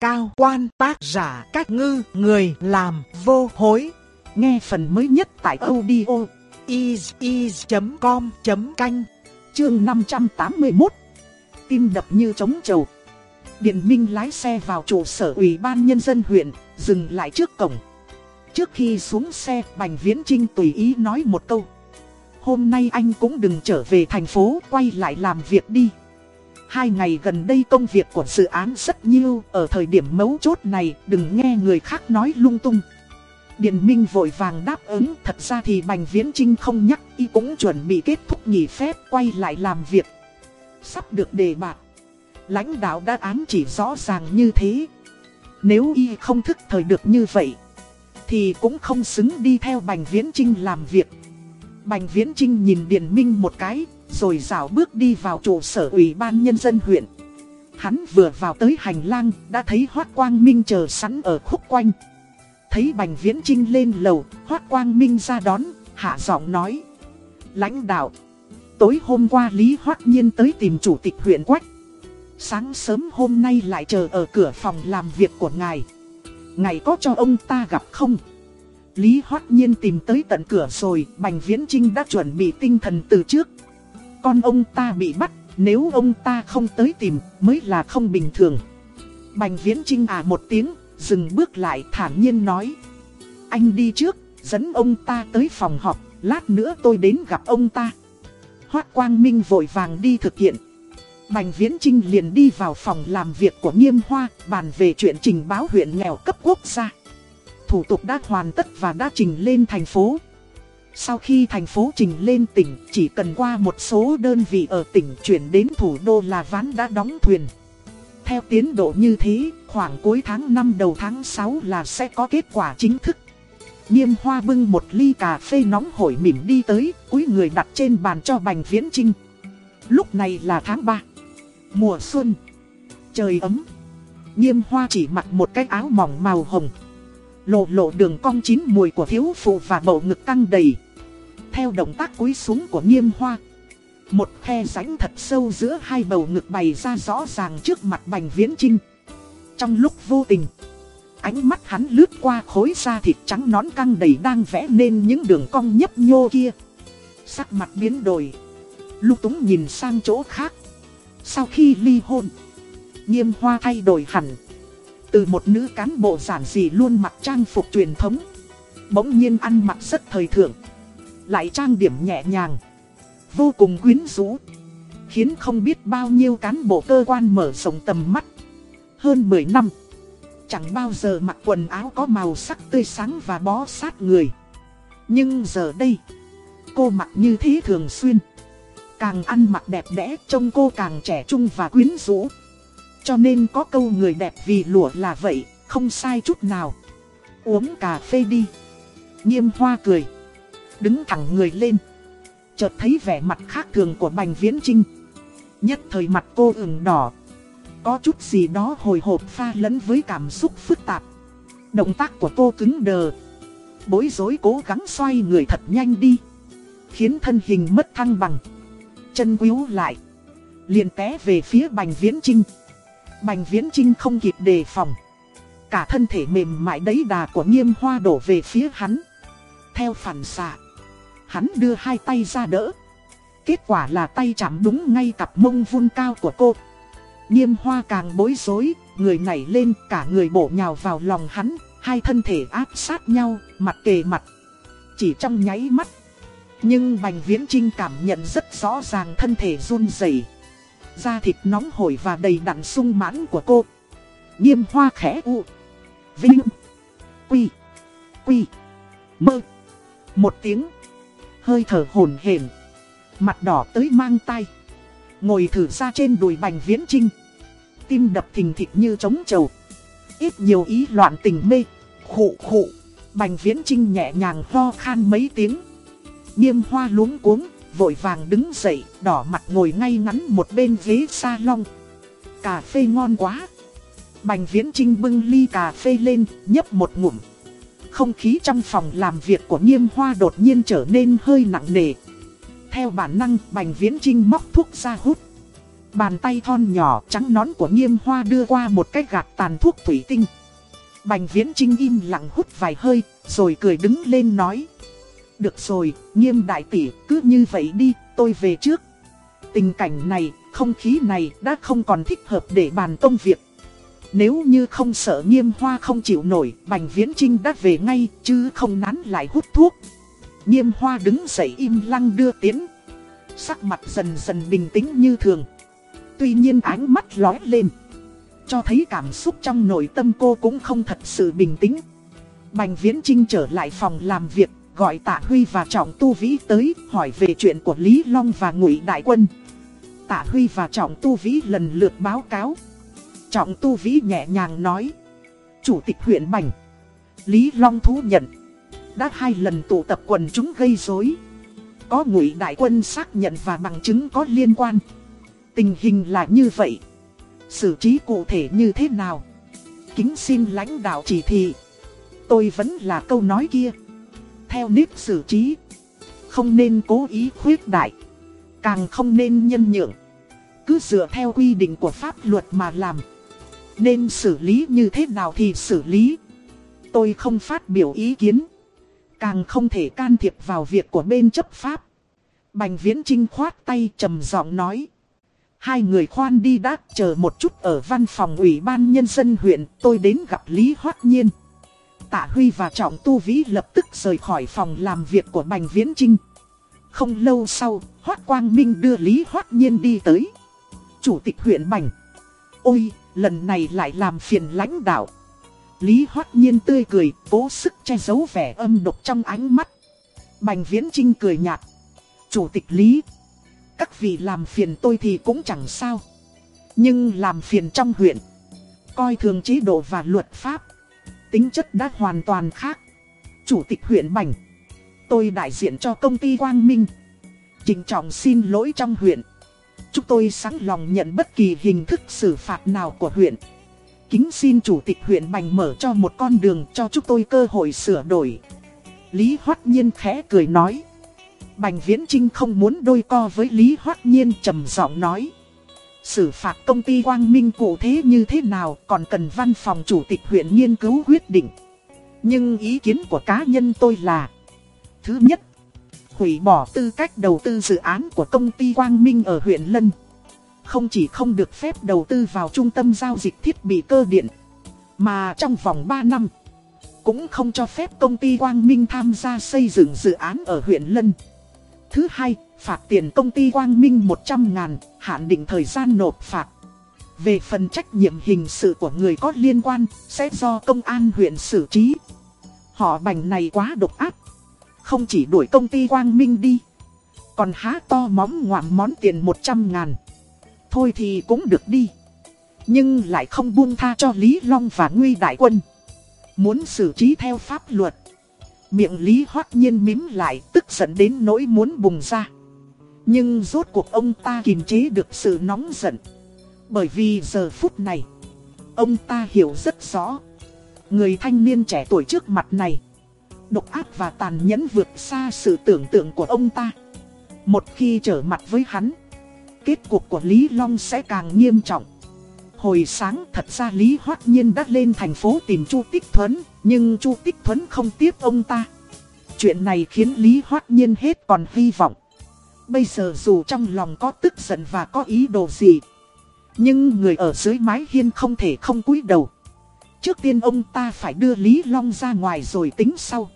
cao quan tác giả cách ngư người làm vô hối. Nghe phần mới nhất tại audio is.com.canh chương 581. Tim đập như trống trầu. Điện Minh lái xe vào trụ sở ủy ban nhân dân huyện, dừng lại trước cổng. Trước khi xuống xe, Bành Viễn Trinh tùy ý nói một câu. Hôm nay anh cũng đừng trở về thành phố, quay lại làm việc đi. Hai ngày gần đây công việc của dự án rất nhiều, ở thời điểm mấu chốt này đừng nghe người khác nói lung tung. Điền Minh vội vàng đáp ứng, thật ra thì Bành Viễn Trinh không nhắc, y cũng chuẩn bị kết thúc nghỉ phép quay lại làm việc. Sắp được đề bạt, lãnh đạo đã ám chỉ rõ ràng như thế. Nếu y không thức thời được như vậy, thì cũng không xứng đi theo Bành Viễn Trinh làm việc. Bành Viễn Trinh nhìn Điền Minh một cái, rồi rào bước đi vào trụ sở ủy ban nhân dân huyện. Hắn vừa vào tới hành lang, đã thấy Hoác Quang Minh chờ sẵn ở khúc quanh. Thấy Bành Viễn Trinh lên lầu, Hoác Quang Minh ra đón, hạ giọng nói. Lãnh đạo, tối hôm qua Lý Hoác Nhiên tới tìm chủ tịch huyện Quách. Sáng sớm hôm nay lại chờ ở cửa phòng làm việc của ngài. Ngài có cho ông ta gặp không? Lý Hoác Nhiên tìm tới tận cửa rồi, Bành Viễn Trinh đã chuẩn bị tinh thần từ trước. Con ông ta bị bắt, nếu ông ta không tới tìm mới là không bình thường. Bành Viễn Trinh à một tiếng, dừng bước lại thản nhiên nói. Anh đi trước, dẫn ông ta tới phòng họp, lát nữa tôi đến gặp ông ta. Hoác Quang Minh vội vàng đi thực hiện. Bành Viễn Trinh liền đi vào phòng làm việc của Nghiêm Hoa, bàn về chuyện trình báo huyện nghèo cấp quốc gia. Thủ tục đã hoàn tất và đã trình lên thành phố. Sau khi thành phố trình lên tỉnh, chỉ cần qua một số đơn vị ở tỉnh chuyển đến thủ đô là ván đã đóng thuyền. Theo tiến độ như thế, khoảng cuối tháng 5 đầu tháng 6 là sẽ có kết quả chính thức. Nghiêm hoa bưng một ly cà phê nóng hổi mỉm đi tới, cúi người đặt trên bàn cho Bành Viễn Trinh. Lúc này là tháng 3, mùa xuân, trời ấm. Nghiêm hoa chỉ mặc một cái áo mỏng màu hồng. Lộ lộ đường cong chín mùi của thiếu phụ và bầu ngực căng đầy. Theo động tác cúi xuống của nghiêm hoa. Một khe rãnh thật sâu giữa hai bầu ngực bày ra rõ ràng trước mặt bành viễn trinh. Trong lúc vô tình, ánh mắt hắn lướt qua khối da thịt trắng nón căng đầy đang vẽ nên những đường cong nhấp nhô kia. Sắc mặt biến đổi, lúc túng nhìn sang chỗ khác. Sau khi ly hôn, nghiêm hoa thay đổi hẳn. Từ một nữ cán bộ giản dị luôn mặc trang phục truyền thống Bỗng nhiên ăn mặc rất thời thượng lại trang điểm nhẹ nhàng. Vô cùng quyến rũ. Khiến không biết bao nhiêu cán bộ cơ quan mở rộng tầm mắt. Hơn 10 năm. Chẳng bao giờ mặc quần áo có màu sắc tươi sáng và bó sát người. Nhưng giờ đây Cô mặc như thế thường xuyên. Càng ăn mặc đẹp đẽ trông cô càng trẻ trung và quyến rũ. Cho nên có câu người đẹp vì lụa là vậy, không sai chút nào. Uống cà phê đi. Nghiêm hoa cười. Đứng thẳng người lên. Chợt thấy vẻ mặt khác thường của Bành Viễn Trinh. Nhất thời mặt cô ửng đỏ. Có chút gì đó hồi hộp pha lẫn với cảm xúc phức tạp. Động tác của cô cứng đờ. Bối rối cố gắng xoay người thật nhanh đi. Khiến thân hình mất thăng bằng. Chân quíu lại. Liền té về phía Bành Viễn Trinh. Bành Viễn Trinh không kịp đề phòng. Cả thân thể mềm mại đấy đà của nghiêm hoa đổ về phía hắn. Theo phản xạ, hắn đưa hai tay ra đỡ. Kết quả là tay chạm đúng ngay cặp mông vun cao của cô. niêm hoa càng bối rối, người nảy lên cả người bổ nhào vào lòng hắn, hai thân thể áp sát nhau, mặt kề mặt. Chỉ trong nháy mắt. Nhưng Bành Viễn Trinh cảm nhận rất rõ ràng thân thể run rẩy da thịt nóng hổi và đầy đặn sung mãn của cô. niêm hoa khẽ u. Vinh. Quy. Quy. Mơ. Một tiếng. Hơi thở hổn hển Mặt đỏ tới mang tay. Ngồi thử ra trên đùi bành viễn trinh. Tim đập thình thịch như trống trầu. Ít nhiều ý loạn tình mê. Khụ khụ. Bành viễn trinh nhẹ nhàng ho khan mấy tiếng. Nghiêm hoa luống cuống vội vàng đứng dậy, đỏ mặt ngồi ngay ngắn một bên ghế salon. Cà phê ngon quá. Bành Viễn Trinh bưng ly cà phê lên, nhấp một ngụm. Không khí trong phòng làm việc của Nghiêm Hoa đột nhiên trở nên hơi nặng nề. Theo bản năng, Bành Viễn Trinh móc thuốc ra hút. Bàn tay thon nhỏ trắng nón của nghiêm hoa đưa qua một cái gạt tàn thuốc thủy tinh. Bành viễn trinh im lặng hút vài hơi, rồi cười đứng lên nói. Được rồi, nghiêm đại tỷ, cứ như vậy đi, tôi về trước. Tình cảnh này, không khí này đã không còn thích hợp để bàn công việc. Nếu như không sợ nghiêm hoa không chịu nổi, Bành Viễn Trinh đã về ngay, chứ không nán lại hút thuốc. Nghiêm hoa đứng dậy im lăng đưa tiến. Sắc mặt dần dần bình tĩnh như thường. Tuy nhiên ánh mắt lóe lên. Cho thấy cảm xúc trong nội tâm cô cũng không thật sự bình tĩnh. Bành Viễn Trinh trở lại phòng làm việc, gọi Tạ Huy và Trọng Tu Vĩ tới, hỏi về chuyện của Lý Long và Ngụy Đại Quân. Tạ Huy và Trọng Tu Vĩ lần lượt báo cáo. Trọng Tu Vĩ nhẹ nhàng nói. Chủ tịch huyện Bành. Lý Long thú nhận. Đã hai lần tụ tập quần chúng gây rối. Có Ngụy Đại Quân xác nhận và bằng chứng có liên quan. Tình hình là như vậy. Xử trí cụ thể như thế nào? Kính xin lãnh đạo chỉ thị. Tôi vẫn là câu nói kia. Theo nếp xử trí. Không nên cố ý khuyết đại. Càng không nên nhân nhượng. Cứ dựa theo quy định của pháp luật mà làm. Nên xử lý như thế nào thì xử lý. Tôi không phát biểu ý kiến. Càng không thể can thiệp vào việc của bên chấp pháp. Bành viễn trinh khoát tay trầm giọng nói. Hai người khoan đi đã chờ một chút ở văn phòng ủy ban nhân dân huyện tôi đến gặp Lý Hoát Nhiên. Tạ Huy và Trọng Tu Vĩ lập tức rời khỏi phòng làm việc của Bành Viễn Trinh. Không lâu sau, Hoát Quang Minh đưa Lý Hoát Nhiên đi tới. Chủ tịch huyện Bành. Ôi, lần này lại làm phiền lãnh đạo. Lý Hoát Nhiên tươi cười, cố sức che giấu vẻ âm độc trong ánh mắt. Bành Viễn Trinh cười nhạt. Chủ tịch Lý. Các vị làm phiền tôi thì cũng chẳng sao. Nhưng làm phiền trong huyện. Coi thường chế độ và luật pháp. Tính chất đã hoàn toàn khác. Chủ tịch huyện Bành. Tôi đại diện cho công ty Quang Minh. Trình trọng xin lỗi trong huyện. Chúng tôi sẵn lòng nhận bất kỳ hình thức xử phạt nào của huyện. Kính xin chủ tịch huyện Bành mở cho một con đường cho chúng tôi cơ hội sửa đổi. Lý Hoát Nhiên khẽ cười nói. Bành Viễn Trinh không muốn đôi co với Lý Hoát Nhiên trầm giọng nói. Xử phạt công ty Quang Minh cụ thế như thế nào còn cần văn phòng chủ tịch huyện nghiên cứu quyết định. Nhưng ý kiến của cá nhân tôi là Thứ nhất, hủy bỏ tư cách đầu tư dự án của công ty Quang Minh ở huyện Lân. Không chỉ không được phép đầu tư vào trung tâm giao dịch thiết bị cơ điện, mà trong vòng 3 năm, cũng không cho phép công ty Quang Minh tham gia xây dựng dự án ở huyện Lân. Thứ hai, phạt tiền công ty Quang Minh 100 ngàn, hạn định thời gian nộp phạt. Về phần trách nhiệm hình sự của người có liên quan, sẽ do công an huyện xử trí. Họ bành này quá độc ác. Không chỉ đuổi công ty Quang Minh đi, còn há to móng ngoạm món tiền 100 ngàn. Thôi thì cũng được đi. Nhưng lại không buông tha cho Lý Long và Nguy Đại Quân. Muốn xử trí theo pháp luật. Miệng Lý Hoát Nhiên mím lại tức giận đến nỗi muốn bùng ra. Nhưng rốt cuộc ông ta kiềm chế được sự nóng giận. Bởi vì giờ phút này, ông ta hiểu rất rõ. Người thanh niên trẻ tuổi trước mặt này, độc ác và tàn nhẫn vượt xa sự tưởng tượng của ông ta. Một khi trở mặt với hắn, kết cục của Lý Long sẽ càng nghiêm trọng. Hồi sáng thật ra Lý Hoát Nhiên đã lên thành phố tìm Chu Tích Thuấn, nhưng Chu Tích Thuấn không tiếp ông ta. Chuyện này khiến Lý Hoát Nhiên hết còn hy vọng. Bây giờ dù trong lòng có tức giận và có ý đồ gì, nhưng người ở dưới mái hiên không thể không cúi đầu. Trước tiên ông ta phải đưa Lý Long ra ngoài rồi tính sau.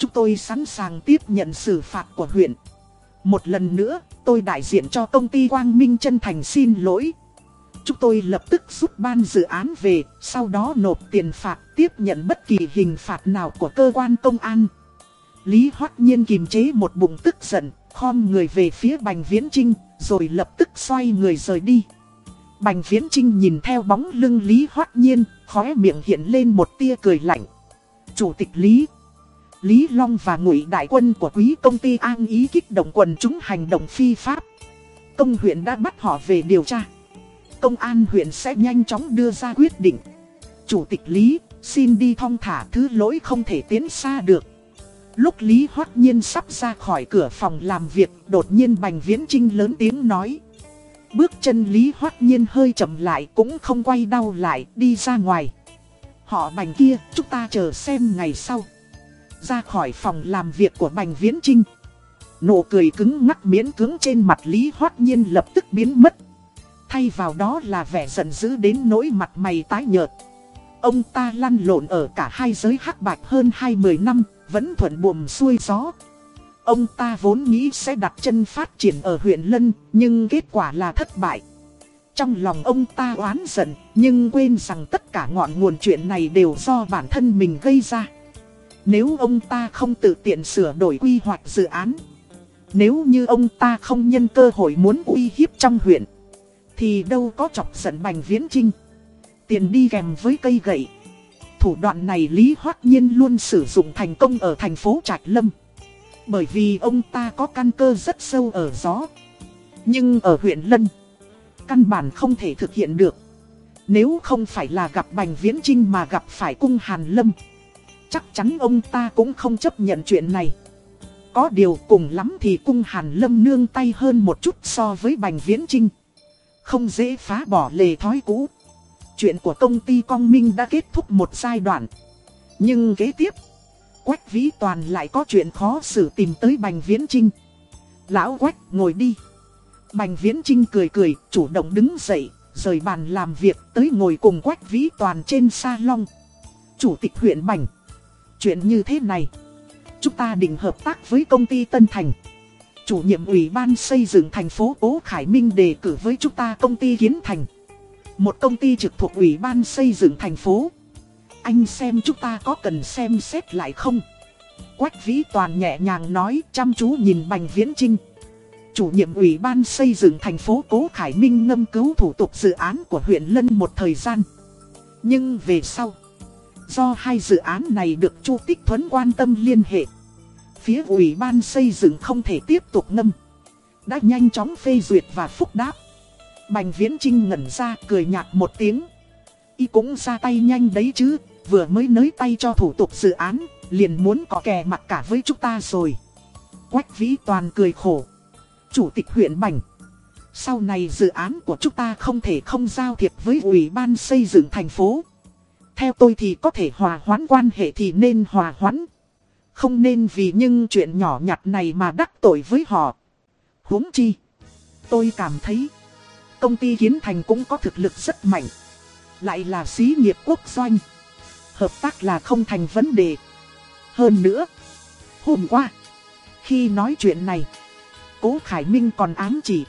Chúng tôi sẵn sàng tiếp nhận xử phạt của huyện. Một lần nữa, tôi đại diện cho công ty Quang Minh chân thành xin lỗi. Chúng tôi lập tức rút ban dự án về, sau đó nộp tiền phạt tiếp nhận bất kỳ hình phạt nào của cơ quan công an. Lý Hoát Nhiên kìm chế một bụng tức giận, khom người về phía Bành Viễn Trinh, rồi lập tức xoay người rời đi. Bành Viễn Trinh nhìn theo bóng lưng Lý Hoát Nhiên, khóe miệng hiện lên một tia cười lạnh. Chủ tịch Lý Lý Long và ngụy đại quân của quý công ty an ý kích động quần chúng hành động phi pháp. Công huyện đã bắt họ về điều tra. Công an huyện sẽ nhanh chóng đưa ra quyết định. Chủ tịch Lý, xin đi thong thả thứ lỗi không thể tiến xa được. Lúc Lý Hoắc Nhiên sắp ra khỏi cửa phòng làm việc, đột nhiên Bành Viễn Trinh lớn tiếng nói. Bước chân Lý Hoắc Nhiên hơi chậm lại cũng không quay đau lại đi ra ngoài. Họ bành kia, chúng ta chờ xem ngày sau. Ra khỏi phòng làm việc của bành viễn trinh. Nụ cười cứng ngắc miễn cứng trên mặt Lý Hoát Nhiên lập tức biến mất. Thay vào đó là vẻ giận dữ đến nỗi mặt mày tái nhợt. Ông ta lăn lộn ở cả hai giới hắc bạch hơn hai mươi năm, vẫn thuận buồm xuôi gió. Ông ta vốn nghĩ sẽ đặt chân phát triển ở huyện Lân, nhưng kết quả là thất bại. Trong lòng ông ta oán giận, nhưng quên rằng tất cả ngọn nguồn chuyện này đều do bản thân mình gây ra. Nếu ông ta không tự tiện sửa đổi quy hoạch dự án, nếu như ông ta không nhân cơ hội muốn uy hiếp trong huyện, thì đâu có chọc giận Bành Viễn Trinh. Tiền đi kèm với cây gậy. Thủ đoạn này Lý Hoác Nhiên luôn sử dụng thành công ở thành phố Trạch Lâm. Bởi vì ông ta có căn cơ rất sâu ở gió. Nhưng ở huyện Lân, căn bản không thể thực hiện được. Nếu không phải là gặp Bành Viễn Trinh mà gặp phải cung Hàn Lâm. Chắc chắn ông ta cũng không chấp nhận chuyện này. Có điều cùng lắm thì cung Hàn Lâm nương tay hơn một chút so với Bành Viễn Trinh. Không dễ phá bỏ lề thói cũ. Chuyện của công ty Công Minh đã kết thúc một giai đoạn. Nhưng kế tiếp, Quách Vĩ Toàn lại có chuyện khó xử tìm tới Bành Viễn Trinh. Lão Quách ngồi đi. Bành Viễn Trinh cười cười, chủ động đứng dậy, rời bàn làm việc tới ngồi cùng Quách Vĩ Toàn trên salon. Chủ tịch huyện Bành. Chuyện như thế này. Chúng ta định hợp tác với công ty Tân Thành. Chủ nhiệm ủy ban xây dựng thành phố Cố Khải Minh đề cử với chúng ta công ty Kiến Thành. Một công ty trực thuộc ủy ban xây dựng thành phố. Anh xem chúng ta có cần xem xét lại không? Quách Vĩ Toàn nhẹ nhàng nói chăm chú nhìn Bành Viễn Trinh. Chủ nhiệm ủy ban xây dựng thành phố Cố Khải Minh ngâm cứu thủ tục dự án của huyện Lân một thời gian. Nhưng về sau, do hai dự án này được Chu Tích Thuấn quan tâm liên hệ, phía ủy ban xây dựng không thể tiếp tục ngâm. Đã nhanh chóng phê duyệt và phúc đáp. Bành Viễn Trinh ngẩn ra cười nhạt một tiếng. Y cũng ra tay nhanh đấy chứ, vừa mới nới tay cho thủ tục dự án, liền muốn có kè mặt cả với chúng ta rồi. Quách Vĩ Toàn cười khổ. Chủ tịch huyện Bành. Sau này dự án của chúng ta không thể không giao thiệp với Ủy ban xây dựng thành phố. Theo tôi thì có thể hòa hoãn quan hệ thì nên hòa hoãn. Không nên vì những chuyện nhỏ nhặt này mà đắc tội với họ. huống chi. Tôi cảm thấy công ty Kiến Thành cũng có thực lực rất mạnh. Lại là xí nghiệp quốc doanh. Hợp tác là không thành vấn đề. Hơn nữa, hôm qua, khi nói chuyện này, Cố Khải Minh còn ám chỉ.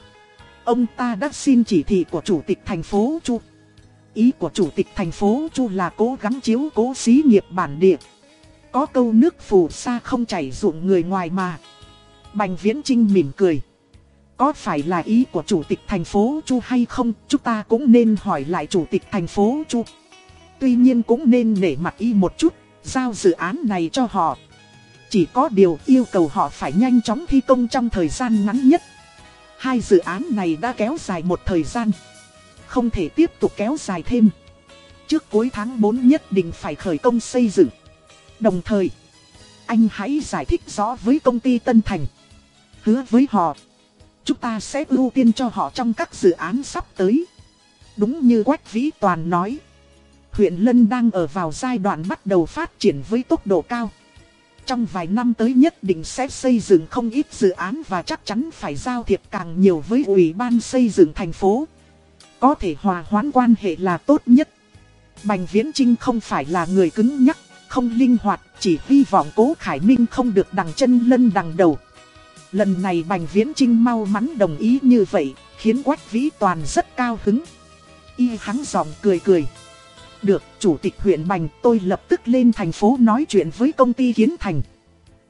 Ông ta đã xin chỉ thị của Chủ tịch thành phố Chu. Ý của Chủ tịch thành phố Chu là cố gắng chiếu cố xí nghiệp bản địa. Có câu nước phù sa không chảy ruộng người ngoài mà. Bành Viễn Trinh mỉm cười. Có phải là ý của Chủ tịch thành phố Chu hay không? Chúng ta cũng nên hỏi lại Chủ tịch thành phố Chu. Tuy nhiên cũng nên nể mặt y một chút, giao dự án này cho họ. Chỉ có điều yêu cầu họ phải nhanh chóng thi công trong thời gian ngắn nhất. Hai dự án này đã kéo dài một thời gian. Không thể tiếp tục kéo dài thêm. Trước cuối tháng 4 nhất định phải khởi công xây dựng. Đồng thời, anh hãy giải thích rõ với công ty Tân Thành. Hứa với họ, chúng ta sẽ ưu tiên cho họ trong các dự án sắp tới. Đúng như Quách Vĩ Toàn nói, huyện Lân đang ở vào giai đoạn bắt đầu phát triển với tốc độ cao. Trong vài năm tới nhất định sẽ xây dựng không ít dự án và chắc chắn phải giao thiệp càng nhiều với Ủy ban xây dựng thành phố. Có thể hòa hoãn quan hệ là tốt nhất. Bành Viễn Trinh không phải là người cứng nhắc, không linh hoạt, chỉ hy vọng cố Khải Minh không được đằng chân lân đằng đầu. Lần này Bành Viễn Trinh mau mắn đồng ý như vậy, khiến Quách Vĩ Toàn rất cao hứng. Y hắn giọng cười cười. Được, chủ tịch huyện Bành tôi lập tức lên thành phố nói chuyện với công ty Kiến Thành.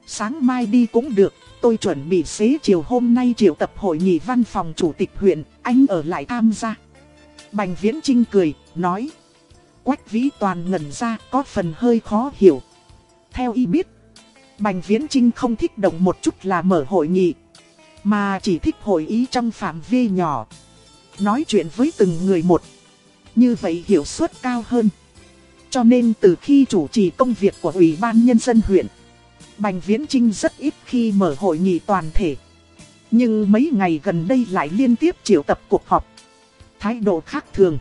Sáng mai đi cũng được, tôi chuẩn bị xế chiều hôm nay triệu tập hội nghị văn phòng chủ tịch huyện, anh ở lại tham gia. Bành Viễn Trinh cười, nói. Quách Vĩ Toàn ngẩn ra có phần hơi khó hiểu. Theo y biết, Bành Viễn Trinh không thích động một chút là mở hội nghị, mà chỉ thích hội ý trong phạm vi nhỏ. Nói chuyện với từng người một. Như vậy hiệu suất cao hơn. Cho nên từ khi chủ trì công việc của Ủy ban Nhân dân huyện, Bành Viễn Trinh rất ít khi mở hội nghị toàn thể. Nhưng mấy ngày gần đây lại liên tiếp triệu tập cuộc họp. Thái độ khác thường.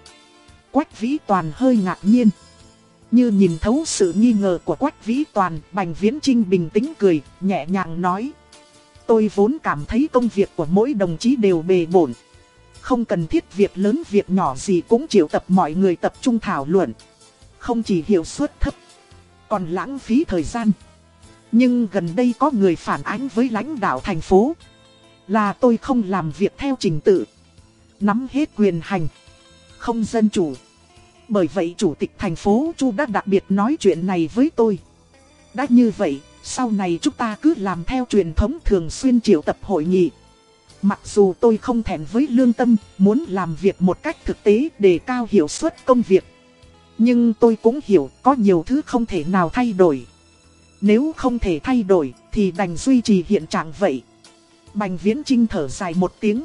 Quách Vĩ Toàn hơi ngạc nhiên. Như nhìn thấu sự nghi ngờ của Quách Vĩ Toàn, Bành Viễn Trinh bình tĩnh cười, nhẹ nhàng nói. Tôi vốn cảm thấy công việc của mỗi đồng chí đều bề bổn. Không cần thiết việc lớn việc nhỏ gì cũng triệu tập mọi người tập trung thảo luận. Không chỉ hiệu suất thấp, còn lãng phí thời gian. Nhưng gần đây có người phản ánh với lãnh đạo thành phố. Là tôi không làm việc theo trình tự. Nắm hết quyền hành. Không dân chủ. Bởi vậy chủ tịch thành phố Chu đã đặc biệt nói chuyện này với tôi. Đã như vậy, sau này chúng ta cứ làm theo truyền thống thường xuyên triệu tập hội nghị. Mặc dù tôi không thèm với lương tâm, muốn làm việc một cách thực tế để cao hiệu suất công việc. Nhưng tôi cũng hiểu có nhiều thứ không thể nào thay đổi. Nếu không thể thay đổi thì đành duy trì hiện trạng vậy. Bành viễn trinh thở dài một tiếng.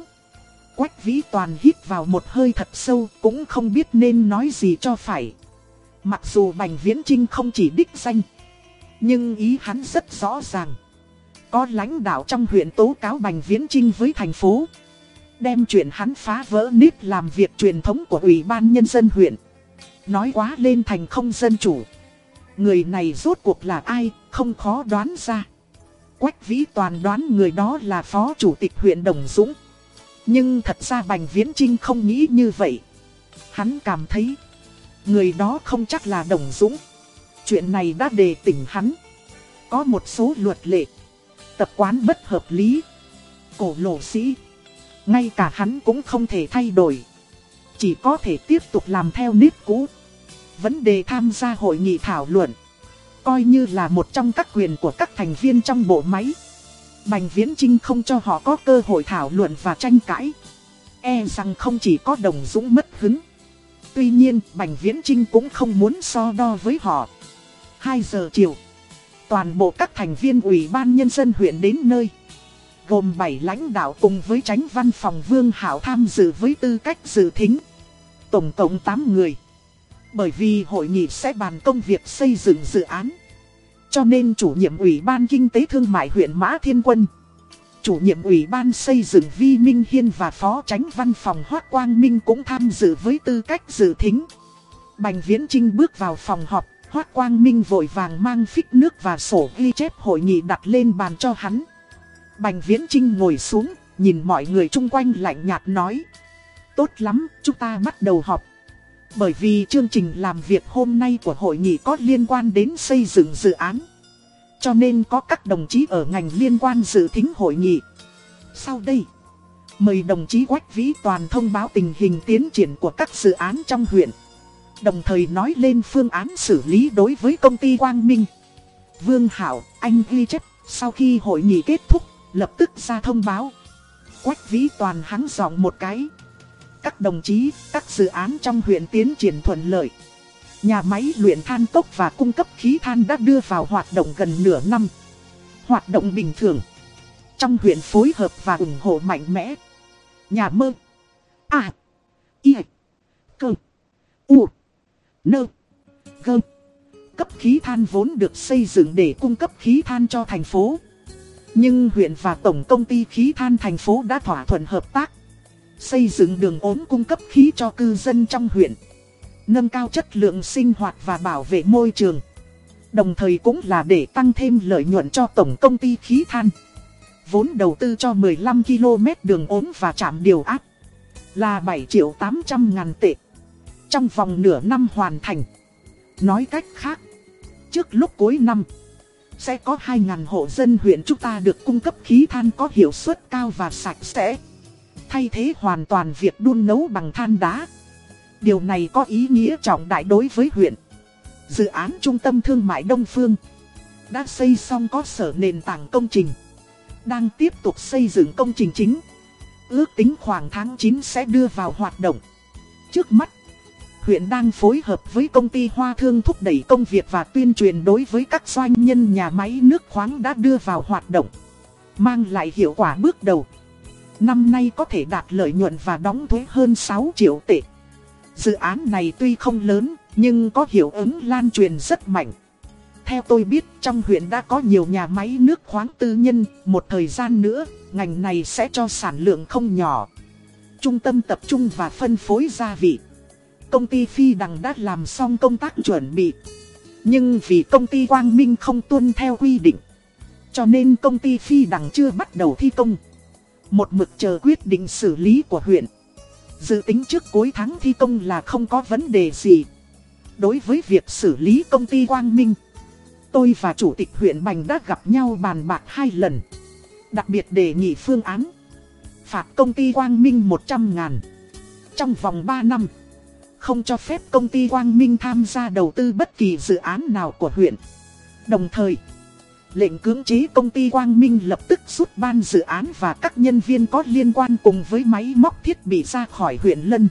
Quách vĩ toàn hít vào một hơi thật sâu cũng không biết nên nói gì cho phải. Mặc dù bành viễn trinh không chỉ đích danh. Nhưng ý hắn rất rõ ràng. Có lãnh đạo trong huyện tố cáo Bành Viễn Trinh với thành phố. Đem chuyện hắn phá vỡ nít làm việc truyền thống của Ủy ban Nhân dân huyện. Nói quá lên thành không dân chủ. Người này rốt cuộc là ai, không khó đoán ra. Quách Vĩ Toàn đoán người đó là phó chủ tịch huyện Đồng Dũng. Nhưng thật ra Bành Viễn Trinh không nghĩ như vậy. Hắn cảm thấy, người đó không chắc là Đồng Dũng. Chuyện này đã đề tỉnh hắn. Có một số luật lệ, tập quán bất hợp lý. Cổ lộ sĩ, ngay cả hắn cũng không thể thay đổi. Chỉ có thể tiếp tục làm theo nếp cũ. Vấn đề tham gia hội nghị thảo luận. Coi như là một trong các quyền của các thành viên trong bộ máy. Bành Viễn Trinh không cho họ có cơ hội thảo luận và tranh cãi. E rằng không chỉ có đồng dũng mất hứng. Tuy nhiên, Bành Viễn Trinh cũng không muốn so đo với họ. 2 giờ chiều, toàn bộ các thành viên Ủy ban Nhân dân huyện đến nơi. Gồm 7 lãnh đạo cùng với tránh văn phòng Vương Hảo tham dự với tư cách dự thính. Tổng cộng 8 người. Bởi vì hội nghị sẽ bàn công việc xây dựng dự án. Cho nên chủ nhiệm Ủy ban Kinh tế Thương mại huyện Mã Thiên Quân. Chủ nhiệm Ủy ban xây dựng Vi Minh Hiên và Phó Tránh Văn phòng Hoác Quang Minh cũng tham dự với tư cách dự thính. Bành Viễn Trinh bước vào phòng họp, Hoác Quang Minh vội vàng mang phích nước và sổ ghi chép hội nghị đặt lên bàn cho hắn. Bành Viễn Trinh ngồi xuống, nhìn mọi người chung quanh lạnh nhạt nói. Tốt lắm, chúng ta bắt đầu họp. Bởi vì chương trình làm việc hôm nay của hội nghị có liên quan đến xây dựng dự án. Cho nên có các đồng chí ở ngành liên quan dự thính hội nghị. Sau đây, mời đồng chí Quách Vĩ Toàn thông báo tình hình tiến triển của các dự án trong huyện. Đồng thời nói lên phương án xử lý đối với công ty Quang Minh. Vương Hảo, anh ghi chép, sau khi hội nghị kết thúc, lập tức ra thông báo. Quách Vĩ Toàn hắn giọng một cái các đồng chí, các dự án trong huyện tiến triển thuận lợi. Nhà máy luyện than tốc và cung cấp khí than đã đưa vào hoạt động gần nửa năm. Hoạt động bình thường. Trong huyện phối hợp và ủng hộ mạnh mẽ. Nhà mơ. À. Y. Cơ. U. Nơ. Gơ. Cấp khí than vốn được xây dựng để cung cấp khí than cho thành phố. Nhưng huyện và tổng công ty khí than thành phố đã thỏa thuận hợp tác Xây dựng đường ốm cung cấp khí cho cư dân trong huyện. Nâng cao chất lượng sinh hoạt và bảo vệ môi trường. Đồng thời cũng là để tăng thêm lợi nhuận cho tổng công ty khí than. Vốn đầu tư cho 15 km đường ốm và trạm điều áp Là 7 triệu 800 ngàn tệ. Trong vòng nửa năm hoàn thành. Nói cách khác, Trước lúc cuối năm, Sẽ có 2.000 hộ dân huyện chúng ta được cung cấp khí than có hiệu suất cao và sạch sẽ. Thay thế hoàn toàn việc đun nấu bằng than đá. Điều này có ý nghĩa trọng đại đối với huyện. Dự án Trung tâm Thương mại Đông Phương đã xây xong có sở nền tảng công trình. Đang tiếp tục xây dựng công trình chính. Ước tính khoảng tháng 9 sẽ đưa vào hoạt động. Trước mắt, huyện đang phối hợp với công ty Hoa Thương thúc đẩy công việc và tuyên truyền đối với các doanh nhân nhà máy nước khoáng đã đưa vào hoạt động. Mang lại hiệu quả bước đầu. Năm nay có thể đạt lợi nhuận và đóng thuế hơn 6 triệu tệ. Dự án này tuy không lớn, nhưng có hiệu ứng lan truyền rất mạnh. Theo tôi biết trong huyện đã có nhiều nhà máy nước khoáng tư nhân, một thời gian nữa, ngành này sẽ cho sản lượng không nhỏ. Trung tâm tập trung và phân phối gia vị. Công ty Phi Đằng đã làm xong công tác chuẩn bị. Nhưng vì công ty Quang Minh không tuân theo quy định. Cho nên công ty Phi Đằng chưa bắt đầu thi công. Một mực chờ quyết định xử lý của huyện. Dự tính trước cuối tháng thi công là không có vấn đề gì. Đối với việc xử lý công ty Quang Minh, tôi và chủ tịch huyện Bành đã gặp nhau bàn bạc hai lần. Đặc biệt đề nghị phương án phạt công ty Quang Minh 100 ngàn. Trong vòng 3 năm, không cho phép công ty Quang Minh tham gia đầu tư bất kỳ dự án nào của huyện. Đồng thời, lệnh cưỡng chế công ty Quang Minh lập tức rút ban dự án và các nhân viên có liên quan cùng với máy móc thiết bị ra khỏi huyện Lân.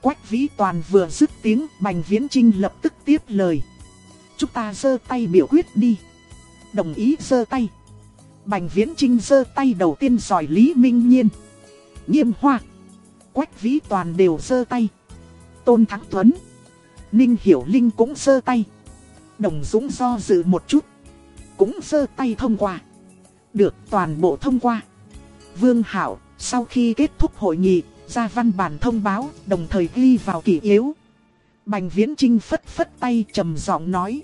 Quách Vĩ Toàn vừa dứt tiếng, Bành Viễn Trinh lập tức tiếp lời. Chúng ta giơ tay biểu quyết đi. Đồng ý giơ tay. Bành Viễn Trinh giơ tay đầu tiên giỏi Lý Minh Nhiên. Nghiêm Hoa. Quách Vĩ Toàn đều giơ tay. Tôn Thắng Tuấn. Ninh Hiểu Linh cũng giơ tay. Đồng Dũng do dự một chút. Cũng giơ tay thông qua. Được toàn bộ thông qua. Vương Hảo, sau khi kết thúc hội nghị, ra văn bản thông báo, đồng thời ghi vào kỷ yếu. Bành Viễn Trinh phất phất tay trầm giọng nói.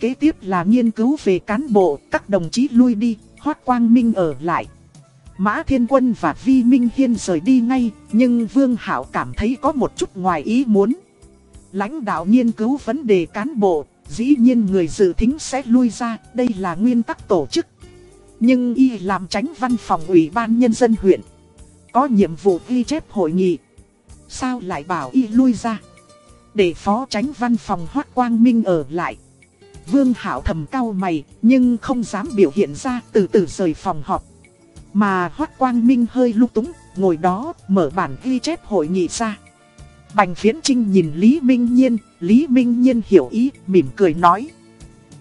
Kế tiếp là nghiên cứu về cán bộ, các đồng chí lui đi, Hoác Quang Minh ở lại. Mã Thiên Quân và Vi Minh Hiên rời đi ngay, nhưng Vương Hảo cảm thấy có một chút ngoài ý muốn. Lãnh đạo nghiên cứu vấn đề cán bộ, dĩ nhiên người dự thính sẽ lui ra, đây là nguyên tắc tổ chức. Nhưng y làm tránh văn phòng ủy ban nhân dân huyện. Có nhiệm vụ ghi chép hội nghị. Sao lại bảo y lui ra? Để phó tránh văn phòng Hoác Quang Minh ở lại. Vương Hảo thầm cao mày, nhưng không dám biểu hiện ra từ từ rời phòng họp. Mà Hoác Quang Minh hơi lúc túng, ngồi đó, mở bản ghi chép hội nghị ra. Bành Viễn Trinh nhìn Lý Minh Nhiên, Lý Minh Nhiên hiểu ý, mỉm cười nói.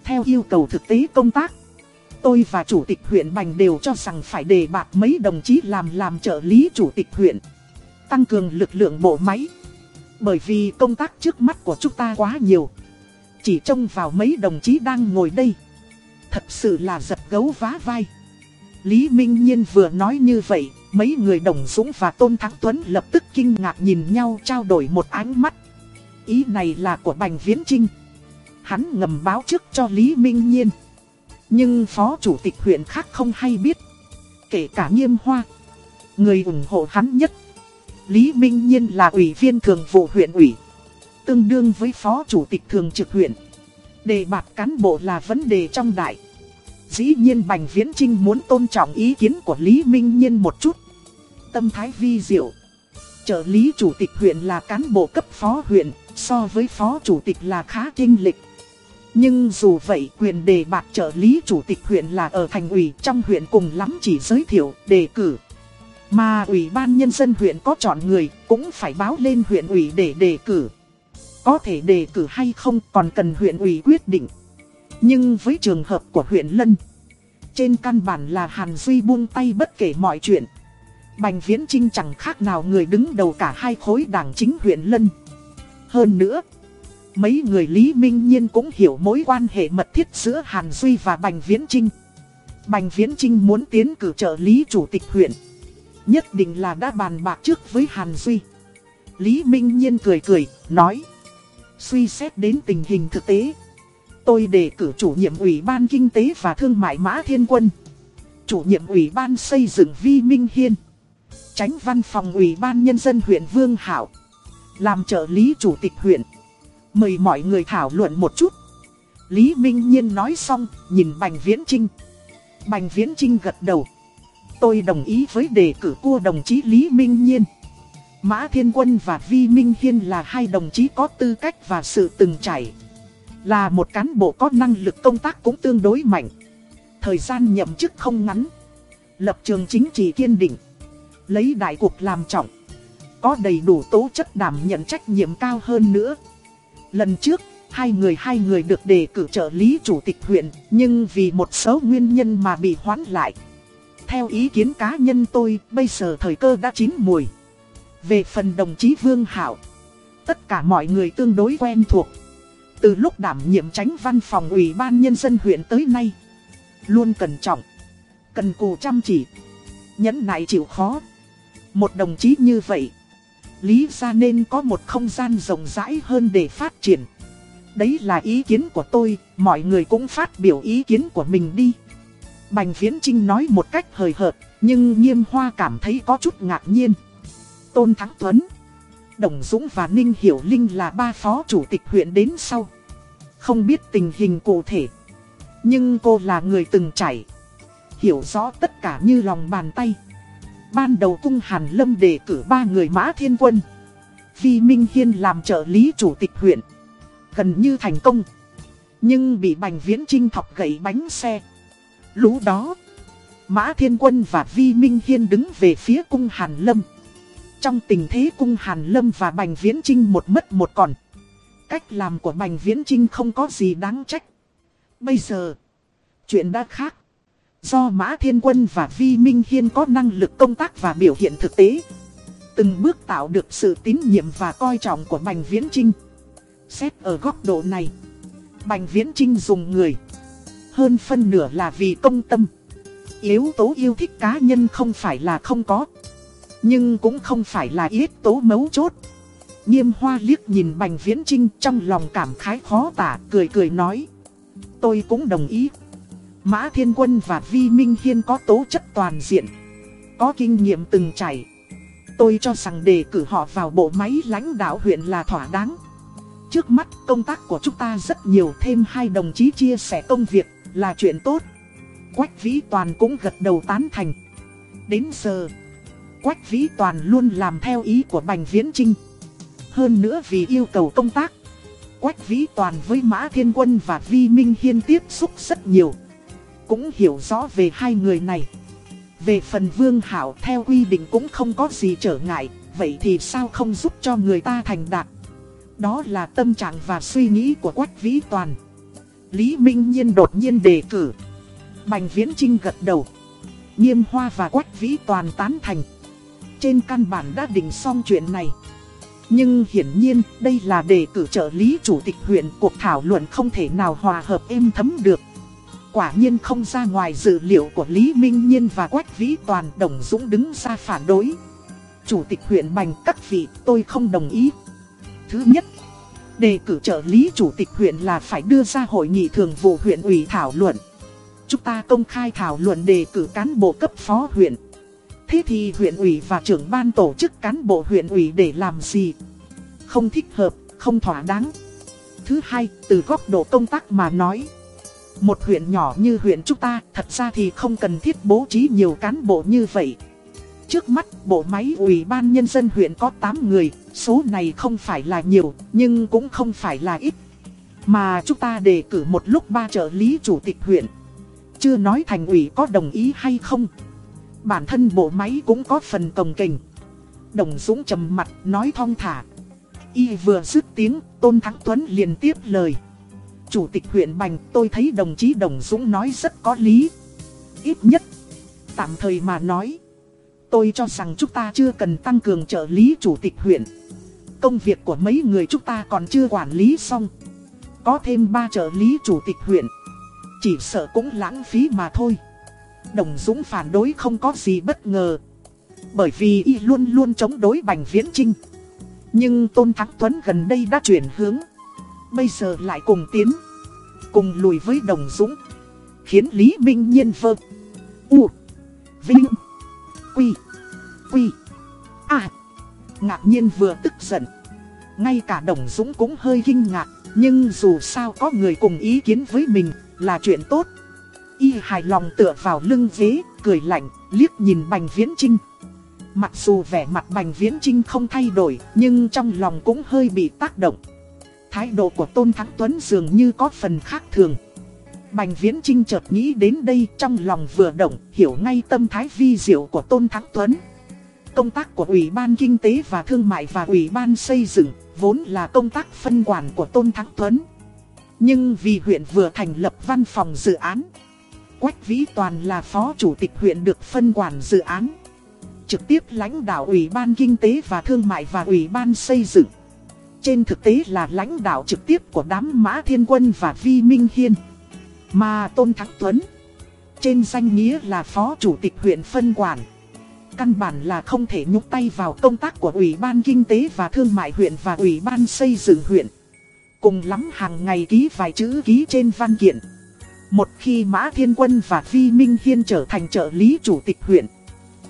Theo yêu cầu thực tế công tác, tôi và Chủ tịch huyện Bành đều cho rằng phải đề bạt mấy đồng chí làm làm trợ lý Chủ tịch huyện. Tăng cường lực lượng bộ máy. Bởi vì công tác trước mắt của chúng ta quá nhiều. Chỉ trông vào mấy đồng chí đang ngồi đây. Thật sự là giật gấu vá vai. Lý Minh Nhiên vừa nói như vậy, mấy người Đồng Dũng và Tôn Thắng Tuấn lập tức kinh ngạc nhìn nhau trao đổi một ánh mắt. Ý này là của Bành Viễn Trinh. Hắn ngầm báo trước cho Lý Minh Nhiên. Nhưng phó chủ tịch huyện khác không hay biết. Kể cả nghiêm hoa. Người ủng hộ hắn nhất. Lý Minh Nhiên là ủy viên thường vụ huyện ủy. Tương đương với phó chủ tịch thường trực huyện. Đề bạc cán bộ là vấn đề trong đại. Dĩ nhiên Bành Viễn Trinh muốn tôn trọng ý kiến của Lý Minh Nhiên một chút. Tâm thái vi diệu. Trợ lý chủ tịch huyện là cán bộ cấp phó huyện, so với phó chủ tịch là khá kinh lịch. Nhưng dù vậy quyền đề bạc trợ lý chủ tịch huyện là ở thành ủy trong huyện cùng lắm chỉ giới thiệu, đề cử. Mà ủy ban nhân dân huyện có chọn người cũng phải báo lên huyện ủy để đề cử. Có thể đề cử hay không còn cần huyện ủy quyết định. Nhưng với trường hợp của huyện Lân, trên căn bản là Hàn Duy buông tay bất kể mọi chuyện. Bành Viễn Trinh chẳng khác nào người đứng đầu cả hai khối đảng chính huyện Lân. Hơn nữa, mấy người Lý Minh Nhiên cũng hiểu mối quan hệ mật thiết giữa Hàn Duy và Bành Viễn Trinh. Bành Viễn Trinh muốn tiến cử trợ lý chủ tịch huyện. Nhất định là đã bàn bạc trước với Hàn Duy. Lý Minh Nhiên cười cười, nói. Suy xét đến tình hình thực tế. Tôi đề cử chủ nhiệm Ủy ban Kinh tế và Thương mại Mã Thiên Quân. Chủ nhiệm Ủy ban xây dựng Vi Minh Hiên. Tránh văn phòng Ủy ban Nhân dân huyện Vương Hảo. Làm trợ lý chủ tịch huyện. Mời mọi người thảo luận một chút. Lý Minh Nhiên nói xong, nhìn Bành Viễn Trinh. Bành Viễn Trinh gật đầu. Tôi đồng ý với đề cử của đồng chí Lý Minh Nhiên. Mã Thiên Quân và Vi Minh Hiên là hai đồng chí có tư cách và sự từng trải. Là một cán bộ có năng lực công tác cũng tương đối mạnh. Thời gian nhậm chức không ngắn. Lập trường chính trị kiên định. Lấy đại cục làm trọng. Có đầy đủ tố chất đảm nhận trách nhiệm cao hơn nữa. Lần trước, hai người hai người được đề cử trợ lý chủ tịch huyện, nhưng vì một số nguyên nhân mà bị hoãn lại. Theo ý kiến cá nhân tôi, bây giờ thời cơ đã chín mùi. Về phần đồng chí Vương Hảo, tất cả mọi người tương đối quen thuộc. Từ lúc đảm nhiệm tránh văn phòng Ủy ban Nhân dân huyện tới nay, Luôn cẩn trọng, Cần cù chăm chỉ, Nhẫn nại chịu khó. Một đồng chí như vậy, Lý ra nên có một không gian rộng rãi hơn để phát triển. Đấy là ý kiến của tôi, Mọi người cũng phát biểu ý kiến của mình đi. Bành Viễn Trinh nói một cách hời hợt, Nhưng nghiêm hoa cảm thấy có chút ngạc nhiên. Tôn Thắng Tuấn Đồng Dũng và Ninh Hiểu Linh là ba phó chủ tịch huyện đến sau. Không biết tình hình cụ thể. Nhưng cô là người từng trải. Hiểu rõ tất cả như lòng bàn tay. Ban đầu cung Hàn Lâm đề cử ba người Mã Thiên Quân. Vi Minh Hiên làm trợ lý chủ tịch huyện. Gần như thành công. Nhưng bị Bành Viễn Trinh thọc gãy bánh xe. Lũ đó. Mã Thiên Quân và Vi Minh Hiên đứng về phía cung Hàn Lâm. Trong tình thế cung Hàn Lâm và Bành Viễn Trinh một mất một còn. Cách làm của Bành Viễn Trinh không có gì đáng trách. Bây giờ, chuyện đã khác. Do Mã Thiên Quân và Vi Minh Hiên có năng lực công tác và biểu hiện thực tế. Từng bước tạo được sự tín nhiệm và coi trọng của Bành Viễn Trinh. Xét ở góc độ này, Bành Viễn Trinh dùng người. Hơn phân nửa là vì công tâm. Yếu tố yêu thích cá nhân không phải là không có. Nhưng cũng không phải là ít tố mấu chốt. Nghiêm hoa liếc nhìn Bành Viễn Trinh trong lòng cảm khái khó tả, cười cười nói. Tôi cũng đồng ý. Mã Thiên Quân và Vi Minh Hiên có tố chất toàn diện. Có kinh nghiệm từng trải. Tôi cho rằng đề cử họ vào bộ máy lãnh đạo huyện là thỏa đáng. Trước mắt công tác của chúng ta rất nhiều thêm hai đồng chí chia sẻ công việc là chuyện tốt. Quách Vĩ Toàn cũng gật đầu tán thành. Đến giờ... Quách Vĩ Toàn luôn làm theo ý của Bành Viễn Trinh. Hơn nữa vì yêu cầu công tác, Quách Vĩ Toàn với Mã Thiên Quân và Vi Minh Hiên tiếp xúc rất nhiều. Cũng hiểu rõ về hai người này. Về phần Vương Hảo theo quy định cũng không có gì trở ngại, vậy thì sao không giúp cho người ta thành đạt. Đó là tâm trạng và suy nghĩ của Quách Vĩ Toàn. Lý Minh Nhiên đột nhiên đề cử. Bành Viễn Trinh gật đầu. Nghiêm Hoa và Quách Vĩ Toàn tán thành. Trên căn bản đã định xong chuyện này. Nhưng hiển nhiên đây là đề cử trợ lý chủ tịch huyện cuộc thảo luận không thể nào hòa hợp êm thấm được. Quả nhiên không ra ngoài dự liệu của Lý Minh Nhiên và Quách Vĩ Toàn Đồng Dũng đứng ra phản đối. Chủ tịch huyện Bành các vị tôi không đồng ý. Thứ nhất, đề cử trợ lý chủ tịch huyện là phải đưa ra hội nghị thường vụ huyện ủy thảo luận. Chúng ta công khai thảo luận đề cử cán bộ cấp phó huyện. Thế thì huyện ủy và trưởng ban tổ chức cán bộ huyện ủy để làm gì? Không thích hợp, không thỏa đáng. Thứ hai, từ góc độ công tác mà nói. Một huyện nhỏ như huyện chúng ta thật ra thì không cần thiết bố trí nhiều cán bộ như vậy. Trước mắt, bộ máy ủy ban nhân dân huyện có 8 người, số này không phải là nhiều, nhưng cũng không phải là ít. Mà chúng ta đề cử một lúc ba trợ lý chủ tịch huyện. Chưa nói thành ủy có đồng ý hay không. Bản thân bộ máy cũng có phần cồng kềnh. Đồng Dũng trầm mặt nói thong thả. Y vừa dứt tiếng, Tôn Thắng Tuấn liền tiếp lời. Chủ tịch huyện Bành tôi thấy đồng chí Đồng Dũng nói rất có lý. Ít nhất, tạm thời mà nói. Tôi cho rằng chúng ta chưa cần tăng cường trợ lý chủ tịch huyện. Công việc của mấy người chúng ta còn chưa quản lý xong. Có thêm 3 trợ lý chủ tịch huyện. Chỉ sợ cũng lãng phí mà thôi. Đồng Dũng phản đối không có gì bất ngờ. Bởi vì y luôn luôn chống đối Bành Viễn Trinh. Nhưng Tôn Thắng Tuấn gần đây đã chuyển hướng. Bây giờ lại cùng tiến. Cùng lùi với Đồng Dũng. Khiến Lý Minh Nhiên vơ. U. Vinh. Quy. Quy. À. Ngạc nhiên vừa tức giận. Ngay cả Đồng Dũng cũng hơi kinh ngạc. Nhưng dù sao có người cùng ý kiến với mình là chuyện tốt. Y hài lòng tựa vào lưng ghế, cười lạnh, liếc nhìn Bành Viễn Trinh. Mặc dù vẻ mặt Bành Viễn Trinh không thay đổi, nhưng trong lòng cũng hơi bị tác động. Thái độ của Tôn Thắng Tuấn dường như có phần khác thường. Bành Viễn Trinh chợt nghĩ đến đây trong lòng vừa động, hiểu ngay tâm thái vi diệu của Tôn Thắng Tuấn. Công tác của Ủy ban Kinh tế và Thương mại và Ủy ban Xây dựng, vốn là công tác phân quản của Tôn Thắng Tuấn. Nhưng vì huyện vừa thành lập văn phòng dự án, Quách Vĩ Toàn là phó chủ tịch huyện được phân quản dự án. Trực tiếp lãnh đạo Ủy ban Kinh tế và Thương mại và Ủy ban Xây dựng. trên thực tế là lãnh đạo trực tiếp của đám Mã Thiên Quân và Vi Minh Hiên. Mà Tôn Thắng Tuấn, trên danh nghĩa là Phó Chủ tịch huyện phân quản. Căn bản là không thể nhúc tay vào công tác của Ủy ban Kinh tế và Thương mại huyện và Ủy ban xây dựng huyện. Cùng lắm hàng ngày ký vài chữ ký trên văn kiện. Một khi Mã Thiên Quân và Vi Minh Hiên trở thành trợ lý chủ tịch huyện,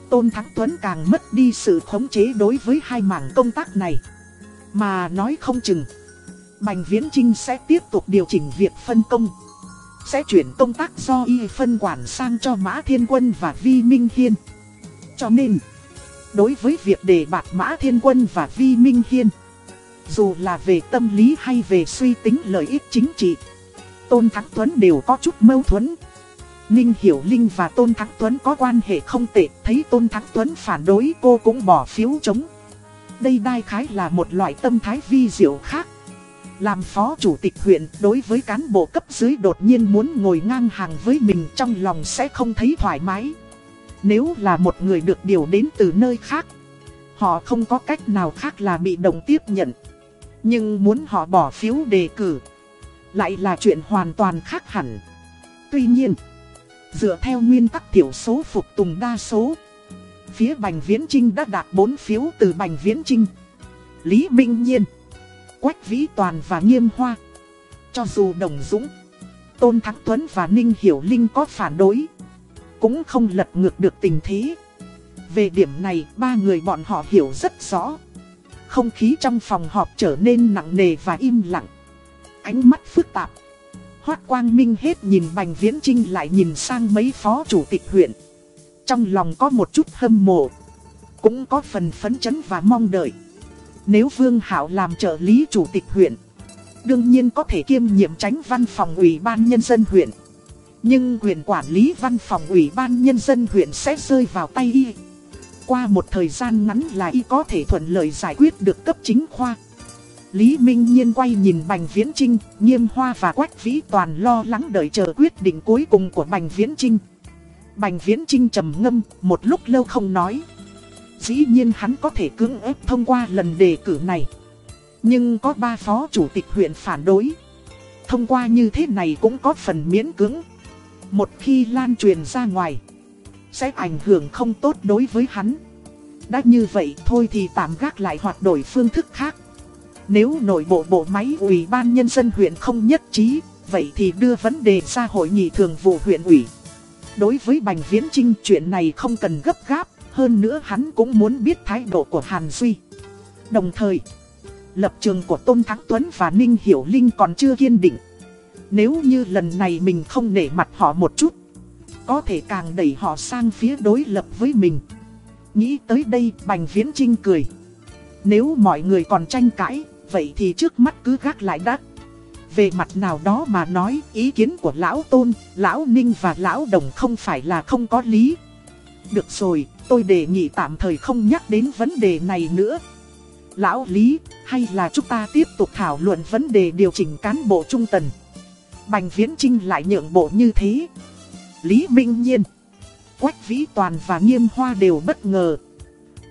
Tôn Thắng Tuấn càng mất đi sự khống chế đối với hai mảng công tác này. Mà nói không chừng, Bành Viễn Trinh sẽ tiếp tục điều chỉnh việc phân công. Sẽ chuyển công tác do y phân quản sang cho Mã Thiên Quân và Vi Minh Hiên. Cho nên, đối với việc đề bạt Mã Thiên Quân và Vi Minh Hiên, dù là về tâm lý hay về suy tính lợi ích chính trị, Tôn Thắng Tuấn đều có chút mâu thuẫn. Ninh Hiểu Linh và Tôn Thắng Tuấn có quan hệ không tệ, thấy Tôn Thắng Tuấn phản đối cô cũng bỏ phiếu chống. Đây đai khái là một loại tâm thái vi diệu khác. Làm phó chủ tịch huyện đối với cán bộ cấp dưới đột nhiên muốn ngồi ngang hàng với mình trong lòng sẽ không thấy thoải mái. Nếu là một người được điều đến từ nơi khác, họ không có cách nào khác là bị động tiếp nhận. Nhưng muốn họ bỏ phiếu đề cử, lại là chuyện hoàn toàn khác hẳn. Tuy nhiên, dựa theo nguyên tắc thiểu số phục tùng đa số, phía Bành Viễn Trinh đã đạt 4 phiếu từ Bành Viễn Trinh, Lý Minh Nhiên, Quách Vĩ Toàn và Nghiêm Hoa. Cho dù Đồng Dũng, Tôn Thắng Tuấn và Ninh Hiểu Linh có phản đối, cũng không lật ngược được tình thế. Về điểm này, ba người bọn họ hiểu rất rõ. Không khí trong phòng họp trở nên nặng nề và im lặng. Ánh mắt phức tạp. Hoác Quang Minh hết nhìn Bành Viễn Trinh lại nhìn sang mấy phó chủ tịch huyện. Trong lòng có một chút hâm mộ. Cũng có phần phấn chấn và mong đợi. Nếu Vương Hảo làm trợ lý chủ tịch huyện. Đương nhiên có thể kiêm nhiệm tránh văn phòng ủy ban nhân dân huyện. Nhưng quyền quản lý văn phòng ủy ban nhân dân huyện sẽ rơi vào tay y. Qua một thời gian ngắn là y có thể thuận lợi giải quyết được cấp chính khoa. Lý Minh Nhiên quay nhìn Bành Viễn Trinh, Nghiêm Hoa và Quách Vĩ Toàn lo lắng đợi chờ quyết định cuối cùng của Bành Viễn Trinh. Bành Viễn Trinh trầm ngâm, một lúc lâu không nói. Dĩ nhiên hắn có thể cưỡng ép thông qua lần đề cử này. Nhưng có ba phó chủ tịch huyện phản đối. Thông qua như thế này cũng có phần miễn cưỡng. Một khi lan truyền ra ngoài, sẽ ảnh hưởng không tốt đối với hắn. Đã như vậy thôi thì tạm gác lại hoạt đổi phương thức khác. Nếu nội bộ bộ máy ủy ban nhân dân huyện không nhất trí, vậy thì đưa vấn đề ra hội nghị thường vụ huyện ủy. Đối với Bành Viễn Trinh chuyện này không cần gấp gáp, hơn nữa hắn cũng muốn biết thái độ của Hàn Duy. Đồng thời, lập trường của Tôn Thắng Tuấn và Ninh Hiểu Linh còn chưa kiên định. Nếu như lần này mình không nể mặt họ một chút, có thể càng đẩy họ sang phía đối lập với mình. Nghĩ tới đây Bành Viễn Trinh cười. Nếu mọi người còn tranh cãi, vậy thì trước mắt cứ gác lại đắt. Về mặt nào đó mà nói ý kiến của Lão Tôn, Lão Ninh và Lão Đồng không phải là không có lý. Được rồi, tôi đề nghị tạm thời không nhắc đến vấn đề này nữa. Lão Lý, hay là chúng ta tiếp tục thảo luận vấn đề điều chỉnh cán bộ trung tần. Bành Viễn Trinh lại nhượng bộ như thế. Lý Minh Nhiên, Quách Vĩ Toàn và Nghiêm Hoa đều bất ngờ.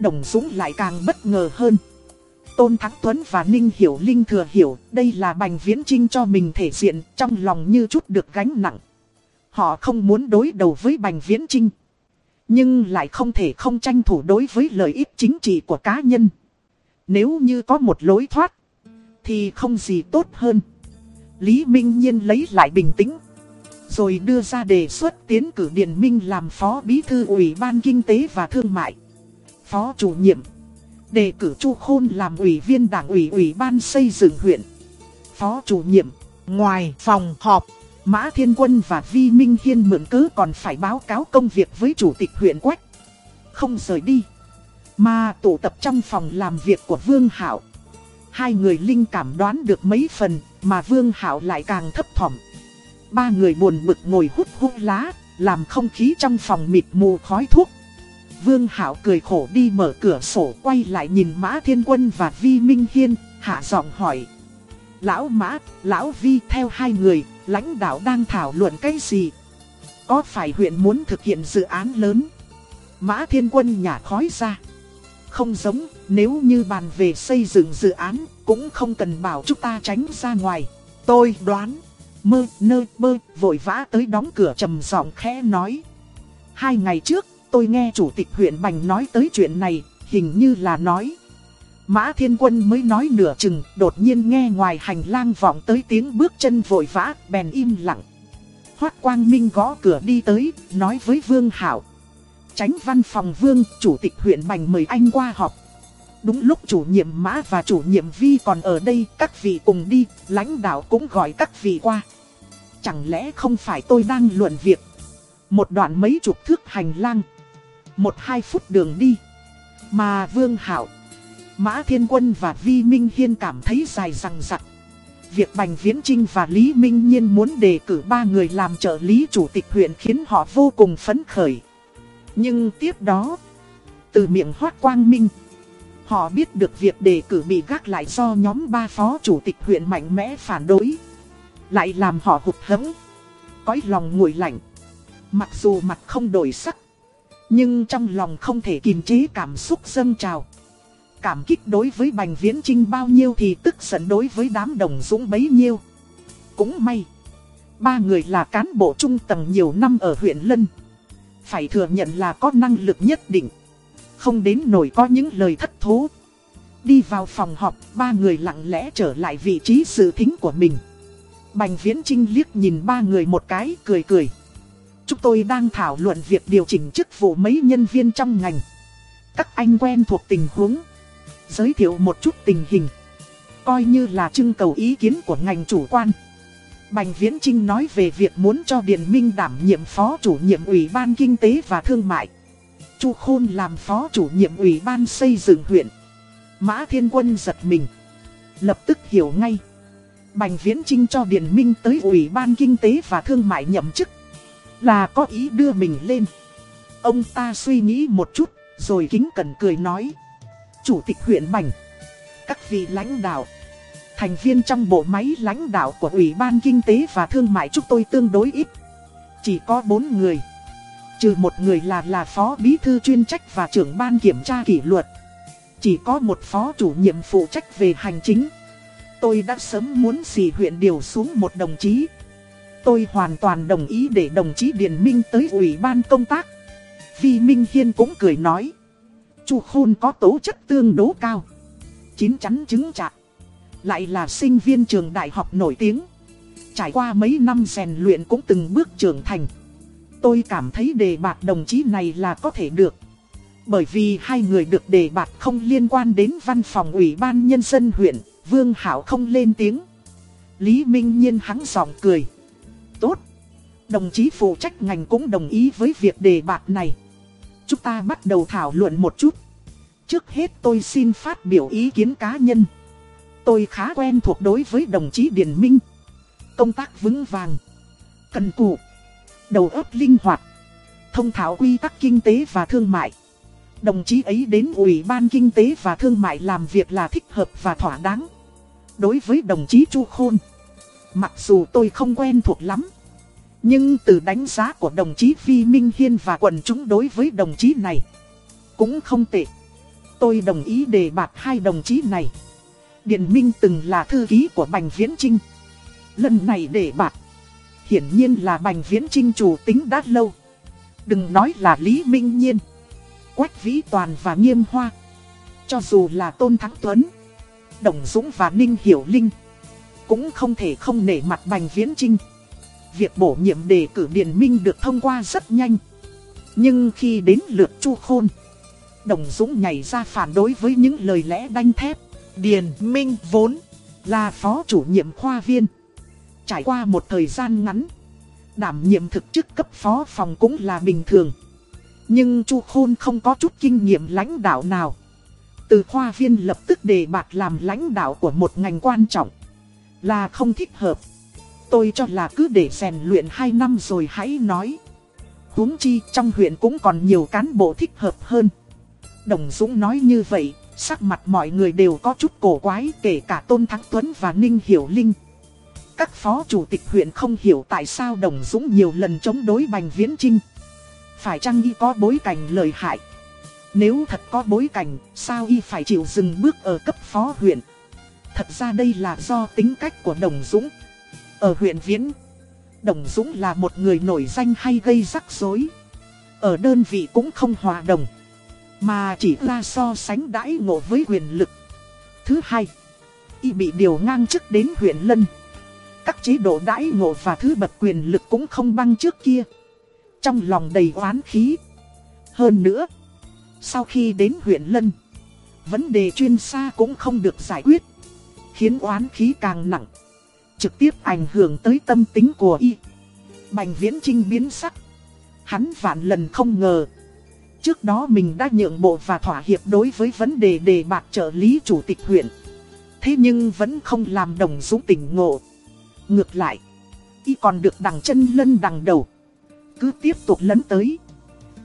Đồng Dũng lại càng bất ngờ hơn. Tôn Thắng Tuấn và Ninh Hiểu Linh thừa hiểu đây là Bành Viễn Trinh cho mình thể diện trong lòng như chút được gánh nặng. Họ không muốn đối đầu với Bành Viễn Trinh. Nhưng lại không thể không tranh thủ đối với lợi ích chính trị của cá nhân. Nếu như có một lối thoát, thì không gì tốt hơn. Lý Minh Nhiên lấy lại bình tĩnh. Rồi đưa ra đề xuất tiến cử Điền Minh làm Phó Bí Thư Ủy ban Kinh tế và Thương mại. Phó chủ nhiệm. Đề cử Chu Khôn làm Ủy viên Đảng ủy Ủy ban xây dựng huyện. Phó chủ nhiệm. Ngoài phòng họp, Mã Thiên Quân và Vi Minh Hiên mượn cớ còn phải báo cáo công việc với Chủ tịch huyện Quách. Không rời đi. Mà tụ tập trong phòng làm việc của Vương Hảo. Hai người linh cảm đoán được mấy phần, mà Vương Hảo lại càng thấp thỏm. Ba người buồn bực ngồi hút hút lá, làm không khí trong phòng mịt mù khói thuốc. Vương Hảo cười khổ đi mở cửa sổ quay lại nhìn Mã Thiên Quân và Vi Minh Hiên, hạ giọng hỏi. Lão Mã, Lão Vi theo hai người, lãnh đạo đang thảo luận cái gì? Có phải huyện muốn thực hiện dự án lớn? Mã Thiên Quân nhả khói ra. không giống, nếu như bàn về xây dựng dự án, cũng không cần bảo chúng ta tránh ra ngoài. Tôi đoán, mơ nơ bơ vội vã tới đóng cửa trầm giọng khẽ nói. Hai ngày trước, tôi nghe chủ tịch huyện Bành nói tới chuyện này, hình như là nói. Mã Thiên Quân mới nói nửa chừng, đột nhiên nghe ngoài hành lang vọng tới tiếng bước chân vội vã, bèn im lặng. Hoác Quang Minh gõ cửa đi tới, nói với Vương Hảo. Tránh văn phòng Vương, chủ tịch huyện Bành mời anh qua họp. Đúng lúc chủ nhiệm Mã và chủ nhiệm Vi còn ở đây, các vị cùng đi, lãnh đạo cũng gọi các vị qua. Chẳng lẽ không phải tôi đang luận việc? Một đoạn mấy chục thước hành lang. Một hai phút đường đi. Mà Vương Hảo, Mã Thiên Quân và Vi Minh Hiên cảm thấy dài rằng rặc. Việc Bành Viễn Trinh và Lý Minh Nhiên muốn đề cử ba người làm trợ lý chủ tịch huyện khiến họ vô cùng phấn khởi. Nhưng tiếp đó, từ miệng Hoác Quang Minh, họ biết được việc đề cử bị gác lại do nhóm ba phó chủ tịch huyện mạnh mẽ phản đối. Lại làm họ hụt hẫng, cõi lòng nguội lạnh. Mặc dù mặt không đổi sắc, nhưng trong lòng không thể kiềm chế cảm xúc dâng trào. Cảm kích đối với Bành Viễn Trinh bao nhiêu thì tức giận đối với đám đồng dũng bấy nhiêu. Cũng may, ba người là cán bộ trung tầng nhiều năm ở huyện Lân. Phải thừa nhận là có năng lực nhất định. Không đến nổi có những lời thất thố. Đi vào phòng họp, ba người lặng lẽ trở lại vị trí sự thính của mình. Bành Viễn Trinh liếc nhìn ba người một cái, cười cười. Chúng tôi đang thảo luận việc điều chỉnh chức vụ mấy nhân viên trong ngành. Các anh quen thuộc tình huống. Giới thiệu một chút tình hình. Coi như là trưng cầu ý kiến của ngành chủ quan. Bành Viễn Trinh nói về việc muốn cho Điền Minh đảm nhiệm phó chủ nhiệm Ủy ban Kinh tế và Thương mại. Chu Khôn làm phó chủ nhiệm Ủy ban xây dựng huyện. Mã Thiên Quân giật mình. Lập tức hiểu ngay. Bành Viễn Trinh cho Điền Minh tới Ủy ban Kinh tế và Thương mại nhậm chức. Là có ý đưa mình lên. Ông ta suy nghĩ một chút, rồi kính cẩn cười nói. Chủ tịch huyện Bành. Các vị lãnh đạo. Thành viên trong bộ máy lãnh đạo của Ủy ban Kinh tế và Thương mại chúng tôi tương đối ít. Chỉ có 4 người. Trừ một người là là phó bí thư chuyên trách và trưởng ban kiểm tra kỷ luật. Chỉ có một phó chủ nhiệm phụ trách về hành chính. Tôi đã sớm muốn xì huyện điều xuống một đồng chí. Tôi hoàn toàn đồng ý để đồng chí Điền Minh tới Ủy ban công tác. Vi Minh Hiên cũng cười nói. Chu Khôn có tố chất tương đối cao. Chín chắn chứng trạng, Lại là sinh viên trường đại học nổi tiếng. Trải qua mấy năm rèn luyện cũng từng bước trưởng thành. Tôi cảm thấy đề bạt đồng chí này là có thể được. Bởi vì hai người được đề bạt không liên quan đến văn phòng ủy ban nhân dân huyện, Vương Hảo không lên tiếng. Lý Minh Nhiên hắng giọng cười. Tốt. Đồng chí phụ trách ngành cũng đồng ý với việc đề bạc này. Chúng ta bắt đầu thảo luận một chút. Trước hết tôi xin phát biểu ý kiến cá nhân. Tôi khá quen thuộc đối với đồng chí Điền Minh. Công tác vững vàng. Cần cù. Đầu óc linh hoạt. Thông thảo quy tắc kinh tế và thương mại. Đồng chí ấy đến Ủy ban Kinh tế và Thương mại làm việc là thích hợp và thỏa đáng. Đối với đồng chí Chu Khôn, mặc dù tôi không quen thuộc lắm, nhưng từ đánh giá của đồng chí Phi Minh Hiên và quần chúng đối với đồng chí này, cũng không tệ. Tôi đồng ý đề bạt hai đồng chí này. Điện Minh từng là thư ký của Bành Viễn Trinh. Lần này đề bạt, hiển nhiên là Bành Viễn Trinh chủ tính đã lâu. Đừng nói là Lý Minh Nhiên, Quách Vĩ Toàn và Nghiêm Hoa. Cho dù là Tôn Thắng Tuấn, Đồng Dũng và Ninh Hiểu Linh, cũng không thể không nể mặt Bành Viễn Trinh. Việc bổ nhiệm đề cử Điền Minh được thông qua rất nhanh. Nhưng khi đến lượt Chu Khôn, Đồng Dũng nhảy ra phản đối với những lời lẽ đanh thép. Điền Minh vốn là phó chủ nhiệm khoa viên. Trải qua một thời gian ngắn, đảm nhiệm thực chức cấp phó phòng cũng là bình thường. Nhưng Chu Khôn không có chút kinh nghiệm lãnh đạo nào. Từ khoa viên lập tức đề bạt làm lãnh đạo của một ngành quan trọng. Là không thích hợp. Tôi cho là cứ để rèn luyện 2 năm rồi hãy nói. huống chi trong huyện cũng còn nhiều cán bộ thích hợp hơn. Đồng Dũng nói như vậy, sắc mặt mọi người đều có chút cổ quái kể cả Tôn Thắng Tuấn và Ninh Hiểu Linh. Các phó chủ tịch huyện không hiểu tại sao Đồng Dũng nhiều lần chống đối Bành Viễn Trinh. Phải chăng y có bối cảnh lợi hại. Nếu thật có bối cảnh, sao y phải chịu dừng bước ở cấp phó huyện? Thật ra đây là do tính cách của Đồng Dũng. Ở huyện Viễn, Đồng Dũng là một người nổi danh hay gây rắc rối. Ở đơn vị cũng không hòa đồng, mà chỉ ra so sánh đãi ngộ với quyền lực. Thứ hai, y bị điều ngang chức đến huyện Lân. Các chế độ đãi ngộ và thứ bậc quyền lực cũng không băng trước kia. Trong lòng đầy oán khí. Hơn nữa, sau khi đến huyện Lân, vấn đề chuyên xa cũng không được giải quyết. Khiến oán khí càng nặng. Trực tiếp ảnh hưởng tới tâm tính của y. Bành viễn trinh biến sắc. Hắn vạn lần không ngờ. Trước đó mình đã nhượng bộ và thỏa hiệp đối với vấn đề đề bạc trợ lý chủ tịch huyện. Thế nhưng vẫn không làm đồng dũng tỉnh ngộ. Ngược lại, y còn được đằng chân lân đằng đầu. Cứ tiếp tục lấn tới.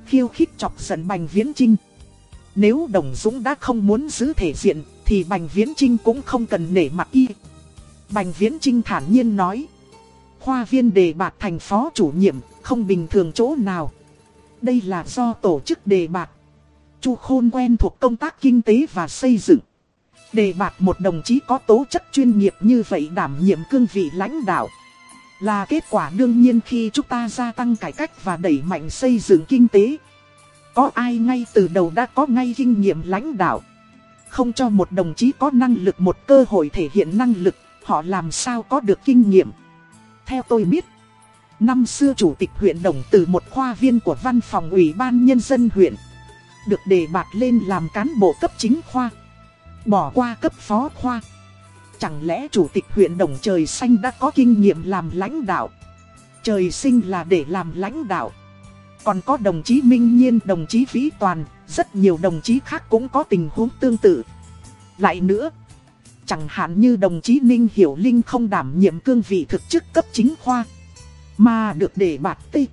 Khiêu khích chọc giận Bành Viễn Trinh. Nếu Đồng Dũng đã không muốn giữ thể diện, thì Bành Viễn Trinh cũng không cần nể mặt y. Bành Viễn Trinh thản nhiên nói. Khoa viên đề bạc thành phó chủ nhiệm, không bình thường chỗ nào. Đây là do tổ chức đề bạc. Chu Khôn quen thuộc công tác kinh tế và xây dựng. Đề bạt một đồng chí có tố chất chuyên nghiệp như vậy đảm nhiệm cương vị lãnh đạo. Là kết quả đương nhiên khi chúng ta gia tăng cải cách và đẩy mạnh xây dựng kinh tế. Có ai ngay từ đầu đã có ngay kinh nghiệm lãnh đạo. Không cho một đồng chí có năng lực một cơ hội thể hiện năng lực, họ làm sao có được kinh nghiệm. Theo tôi biết, năm xưa chủ tịch huyện Đồng từ một khoa viên của văn phòng ủy ban nhân dân huyện. Được đề bạt lên làm cán bộ cấp chính khoa. Bỏ qua cấp phó khoa. Chẳng lẽ chủ tịch huyện Đồng Trời Xanh đã có kinh nghiệm làm lãnh đạo? Trời sinh là để làm lãnh đạo. Còn có đồng chí Minh Nhiên, đồng chí Vĩ Toàn, rất nhiều đồng chí khác cũng có tình huống tương tự. Lại nữa, chẳng hạn như đồng chí Ninh Hiểu Linh không đảm nhiệm cương vị thực chức cấp chính khoa, mà được để bạt tê,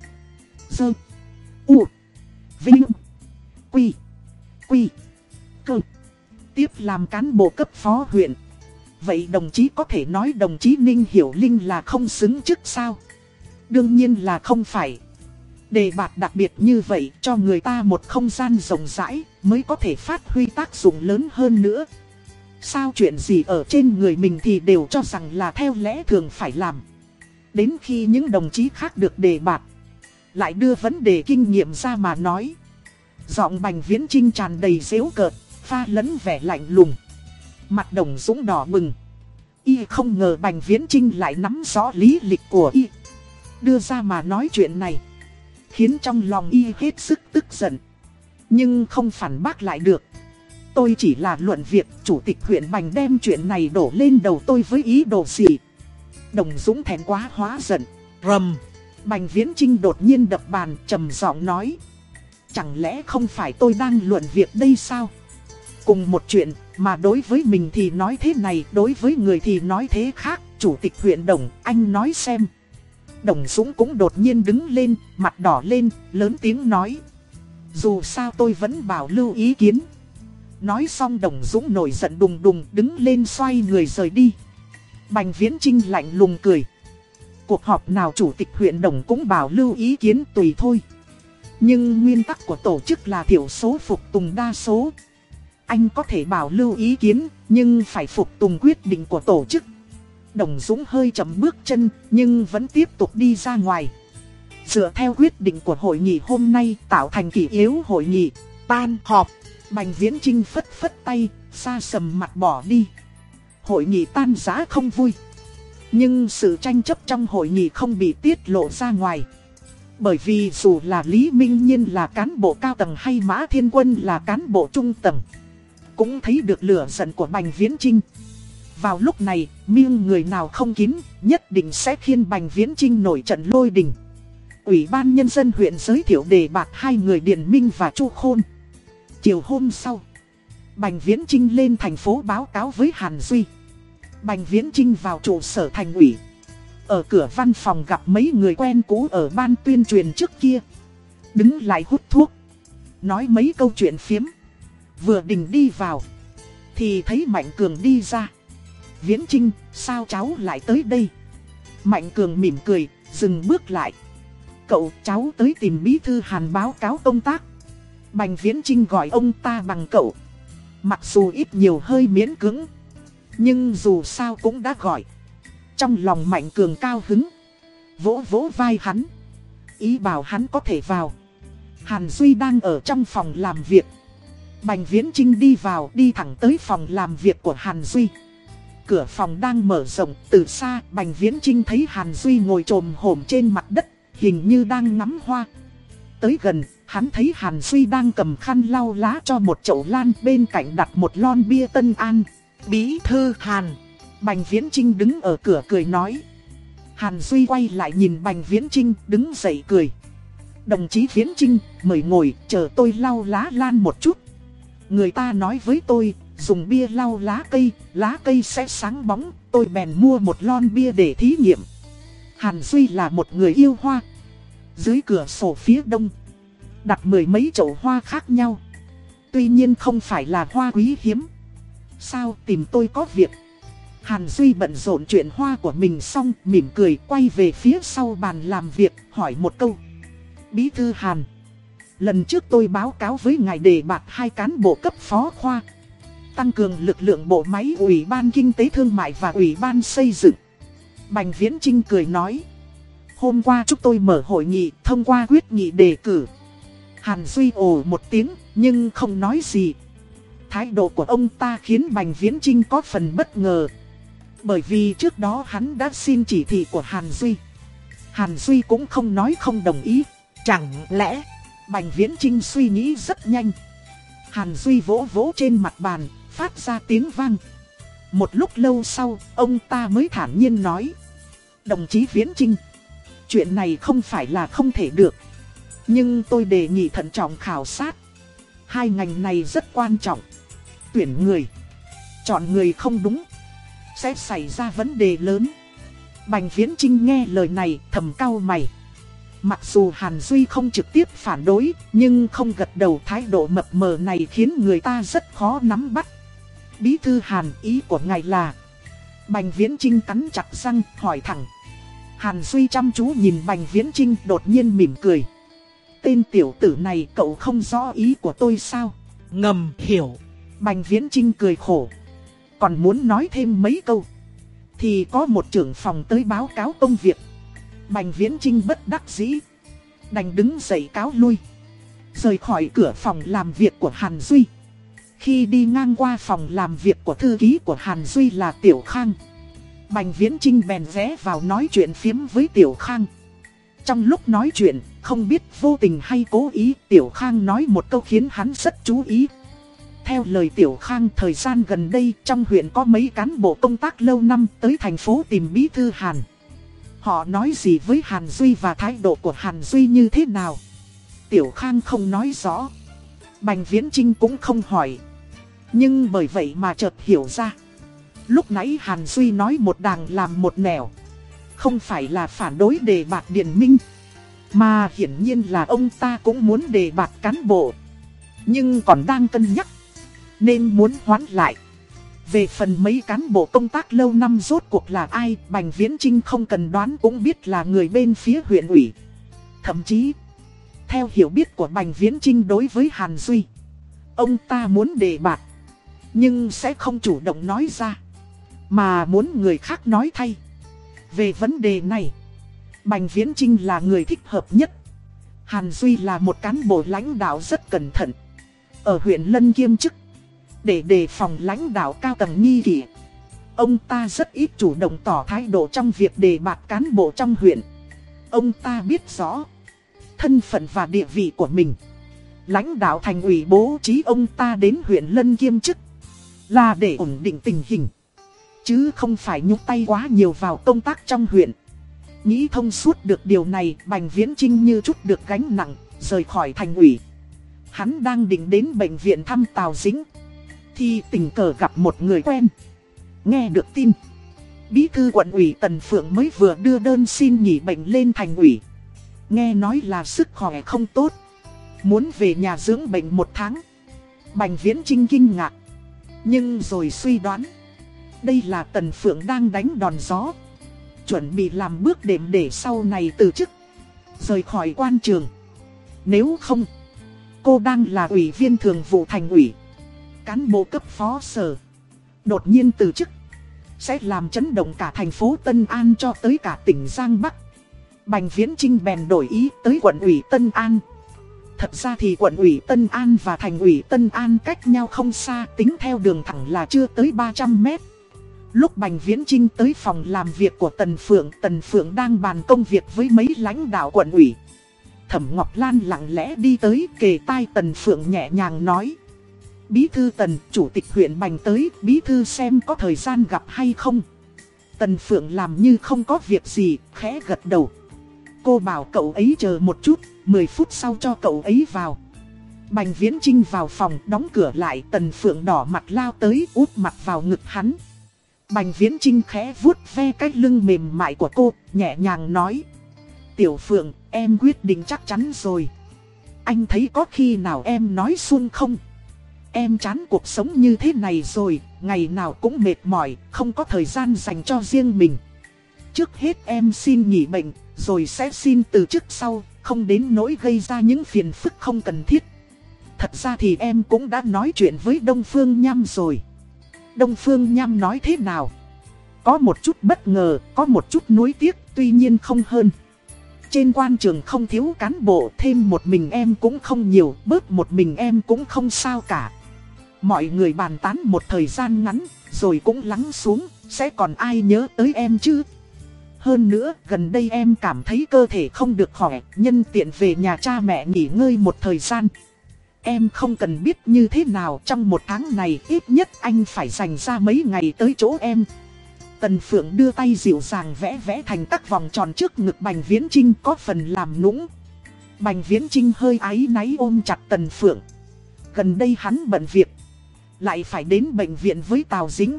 dơ, u, vinh, quy, quy, cơ tiếp làm cán bộ cấp phó huyện. Vậy đồng chí có thể nói đồng chí Ninh Hiểu Linh là không xứng chức sao? Đương nhiên là không phải. Đề bạt đặc biệt như vậy cho người ta một không gian rộng rãi mới có thể phát huy tác dụng lớn hơn nữa. Sao chuyện gì ở trên người mình thì đều cho rằng là theo lẽ thường phải làm. Đến khi những đồng chí khác được đề bạt, lại đưa vấn đề kinh nghiệm ra mà nói. Giọng bành viễn trinh tràn đầy dễu cợt pha lẫn vẻ lạnh lùng. Mặt đồng dũng đỏ bừng. Y không ngờ Bành Viễn Trinh lại nắm rõ lý lịch của Y. Đưa ra mà nói chuyện này. Khiến trong lòng Y hết sức tức giận. Nhưng không phản bác lại được. Tôi chỉ là luận việc chủ tịch huyện Bành đem chuyện này đổ lên đầu tôi với ý đồ gì. Đồng Dũng thèm quá hóa giận. Rầm. Bành Viễn Trinh đột nhiên đập bàn trầm giọng nói. Chẳng lẽ không phải tôi đang luận việc đây sao? Cùng một chuyện, mà đối với mình thì nói thế này, đối với người thì nói thế khác, chủ tịch huyện Đồng, anh nói xem. Đồng Dũng cũng đột nhiên đứng lên, mặt đỏ lên, lớn tiếng nói. Dù sao tôi vẫn bảo lưu ý kiến. Nói xong Đồng Dũng nổi giận đùng đùng đứng lên xoay người rời đi. Bành Viễn Trinh lạnh lùng cười. Cuộc họp nào chủ tịch huyện Đồng cũng bảo lưu ý kiến tùy thôi. Nhưng nguyên tắc của tổ chức là thiểu số phục tùng đa số. Anh có thể bảo lưu ý kiến, nhưng phải phục tùng quyết định của tổ chức. Đồng Dũng hơi chậm bước chân, nhưng vẫn tiếp tục đi ra ngoài. Dựa theo quyết định của hội nghị hôm nay tạo thành kỷ yếu hội nghị, tan họp. Bành Viễn Trinh phất phất tay, xa sầm mặt bỏ đi. Hội nghị tan giá không vui. Nhưng sự tranh chấp trong hội nghị không bị tiết lộ ra ngoài. Bởi vì dù là Lý Minh Nhiên là cán bộ cao tầng hay Mã Thiên Quân là cán bộ trung tầng cũng thấy được lửa giận của Bành Viễn Trinh. Vào lúc này, miêng người nào không kín, nhất định sẽ khiên Bành Viễn Trinh nổi trận lôi đình. Ủy ban Nhân dân huyện giới thiệu đề bạc hai người Điền Minh và Chu Khôn. Chiều hôm sau, Bành Viễn Trinh lên thành phố báo cáo với Hàn Duy. Bành Viễn Trinh vào trụ sở thành ủy. Ở cửa văn phòng gặp mấy người quen cũ ở ban tuyên truyền trước kia. Đứng lại hút thuốc. Nói mấy câu chuyện phiếm. Vừa định đi vào Thì thấy Mạnh Cường đi ra Viễn Trinh sao cháu lại tới đây Mạnh Cường mỉm cười, Dừng bước lại Cậu cháu tới tìm bí thư hàn báo cáo công tác Bành Viễn Trinh gọi ông ta bằng cậu. Mặc dù ít nhiều hơi miễn cứng. Nhưng dù sao cũng đã gọi. Trong lòng Mạnh Cường cao hứng. Vỗ vỗ vai hắn. Ý bảo hắn có thể vào. Hàn Duy đang ở trong phòng làm việc. Bành Viễn Trinh đi vào, đi thẳng tới phòng làm việc của Hàn Duy. Cửa phòng đang mở rộng, từ xa Bành Viễn Trinh thấy Hàn Duy ngồi trồm hổm trên mặt đất, hình như đang ngắm hoa. Tới gần, hắn thấy Hàn Duy đang cầm khăn lau lá cho một chậu lan bên cạnh đặt một lon bia Tân An. Bí thư Hàn. Bành Viễn Trinh đứng ở cửa cười nói. Hàn Duy quay lại nhìn Bành Viễn Trinh đứng dậy cười. Đồng chí Viễn Trinh, mời ngồi, chờ tôi lau lá lan một chút. Người ta nói với tôi, dùng bia lau lá cây, lá cây sẽ sáng bóng, tôi bèn mua một lon bia để thí nghiệm. Hàn Duy là một người yêu hoa. Dưới cửa sổ phía đông, đặt mười mấy chậu hoa khác nhau. Tuy nhiên không phải là hoa quý hiếm. Sao tìm tôi có việc? Hàn Duy bận rộn chuyện hoa của mình xong, mỉm cười quay về phía sau bàn làm việc, hỏi một câu. Bí thư Hàn. Lần trước tôi báo cáo với ngài đề bạt hai cán bộ cấp phó khoa. Tăng cường lực lượng bộ máy Ủy ban Kinh tế Thương mại và Ủy ban Xây dựng. Bành Viễn Trinh cười nói. Hôm qua chúng tôi mở hội nghị thông qua quyết nghị đề cử. Hàn Duy ồ một tiếng nhưng không nói gì. Thái độ của ông ta khiến Bành Viễn Trinh có phần bất ngờ. Bởi vì trước đó hắn đã xin chỉ thị của Hàn Duy. Hàn Duy cũng không nói không đồng ý. Chẳng lẽ... Bành Viễn Trinh suy nghĩ rất nhanh. Hàn Duy vỗ vỗ trên mặt bàn, phát ra tiếng vang. Một lúc lâu sau, ông ta mới thản nhiên nói. Đồng chí Viễn Trinh, chuyện này không phải là không thể được. Nhưng tôi đề nghị thận trọng khảo sát. Hai ngành này rất quan trọng. Tuyển người, chọn người không đúng, sẽ xảy ra vấn đề lớn. Bành Viễn Trinh nghe lời này thầm cau mày. Mặc dù Hàn Duy không trực tiếp phản đối, nhưng không gật đầu thái độ mập mờ này khiến người ta rất khó nắm bắt. Bí thư Hàn ý của ngài là... Bành Viễn Trinh cắn chặt răng, hỏi thẳng. Hàn Duy chăm chú nhìn Bành Viễn Trinh đột nhiên mỉm cười. Tên tiểu tử này cậu không rõ ý của tôi sao? Ngầm hiểu. Bành Viễn Trinh cười khổ. Còn muốn nói thêm mấy câu. Thì có một trưởng phòng tới báo cáo công việc. Bành Viễn Trinh bất đắc dĩ. Đành đứng dậy cáo lui. Rời khỏi cửa phòng làm việc của Hàn Duy. Khi đi ngang qua phòng làm việc của thư ký của Hàn Duy là Tiểu Khang. Bành Viễn Trinh bèn rẽ vào nói chuyện phiếm với Tiểu Khang. Trong lúc nói chuyện, không biết vô tình hay cố ý, Tiểu Khang nói một câu khiến hắn rất chú ý. Theo lời Tiểu Khang, thời gian gần đây trong huyện có mấy cán bộ công tác lâu năm tới thành phố tìm bí thư Hàn. Họ nói gì với Hàn Duy và thái độ của Hàn Duy như thế nào? Tiểu Khang không nói rõ. Bành Viễn Trinh cũng không hỏi. Nhưng bởi vậy mà chợt hiểu ra. Lúc nãy Hàn Duy nói một đàng làm một nẻo. Không phải là phản đối đề bạc Điền Minh. Mà hiển nhiên là ông ta cũng muốn đề bạc cán bộ. Nhưng còn đang cân nhắc. Nên muốn hoán lại. Về phần mấy cán bộ công tác lâu năm rốt cuộc là ai, Bành Viễn Trinh không cần đoán cũng biết là người bên phía huyện ủy. Thậm chí, theo hiểu biết của Bành Viễn Trinh đối với Hàn Duy, ông ta muốn đề bạc nhưng sẽ không chủ động nói ra, mà muốn người khác nói thay. Về vấn đề này, Bành Viễn Trinh là người thích hợp nhất. Hàn Duy là một cán bộ lãnh đạo rất cẩn thận. Ở huyện Lân Kiêm chức để đề phòng lãnh đạo cao tầng nghi kỷ. Ông ta rất ít chủ động tỏ thái độ trong việc đề bạt cán bộ trong huyện. Ông ta biết rõ thân phận và địa vị của mình. Lãnh đạo thành ủy bố trí ông ta đến huyện Lân Kiêm chức là để ổn định tình hình. Chứ không phải nhúc tay quá nhiều vào công tác trong huyện. Nghĩ thông suốt được điều này, Bành Viễn Trinh như chút được gánh nặng, rời khỏi thành ủy. Hắn đang định đến bệnh viện thăm Tào Dính thì tình cờ gặp một người quen. Nghe được tin, bí thư quận ủy Tần Phượng mới vừa đưa đơn xin nghỉ bệnh lên thành ủy. Nghe nói là sức khỏe không tốt, muốn về nhà dưỡng bệnh một tháng. Bành Viễn Trinh kinh ngạc, nhưng rồi suy đoán, đây là Tần Phượng đang đánh đòn gió. Chuẩn bị làm bước đệm để sau này từ chức, rời khỏi quan trường. Nếu không, cô đang là ủy viên thường vụ thành ủy. Cán bộ cấp phó sở. Đột nhiên từ chức. Sẽ làm chấn động cả thành phố Tân An cho tới cả tỉnh Giang Bắc. Bành Viễn Trinh bèn đổi ý tới quận ủy Tân An. Thật ra thì quận ủy Tân An và thành ủy Tân An cách nhau không xa tính theo đường thẳng là chưa tới 300 mét. Lúc Bành Viễn Trinh tới phòng làm việc của Tần Phượng, Tần Phượng đang bàn công việc với mấy lãnh đạo quận ủy. Thẩm Ngọc Lan lặng lẽ đi tới kề tai Tần Phượng nhẹ nhàng nói. Bí thư Tần, chủ tịch huyện Bành tới, bí thư xem có thời gian gặp hay không. Tần Phượng làm như không có việc gì, khẽ gật đầu. Cô bảo cậu ấy chờ một chút, 10 phút sau cho cậu ấy vào. Bành Viễn Trinh vào phòng, đóng cửa lại, Tần Phượng đỏ mặt lao tới, úp mặt vào ngực hắn. Bành Viễn Trinh khẽ vuốt ve cái lưng mềm mại của cô, nhẹ nhàng nói. Tiểu Phượng, em quyết định chắc chắn rồi. Anh thấy có khi nào em nói xuân không? Em chán cuộc sống như thế này rồi, ngày nào cũng mệt mỏi, không có thời gian dành cho riêng mình. Trước hết em xin nghỉ bệnh, rồi sẽ xin từ chức sau, không đến nỗi gây ra những phiền phức không cần thiết. Thật ra thì em cũng đã nói chuyện với Đông Phương Nham rồi. Đông Phương Nham nói thế nào? Có một chút bất ngờ, có một chút nuối tiếc, tuy nhiên không hơn. Trên quan trường không thiếu cán bộ, thêm một mình em cũng không nhiều, bớt một mình em cũng không sao cả. Mọi người bàn tán một thời gian ngắn, rồi cũng lắng xuống, sẽ còn ai nhớ tới em chứ? Hơn nữa, gần đây em cảm thấy cơ thể không được khỏe, nhân tiện về nhà cha mẹ nghỉ ngơi một thời gian. Em không cần biết như thế nào trong một tháng này ít nhất anh phải dành ra mấy ngày tới chỗ em. Tần Phượng đưa tay dịu dàng vẽ vẽ thành các vòng tròn trước ngực Bành Viễn Trinh có phần làm nũng. Bành Viễn Trinh hơi áy náy ôm chặt Tần Phượng. Gần đây hắn bận việc. Lại phải đến bệnh viện với Tào Dính.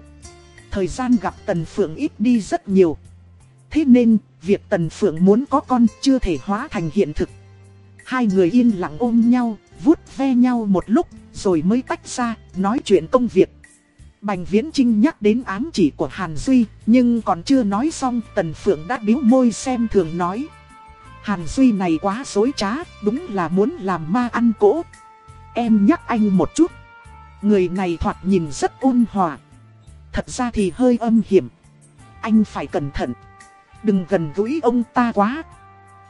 Thời gian gặp Tần Phượng ít đi rất nhiều. Thế nên, việc Tần Phượng muốn có con chưa thể hóa thành hiện thực. Hai người yên lặng ôm nhau, vuốt ve nhau một lúc, rồi mới tách ra, nói chuyện công việc. Bành Viễn Trinh nhắc đến ám chỉ của Hàn Duy, nhưng còn chưa nói xong, Tần Phượng đã biếu môi xem thường nói. Hàn Duy này quá dối trá, đúng là muốn làm ma ăn cỗ. Em nhắc anh một chút. Người này thoạt nhìn rất ôn hòa. Thật ra thì hơi âm hiểm. Anh phải cẩn thận. Đừng gần gũi ông ta quá.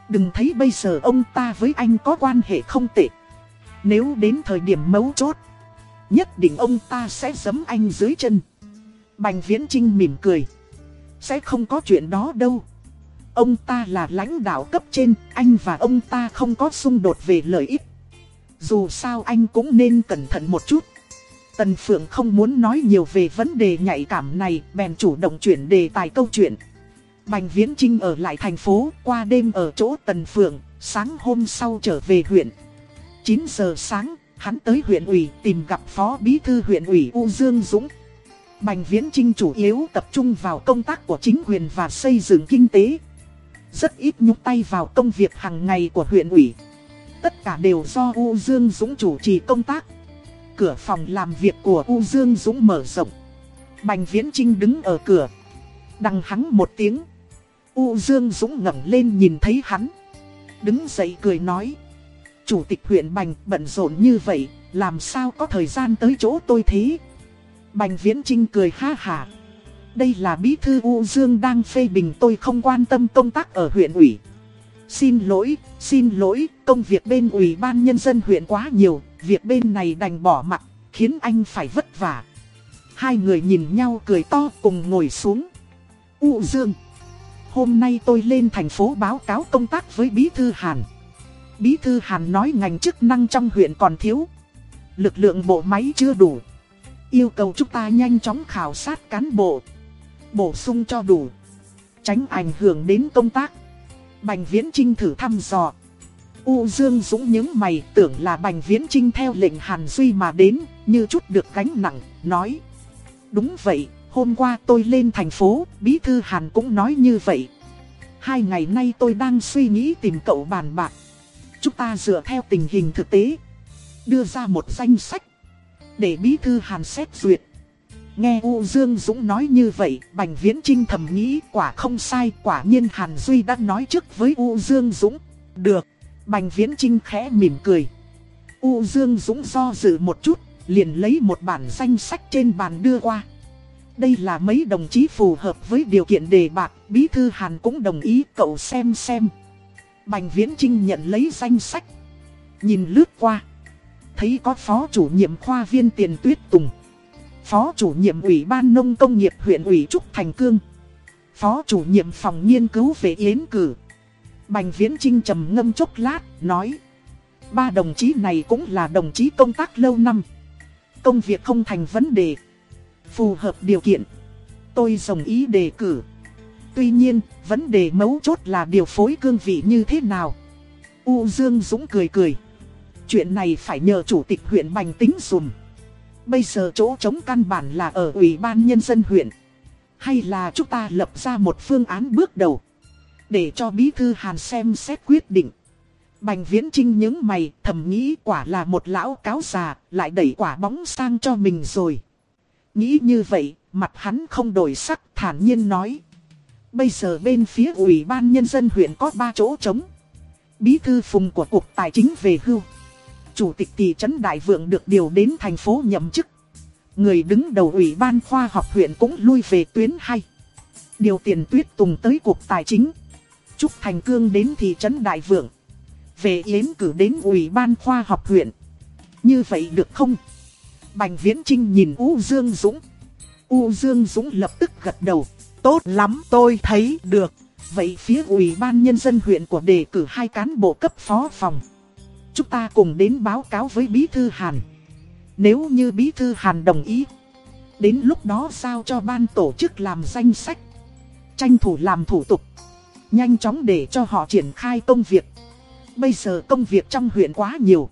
Đừng thấy bây giờ ông ta với anh có quan hệ không tệ. Nếu đến thời điểm mấu chốt, nhất định ông ta sẽ giấm anh dưới chân. Bành Viễn Trinh mỉm cười. Sẽ không có chuyện đó đâu. Ông ta là lãnh đạo cấp trên, anh và ông ta không có xung đột về lợi ích. Dù sao anh cũng nên cẩn thận một chút. Tần Phượng không muốn nói nhiều về vấn đề nhạy cảm này, bèn chủ động chuyển đề tài câu chuyện. Bành Viễn Trinh ở lại thành phố, qua đêm ở chỗ Tần Phượng, sáng hôm sau trở về huyện. 9 giờ sáng, hắn tới huyện ủy tìm gặp Phó Bí Thư huyện ủy U Dương Dũng. Bành Viễn Trinh chủ yếu tập trung vào công tác của chính quyền và xây dựng kinh tế. Rất ít nhúc tay vào công việc hàng ngày của huyện ủy. Tất cả đều do U Dương Dũng chủ trì công tác. Cửa phòng làm việc của U Dương Dũng mở rộng. Bành Viễn Trinh đứng ở cửa. Đằng hắn một tiếng. U Dương Dũng ngẩng lên nhìn thấy hắn. Đứng dậy cười nói. Chủ tịch huyện Bành bận rộn như vậy, làm sao có thời gian tới chỗ tôi thế? Bành Viễn Trinh cười ha hà. Đây là bí thư U Dương đang phê bình tôi không quan tâm công tác ở huyện ủy. Xin lỗi, xin lỗi, công việc bên ủy ban nhân dân huyện quá nhiều, việc bên này đành bỏ mặt, khiến anh phải vất vả. Hai người nhìn nhau cười to cùng ngồi xuống. U Dương Hôm nay tôi lên thành phố báo cáo công tác với Bí Thư Hàn. Bí Thư Hàn nói ngành chức năng trong huyện còn thiếu. Lực lượng bộ máy chưa đủ. Yêu cầu chúng ta nhanh chóng khảo sát cán bộ. Bổ sung cho đủ. Tránh ảnh hưởng đến công tác. Bành Viễn Trinh thử thăm dò. U Dương Dũng những mày tưởng là Bành Viễn Trinh theo lệnh Hàn Duy mà đến, như chút được gánh nặng, nói. Đúng vậy, Hôm qua tôi lên thành phố, Bí Thư Hàn cũng nói như vậy. Hai ngày nay tôi đang suy nghĩ tìm cậu bàn bạc. Chúng ta dựa theo tình hình thực tế. Đưa ra một danh sách. Để Bí Thư Hàn xét duyệt. Nghe U Dương Dũng nói như vậy, Bành Viễn Trinh thầm nghĩ quả không sai, quả nhiên Hàn Duy đã nói trước với U Dương Dũng. Được, Bành Viễn Trinh khẽ mỉm cười. U Dương Dũng do dự một chút, liền lấy một bản danh sách trên bàn đưa qua. Đây là mấy đồng chí phù hợp với điều kiện đề bạc, Bí Thư Hàn cũng đồng ý cậu xem xem. Bành Viễn Trinh nhận lấy danh sách. Nhìn lướt qua. Thấy có phó chủ nhiệm khoa viên tiền tuyết tùng. Phó chủ nhiệm ủy ban nông công nghiệp huyện ủy Trúc Thành Cương. Phó chủ nhiệm phòng nghiên cứu về yến cử. Bành Viễn Trinh trầm ngâm chốc lát, nói. Ba đồng chí này cũng là đồng chí công tác lâu năm. Công việc không thành vấn đề. Phù hợp điều kiện. Tôi đồng ý đề cử. Tuy nhiên, vấn đề mấu chốt là điều phối cương vị như thế nào. U Dương Dũng cười cười. Chuyện này phải nhờ chủ tịch huyện Bành tính dùm. Bây giờ chỗ chống căn bản là ở Ủy ban Nhân dân huyện. Hay là chúng ta lập ra một phương án bước đầu. Để cho Bí Thư Hàn xem xét quyết định. Bành Viễn Trinh những mày thầm nghĩ quả là một lão cáo già, lại đẩy quả bóng sang cho mình rồi. Nghĩ như vậy, mặt hắn không đổi sắc, thản nhiên nói. Bây giờ bên phía Ủy ban Nhân dân huyện có 3 chỗ trống. Bí thư phùng của Cục Tài chính về hưu. Chủ tịch thị trấn Đại Vượng được điều đến thành phố nhậm chức. Người đứng đầu Ủy ban khoa học huyện cũng lui về tuyến hay. Điều tiền tuyết tùng tới Cục Tài chính. Trúc Thành Cương đến thị trấn Đại Vượng. Về yến cử đến Ủy ban khoa học huyện. Như vậy được không? Bành Viễn Trinh nhìn U Dương Dũng. U Dương Dũng lập tức gật đầu. Tốt lắm, tôi thấy được. Vậy phía Ủy ban Nhân dân huyện của đề cử hai cán bộ cấp phó phòng. Chúng ta cùng đến báo cáo với Bí Thư Hàn. Nếu như Bí Thư Hàn đồng ý. Đến lúc đó sao cho ban tổ chức làm danh sách. Tranh thủ làm thủ tục. Nhanh chóng để cho họ triển khai công việc. Bây giờ công việc trong huyện quá nhiều.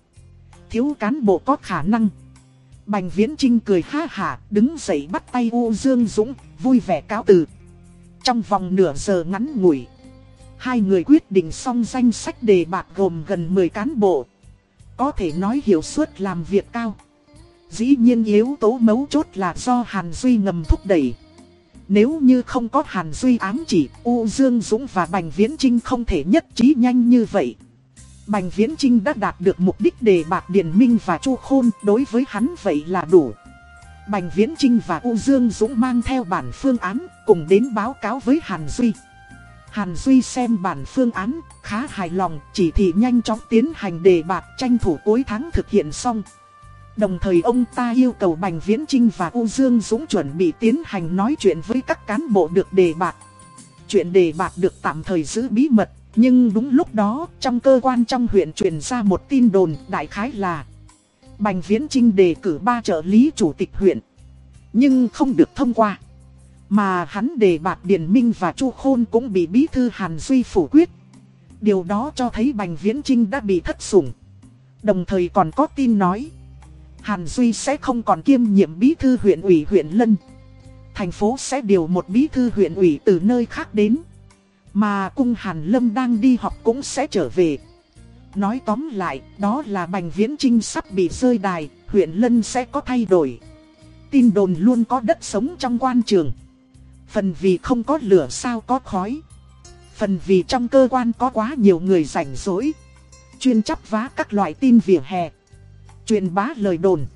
Thiếu cán bộ có khả năng. Bành Viễn Trinh cười ha hả, đứng dậy bắt tay U Dương Dũng, vui vẻ cáo từ. Trong vòng nửa giờ ngắn ngủi, hai người quyết định xong danh sách đề bạc gồm gần 10 cán bộ. Có thể nói hiệu suất làm việc cao. Dĩ nhiên yếu tố mấu chốt là do Hàn Duy ngầm thúc đẩy. Nếu như không có Hàn Duy ám chỉ, U Dương Dũng và Bành Viễn Trinh không thể nhất trí nhanh như vậy. Bành Viễn Trinh đã đạt được mục đích đề bạc Điền Minh và Chu Khôn, đối với hắn vậy là đủ. Bành Viễn Trinh và U Dương Dũng mang theo bản phương án, cùng đến báo cáo với Hàn Duy. Hàn Duy xem bản phương án, khá hài lòng, chỉ thị nhanh chóng tiến hành đề bạc tranh thủ cuối tháng thực hiện xong. Đồng thời ông ta yêu cầu Bành Viễn Trinh và U Dương Dũng chuẩn bị tiến hành nói chuyện với các cán bộ được đề bạc. Chuyện đề bạc được tạm thời giữ bí mật nhưng đúng lúc đó, trong cơ quan trong huyện truyền ra một tin đồn đại khái là Bành Viễn Trinh đề cử ba trợ lý chủ tịch huyện. Nhưng không được thông qua. Mà hắn đề bạc Điền Minh và Chu Khôn cũng bị bí thư Hàn Duy phủ quyết. Điều đó cho thấy Bành Viễn Trinh đã bị thất sủng. Đồng thời còn có tin nói Hàn Duy sẽ không còn kiêm nhiệm bí thư huyện ủy huyện Lân. Thành phố sẽ điều một bí thư huyện ủy từ nơi khác đến mà cung Hàn Lâm đang đi học cũng sẽ trở về. Nói tóm lại, đó là Bành Viễn Trinh sắp bị rơi đài, huyện Lân sẽ có thay đổi. Tin đồn luôn có đất sống trong quan trường. Phần vì không có lửa sao có khói. Phần vì trong cơ quan có quá nhiều người rảnh rỗi. Chuyên chấp vá các loại tin vỉa hè. Truyền bá lời đồn.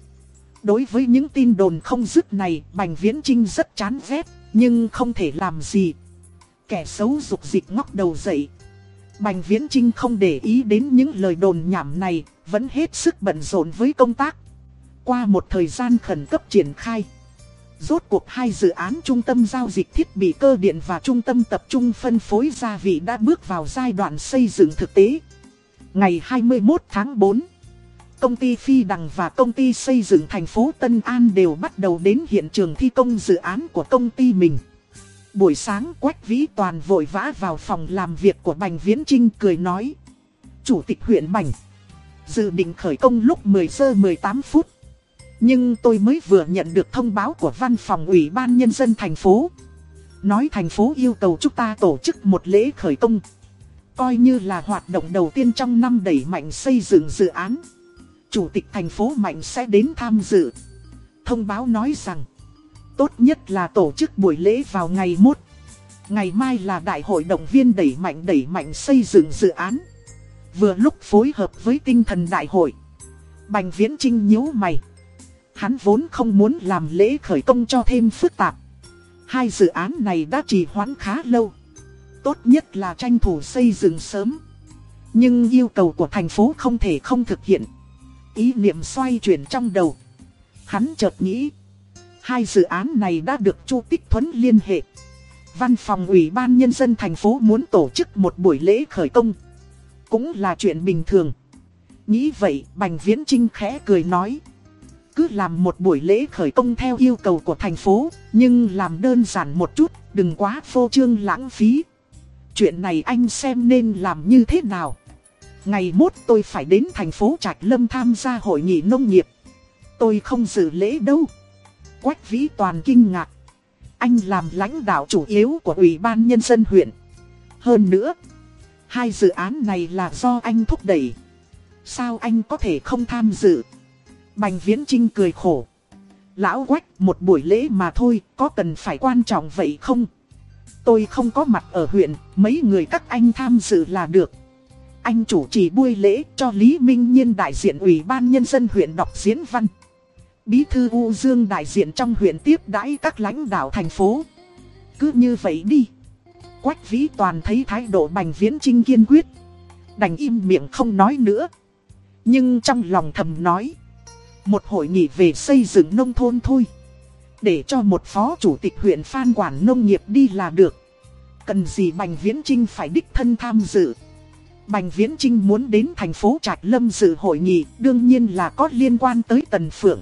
Đối với những tin đồn không dứt này, Bành Viễn Trinh rất chán ghét, nhưng không thể làm gì, Kẻ xấu dục dịch ngóc đầu dậy. Bành Viễn Trinh không để ý đến những lời đồn nhảm này, vẫn hết sức bận rộn với công tác. Qua một thời gian khẩn cấp triển khai. Rốt cuộc hai dự án trung tâm giao dịch thiết bị cơ điện và trung tâm tập trung phân phối gia vị đã bước vào giai đoạn xây dựng thực tế. Ngày 21 tháng 4, công ty Phi Đằng và công ty xây dựng thành phố Tân An đều bắt đầu đến hiện trường thi công dự án của công ty mình. Buổi sáng Quách Vĩ Toàn vội vã vào phòng làm việc của Bành Viễn Trinh cười nói. Chủ tịch huyện Bành. Dự định khởi công lúc 10 giờ 18 phút. Nhưng tôi mới vừa nhận được thông báo của văn phòng Ủy ban Nhân dân thành phố. Nói thành phố yêu cầu chúng ta tổ chức một lễ khởi công. Coi như là hoạt động đầu tiên trong năm đẩy mạnh xây dựng dự án. Chủ tịch thành phố Mạnh sẽ đến tham dự. Thông báo nói rằng Tốt nhất là tổ chức buổi lễ vào ngày mốt. Ngày mai là đại hội động viên đẩy mạnh đẩy mạnh xây dựng dự án. Vừa lúc phối hợp với tinh thần đại hội. Bành Viễn Trinh nhíu mày. Hắn vốn không muốn làm lễ khởi công cho thêm phức tạp. Hai dự án này đã trì hoãn khá lâu. Tốt nhất là tranh thủ xây dựng sớm. Nhưng yêu cầu của thành phố không thể không thực hiện. Ý niệm xoay chuyển trong đầu. Hắn chợt nghĩ. Hai dự án này đã được Chu Tích Thuấn liên hệ. Văn phòng Ủy ban Nhân dân thành phố muốn tổ chức một buổi lễ khởi công. Cũng là chuyện bình thường. Nghĩ vậy, Bành Viễn Trinh khẽ cười nói. Cứ làm một buổi lễ khởi công theo yêu cầu của thành phố, nhưng làm đơn giản một chút, đừng quá phô trương lãng phí. Chuyện này anh xem nên làm như thế nào? Ngày mốt tôi phải đến thành phố Trạch Lâm tham gia hội nghị nông nghiệp. Tôi không dự lễ đâu. Quách Vĩ Toàn kinh ngạc. Anh làm lãnh đạo chủ yếu của Ủy ban Nhân dân huyện. Hơn nữa, hai dự án này là do anh thúc đẩy. Sao anh có thể không tham dự? Bành Viễn Trinh cười khổ. Lão Quách, một buổi lễ mà thôi, có cần phải quan trọng vậy không? Tôi không có mặt ở huyện, mấy người các anh tham dự là được. Anh chủ trì buổi lễ cho Lý Minh Nhiên đại diện Ủy ban Nhân dân huyện đọc diễn văn. Bí thư U Dương đại diện trong huyện tiếp đãi các lãnh đạo thành phố. Cứ như vậy đi. Quách Vĩ Toàn thấy thái độ Bành Viễn Trinh kiên quyết. Đành im miệng không nói nữa. Nhưng trong lòng thầm nói. Một hội nghị về xây dựng nông thôn thôi. Để cho một phó chủ tịch huyện phan quản nông nghiệp đi là được. Cần gì Bành Viễn Trinh phải đích thân tham dự. Bành Viễn Trinh muốn đến thành phố Trạch Lâm dự hội nghị, đương nhiên là có liên quan tới Tần Phượng.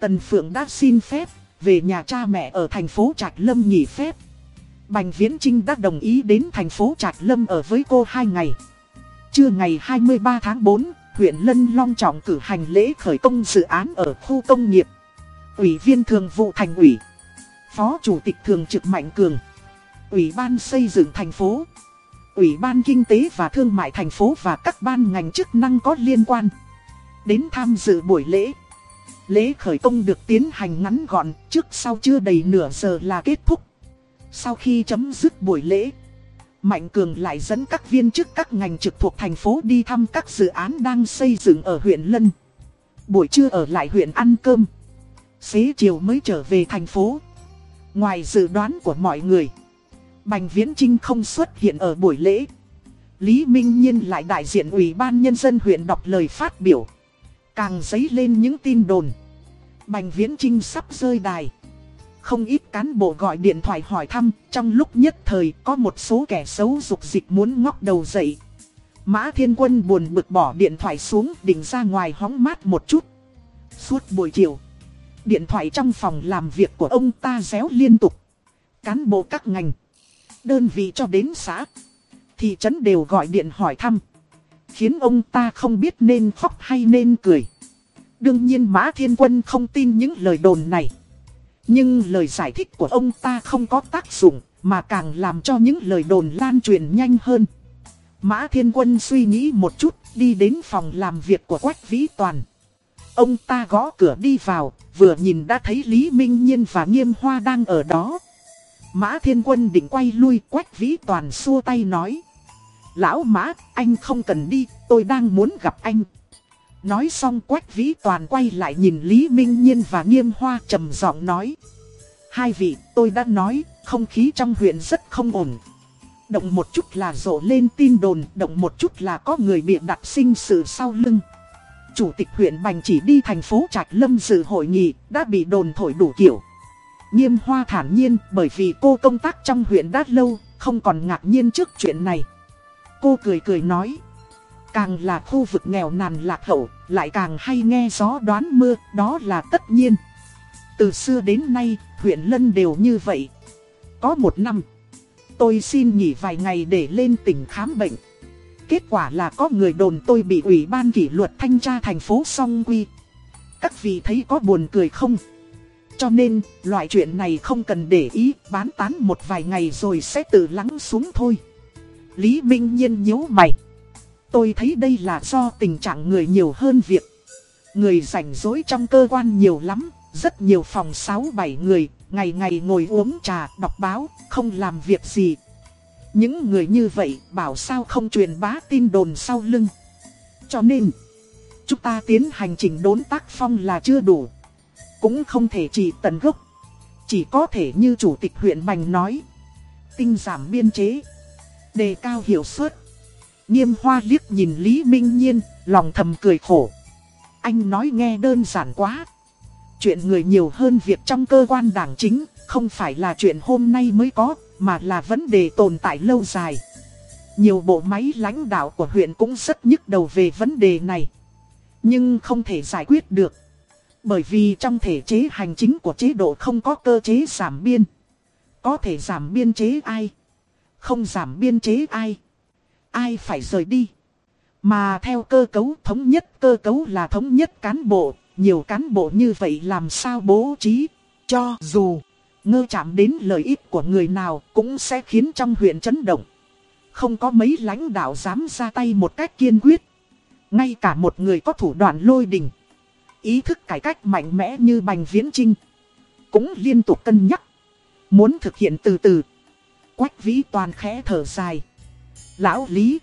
Tần Phượng đã xin phép về nhà cha mẹ ở thành phố Trạch Lâm nghỉ phép. Bành Viễn Trinh đã đồng ý đến thành phố Trạch Lâm ở với cô hai ngày. Trưa ngày 23 tháng 4, huyện Lân Long trọng cử hành lễ khởi công dự án ở khu công nghiệp. Ủy viên thường vụ thành ủy, Phó Chủ tịch Thường trực Mạnh Cường, Ủy ban xây dựng thành phố, Ủy ban Kinh tế và Thương mại thành phố và các ban ngành chức năng có liên quan. Đến tham dự buổi lễ. Lễ khởi công được tiến hành ngắn gọn, trước sau chưa đầy nửa giờ là kết thúc. Sau khi chấm dứt buổi lễ, Mạnh Cường lại dẫn các viên chức các ngành trực thuộc thành phố đi thăm các dự án đang xây dựng ở huyện Lân. Buổi trưa ở lại huyện ăn cơm. Xế chiều mới trở về thành phố. Ngoài dự đoán của mọi người, Bành Viễn Trinh không xuất hiện ở buổi lễ. Lý Minh Nhiên lại đại diện Ủy ban Nhân dân huyện đọc lời phát biểu. Càng dấy lên những tin đồn. Bành Viễn Trinh sắp rơi đài. Không ít cán bộ gọi điện thoại hỏi thăm, trong lúc nhất thời có một số kẻ xấu dục dịch muốn ngóc đầu dậy. Mã Thiên Quân buồn bực bỏ điện thoại xuống định ra ngoài hóng mát một chút. Suốt buổi chiều, điện thoại trong phòng làm việc của ông ta réo liên tục. Cán bộ các ngành, đơn vị cho đến xã, thị trấn đều gọi điện hỏi thăm. Khiến ông ta không biết nên khóc hay nên cười. Đương nhiên Mã Thiên Quân không tin những lời đồn này. Nhưng lời giải thích của ông ta không có tác dụng, mà càng làm cho những lời đồn lan truyền nhanh hơn. Mã Thiên Quân suy nghĩ một chút, đi đến phòng làm việc của Quách Vĩ Toàn. Ông ta gõ cửa đi vào, vừa nhìn đã thấy Lý Minh Nhiên và Nghiêm Hoa đang ở đó. Mã Thiên Quân định quay lui, Quách Vĩ Toàn xua tay nói. Lão Mã, anh không cần đi, tôi đang muốn gặp anh. Nói xong Quách Vĩ Toàn quay lại nhìn Lý Minh Nhiên và Nghiêm Hoa trầm giọng nói. Hai vị, tôi đã nói, không khí trong huyện rất không ổn. Động một chút là rộ lên tin đồn, động một chút là có người bị đặt sinh sự sau lưng. Chủ tịch huyện Bành chỉ đi thành phố Trạch Lâm dự hội nghị, đã bị đồn thổi đủ kiểu. Nghiêm Hoa thản nhiên bởi vì cô công tác trong huyện đã lâu, không còn ngạc nhiên trước chuyện này. Cô cười cười nói. Càng là khu vực nghèo nàn lạc hậu, lại càng hay nghe gió đoán mưa, đó là tất nhiên. Từ xưa đến nay, huyện Lân đều như vậy. Có một năm, tôi xin nghỉ vài ngày để lên tỉnh khám bệnh. Kết quả là có người đồn tôi bị ủy ban kỷ luật thanh tra thành phố song quy. Các vị thấy có buồn cười không? Cho nên, loại chuyện này không cần để ý, bán tán một vài ngày rồi sẽ tự lắng xuống thôi. Lý Minh Nhiên nhíu mày. Tôi thấy đây là do tình trạng người nhiều hơn việc. Người rảnh rỗi trong cơ quan nhiều lắm, rất nhiều phòng 6-7 người, ngày ngày ngồi uống trà, đọc báo, không làm việc gì. Những người như vậy bảo sao không truyền bá tin đồn sau lưng. Cho nên, Chúng ta tiến hành chỉnh đốn tác phong là chưa đủ. Cũng không thể chỉ tận gốc. Chỉ có thể như chủ tịch huyện Bành nói. Tinh giảm biên chế. Đề cao hiệu suất. Nghiêm hoa liếc nhìn Lý Minh Nhiên, lòng thầm cười khổ. Anh nói nghe đơn giản quá. Chuyện người nhiều hơn việc trong cơ quan đảng chính, không phải là chuyện hôm nay mới có, mà là vấn đề tồn tại lâu dài. Nhiều bộ máy lãnh đạo của huyện cũng rất nhức đầu về vấn đề này. Nhưng không thể giải quyết được. Bởi vì trong thể chế hành chính của chế độ không có cơ chế giảm biên. Có thể giảm biên chế ai? Không giảm biên chế ai? Ai phải rời đi? Mà theo cơ cấu thống nhất cơ cấu là thống nhất cán bộ, nhiều cán bộ như vậy làm sao bố trí, cho dù ngơ chạm đến lợi ích của người nào cũng sẽ khiến trong huyện chấn động. Không có mấy lãnh đạo dám ra tay một cách kiên quyết. Ngay cả một người có thủ đoạn lôi đình. Ý thức cải cách mạnh mẽ như Bành Viễn Trinh. Cũng liên tục cân nhắc. Muốn thực hiện từ từ. Quách vĩ toàn khẽ thở dài. Lão Lý.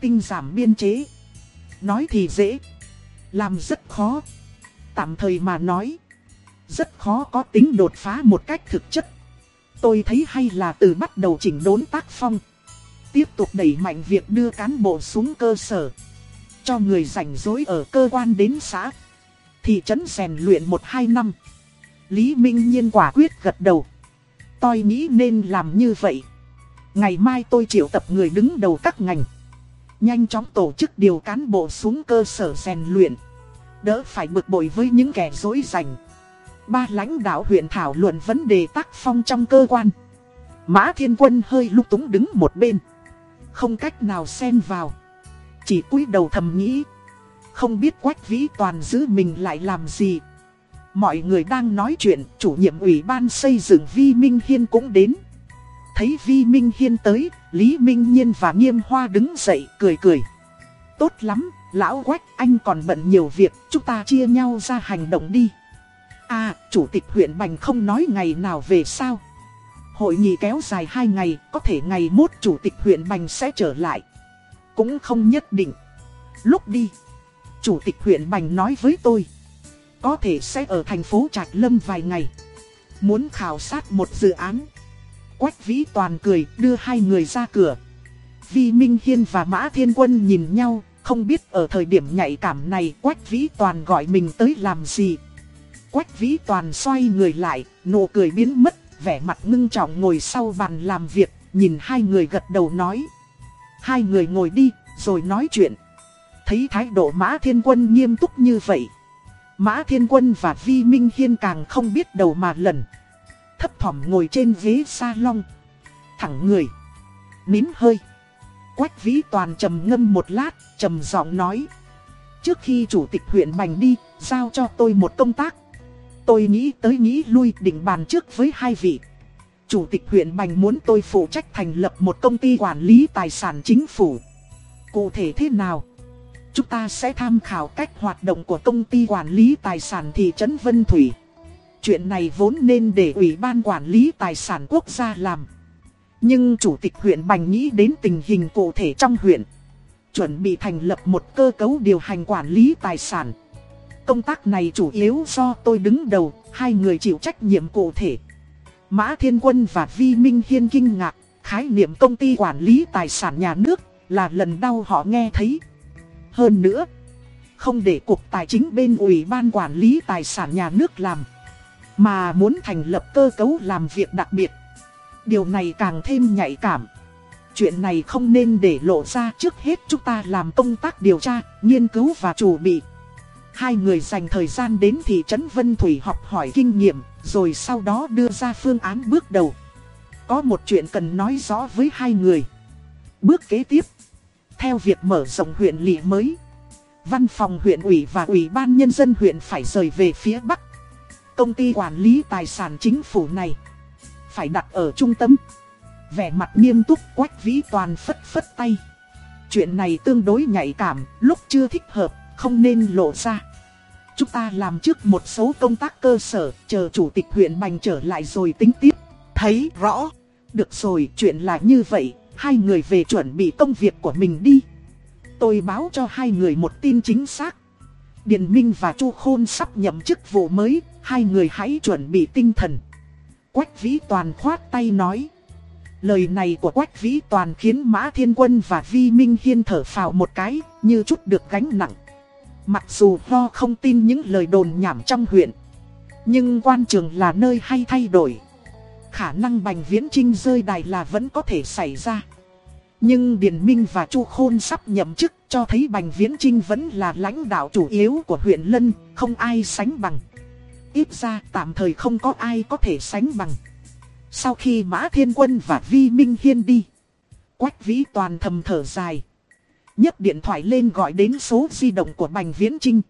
Tinh giảm biên chế. Nói thì dễ. Làm rất khó. Tạm thời mà nói. Rất khó có tính đột phá một cách thực chất. Tôi thấy hay là từ bắt đầu chỉnh đốn tác phong. Tiếp tục đẩy mạnh việc đưa cán bộ xuống cơ sở. Cho người rảnh rỗi ở cơ quan đến xã. Thị trấn rèn luyện 1-2 năm. Lý Minh Nhiên quả quyết gật đầu. Tôi nghĩ nên làm như vậy. Ngày mai tôi triệu tập người đứng đầu các ngành. Nhanh chóng tổ chức điều cán bộ xuống cơ sở rèn luyện. Đỡ phải bực bội với những kẻ dối rành. Ba lãnh đạo huyện thảo luận vấn đề tác phong trong cơ quan. Mã Thiên Quân hơi lúc túng đứng một bên. Không cách nào xen vào. Chỉ cúi đầu thầm nghĩ. Không biết Quách Vĩ Toàn giữ mình lại làm gì. Mọi người đang nói chuyện, chủ nhiệm ủy ban xây dựng Vi Minh Hiên cũng đến. Thấy Vi Minh Hiên tới, Lý Minh Nhiên và Nghiêm Hoa đứng dậy cười cười. Tốt lắm, lão Quách anh còn bận nhiều việc, chúng ta chia nhau ra hành động đi. À, chủ tịch huyện Bành không nói ngày nào về sao. Hội nghị kéo dài 2 ngày, có thể ngày mốt chủ tịch huyện Bành sẽ trở lại. Cũng không nhất định. Lúc đi, chủ tịch huyện Bành nói với tôi. Có thể sẽ ở thành phố Trạch Lâm vài ngày. Muốn khảo sát một dự án. Quách Vĩ Toàn cười đưa hai người ra cửa. Vi Minh Hiên và Mã Thiên Quân nhìn nhau, không biết ở thời điểm nhạy cảm này Quách Vĩ Toàn gọi mình tới làm gì. Quách Vĩ Toàn xoay người lại, nụ cười biến mất, vẻ mặt ngưng trọng ngồi sau bàn làm việc, nhìn hai người gật đầu nói. Hai người ngồi đi, rồi nói chuyện. Thấy thái độ Mã Thiên Quân nghiêm túc như vậy. Mã Thiên Quân và Vi Minh Hiên càng không biết đầu mà lần. Thấp thỏm ngồi trên ghế salon. Thẳng người. Nín hơi. Quách Vĩ Toàn trầm ngâm một lát, trầm giọng nói. Trước khi chủ tịch huyện Bành đi, giao cho tôi một công tác. Tôi nghĩ tới nghĩ lui định bàn trước với hai vị. Chủ tịch huyện Bành muốn tôi phụ trách thành lập một công ty quản lý tài sản chính phủ. Cụ thể thế nào? Chúng ta sẽ tham khảo cách hoạt động của công ty quản lý tài sản thị trấn Vân Thủy. Chuyện này vốn nên để Ủy ban Quản lý Tài sản Quốc gia làm. Nhưng Chủ tịch huyện Bành nghĩ đến tình hình cụ thể trong huyện. Chuẩn bị thành lập một cơ cấu điều hành quản lý tài sản. Công tác này chủ yếu do tôi đứng đầu, hai người chịu trách nhiệm cụ thể. Mã Thiên Quân và Vi Minh Hiên kinh ngạc, khái niệm công ty quản lý tài sản nhà nước là lần đau họ nghe thấy. Hơn nữa, không để Cục Tài chính bên Ủy ban Quản lý Tài sản nhà nước làm, mà muốn thành lập cơ cấu làm việc đặc biệt. Điều này càng thêm nhạy cảm. Chuyện này không nên để lộ ra trước hết chúng ta làm công tác điều tra, nghiên cứu và chủ bị. Hai người dành thời gian đến thị trấn Vân Thủy học hỏi kinh nghiệm, rồi sau đó đưa ra phương án bước đầu. Có một chuyện cần nói rõ với hai người. Bước kế tiếp, theo việc mở rộng huyện lỵ mới, văn phòng huyện ủy và ủy ban nhân dân huyện phải rời về phía Bắc. Công ty quản lý tài sản chính phủ này phải đặt ở trung tâm. Vẻ mặt nghiêm túc quách vĩ toàn phất phất tay. Chuyện này tương đối nhạy cảm, lúc chưa thích hợp, không nên lộ ra. Chúng ta làm trước một số công tác cơ sở, chờ chủ tịch huyện Bành trở lại rồi tính tiếp. Thấy rõ. Được rồi, chuyện là như vậy, hai người về chuẩn bị công việc của mình đi. Tôi báo cho hai người một tin chính xác. Điền Minh và Chu Khôn sắp nhậm chức vụ mới, hai người hãy chuẩn bị tinh thần. Quách Vĩ Toàn khoát tay nói. Lời này của Quách Vĩ Toàn khiến Mã Thiên Quân và Vi Minh Hiên thở phào một cái, như chút được gánh nặng. Mặc dù lo không tin những lời đồn nhảm trong huyện, nhưng quan trường là nơi hay thay đổi. Khả năng Bành Viễn Trinh rơi đài là vẫn có thể xảy ra. Nhưng Điền Minh và Chu Khôn sắp nhậm chức cho thấy Bành Viễn Trinh vẫn là lãnh đạo chủ yếu của huyện Lân, không ai sánh bằng. Ít ra tạm thời không có ai có thể sánh bằng. Sau khi Mã Thiên Quân và Vi Minh Hiên đi, Quách Vĩ Toàn thầm thở dài. nhấc điện thoại lên gọi đến số di động của Bành Viễn Trinh.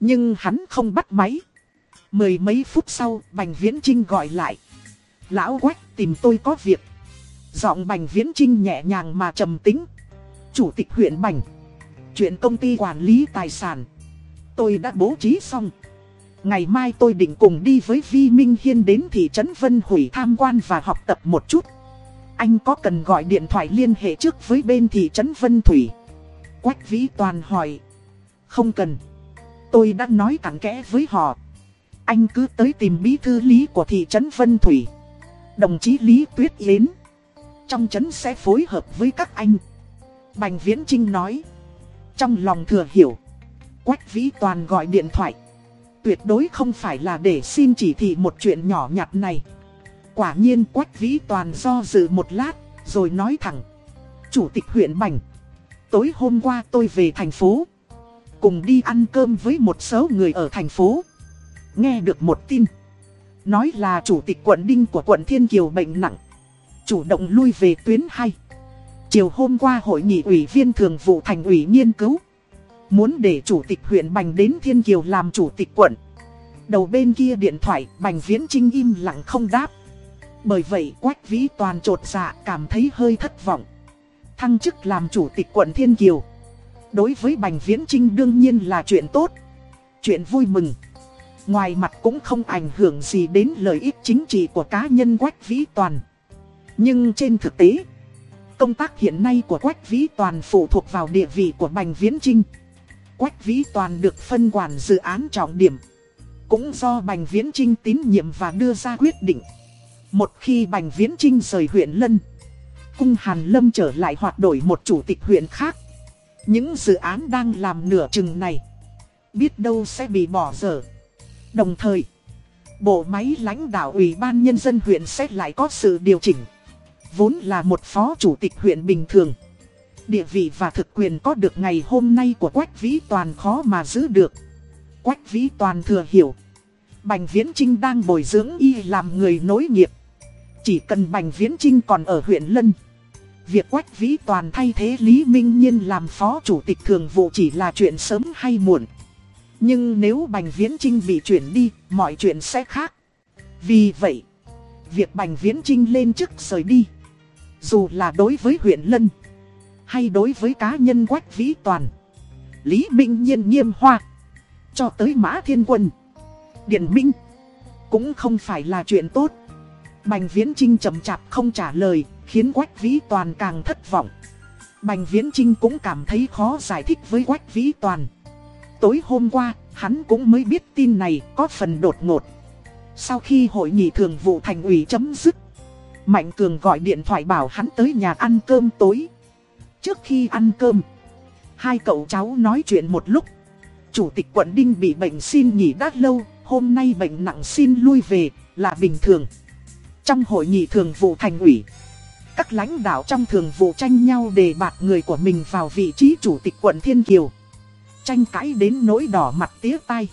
Nhưng hắn không bắt máy. Mười mấy phút sau, Bành Viễn Trinh gọi lại. Lão Quách tìm tôi có việc. Giọng Bành Viễn Trinh nhẹ nhàng mà trầm tính. Chủ tịch huyện Bành. Chuyện công ty quản lý tài sản. Tôi đã bố trí xong. Ngày mai tôi định cùng đi với Vi Minh Hiên đến thị trấn Vân Hủy tham quan và học tập một chút. Anh có cần gọi điện thoại liên hệ trước với bên thị trấn Vân Thủy? Quách Vĩ Toàn hỏi. Không cần. Tôi đã nói cặn kẽ với họ. Anh cứ tới tìm bí thư lý của thị trấn Vân Thủy. Đồng chí Lý Tuyết Yến. Trong trấn sẽ phối hợp với các anh. Bành Viễn Trinh nói. Trong lòng thừa hiểu. Quách Vĩ Toàn gọi điện thoại tuyệt đối không phải là để xin chỉ thị một chuyện nhỏ nhặt này. Quả nhiên Quách Vĩ Toàn do dự một lát, rồi nói thẳng. Chủ tịch huyện Bành, tối hôm qua tôi về thành phố. Cùng đi ăn cơm với một số người ở thành phố. Nghe được một tin. Nói là chủ tịch quận Đinh của quận Thiên Kiều bệnh nặng. Chủ động lui về tuyến 2. Chiều hôm qua hội nghị ủy viên thường vụ thành ủy nghiên cứu. Muốn để chủ tịch huyện Bành đến Thiên Kiều làm chủ tịch quận. Đầu bên kia điện thoại, Bành Viễn Trinh im lặng không đáp. Bởi vậy, Quách Vĩ Toàn trột dạ cảm thấy hơi thất vọng. Thăng chức làm chủ tịch quận Thiên Kiều. Đối với Bành Viễn Trinh đương nhiên là chuyện tốt. Chuyện vui mừng. Ngoài mặt cũng không ảnh hưởng gì đến lợi ích chính trị của cá nhân Quách Vĩ Toàn. Nhưng trên thực tế Công tác hiện nay của Quách Vĩ Toàn phụ thuộc vào địa vị của Bành Viễn Trinh Quách Vĩ Toàn được phân quản dự án trọng điểm. Cũng do Bành Viễn Trinh tín nhiệm và đưa ra quyết định. Một khi Bành Viễn Trinh rời huyện Lân, Cung Hàn Lâm trở lại hoạt đổi một chủ tịch huyện khác. Những dự án đang làm nửa chừng này, biết đâu sẽ bị bỏ dở. Đồng thời, bộ máy lãnh đạo Ủy ban Nhân dân huyện sẽ lại có sự điều chỉnh. Vốn là một phó chủ tịch huyện bình thường. Địa vị và thực quyền có được ngày hôm nay của Quách Vĩ Toàn khó mà giữ được. Quách Vĩ Toàn thừa hiểu. Bành Viễn Trinh đang bồi dưỡng y làm người nối nghiệp. Chỉ cần Bành Viễn Trinh còn ở huyện Lân. Việc Quách Vĩ Toàn thay thế Lý Minh Nhiên làm phó chủ tịch thường vụ chỉ là chuyện sớm hay muộn. Nhưng nếu Bành Viễn Trinh bị chuyển đi, mọi chuyện sẽ khác. Vì vậy, việc Bành Viễn Trinh lên chức rời đi. Dù là đối với huyện Lân hay đối với cá nhân Quách Vĩ Toàn, Lý Minh Nhiên nghiêm hoa, cho tới Mã Thiên Quân, Điện Minh, cũng không phải là chuyện tốt. Bành Viễn Trinh chậm chạp không trả lời, khiến Quách Vĩ Toàn càng thất vọng. Bành Viễn Trinh cũng cảm thấy khó giải thích với Quách Vĩ Toàn. Tối hôm qua, hắn cũng mới biết tin này có phần đột ngột. Sau khi hội nghị thường vụ thành ủy chấm dứt, Mạnh Cường gọi điện thoại bảo hắn tới nhà ăn cơm tối. Trước khi ăn cơm, hai cậu cháu nói chuyện một lúc. Chủ tịch quận Đinh bị bệnh xin nghỉ đã lâu, hôm nay bệnh nặng xin lui về, là bình thường. Trong hội nghị thường vụ thành ủy, các lãnh đạo trong thường vụ tranh nhau đề bạt người của mình vào vị trí chủ tịch quận Thiên Kiều. Tranh cãi đến nỗi đỏ mặt tía tai.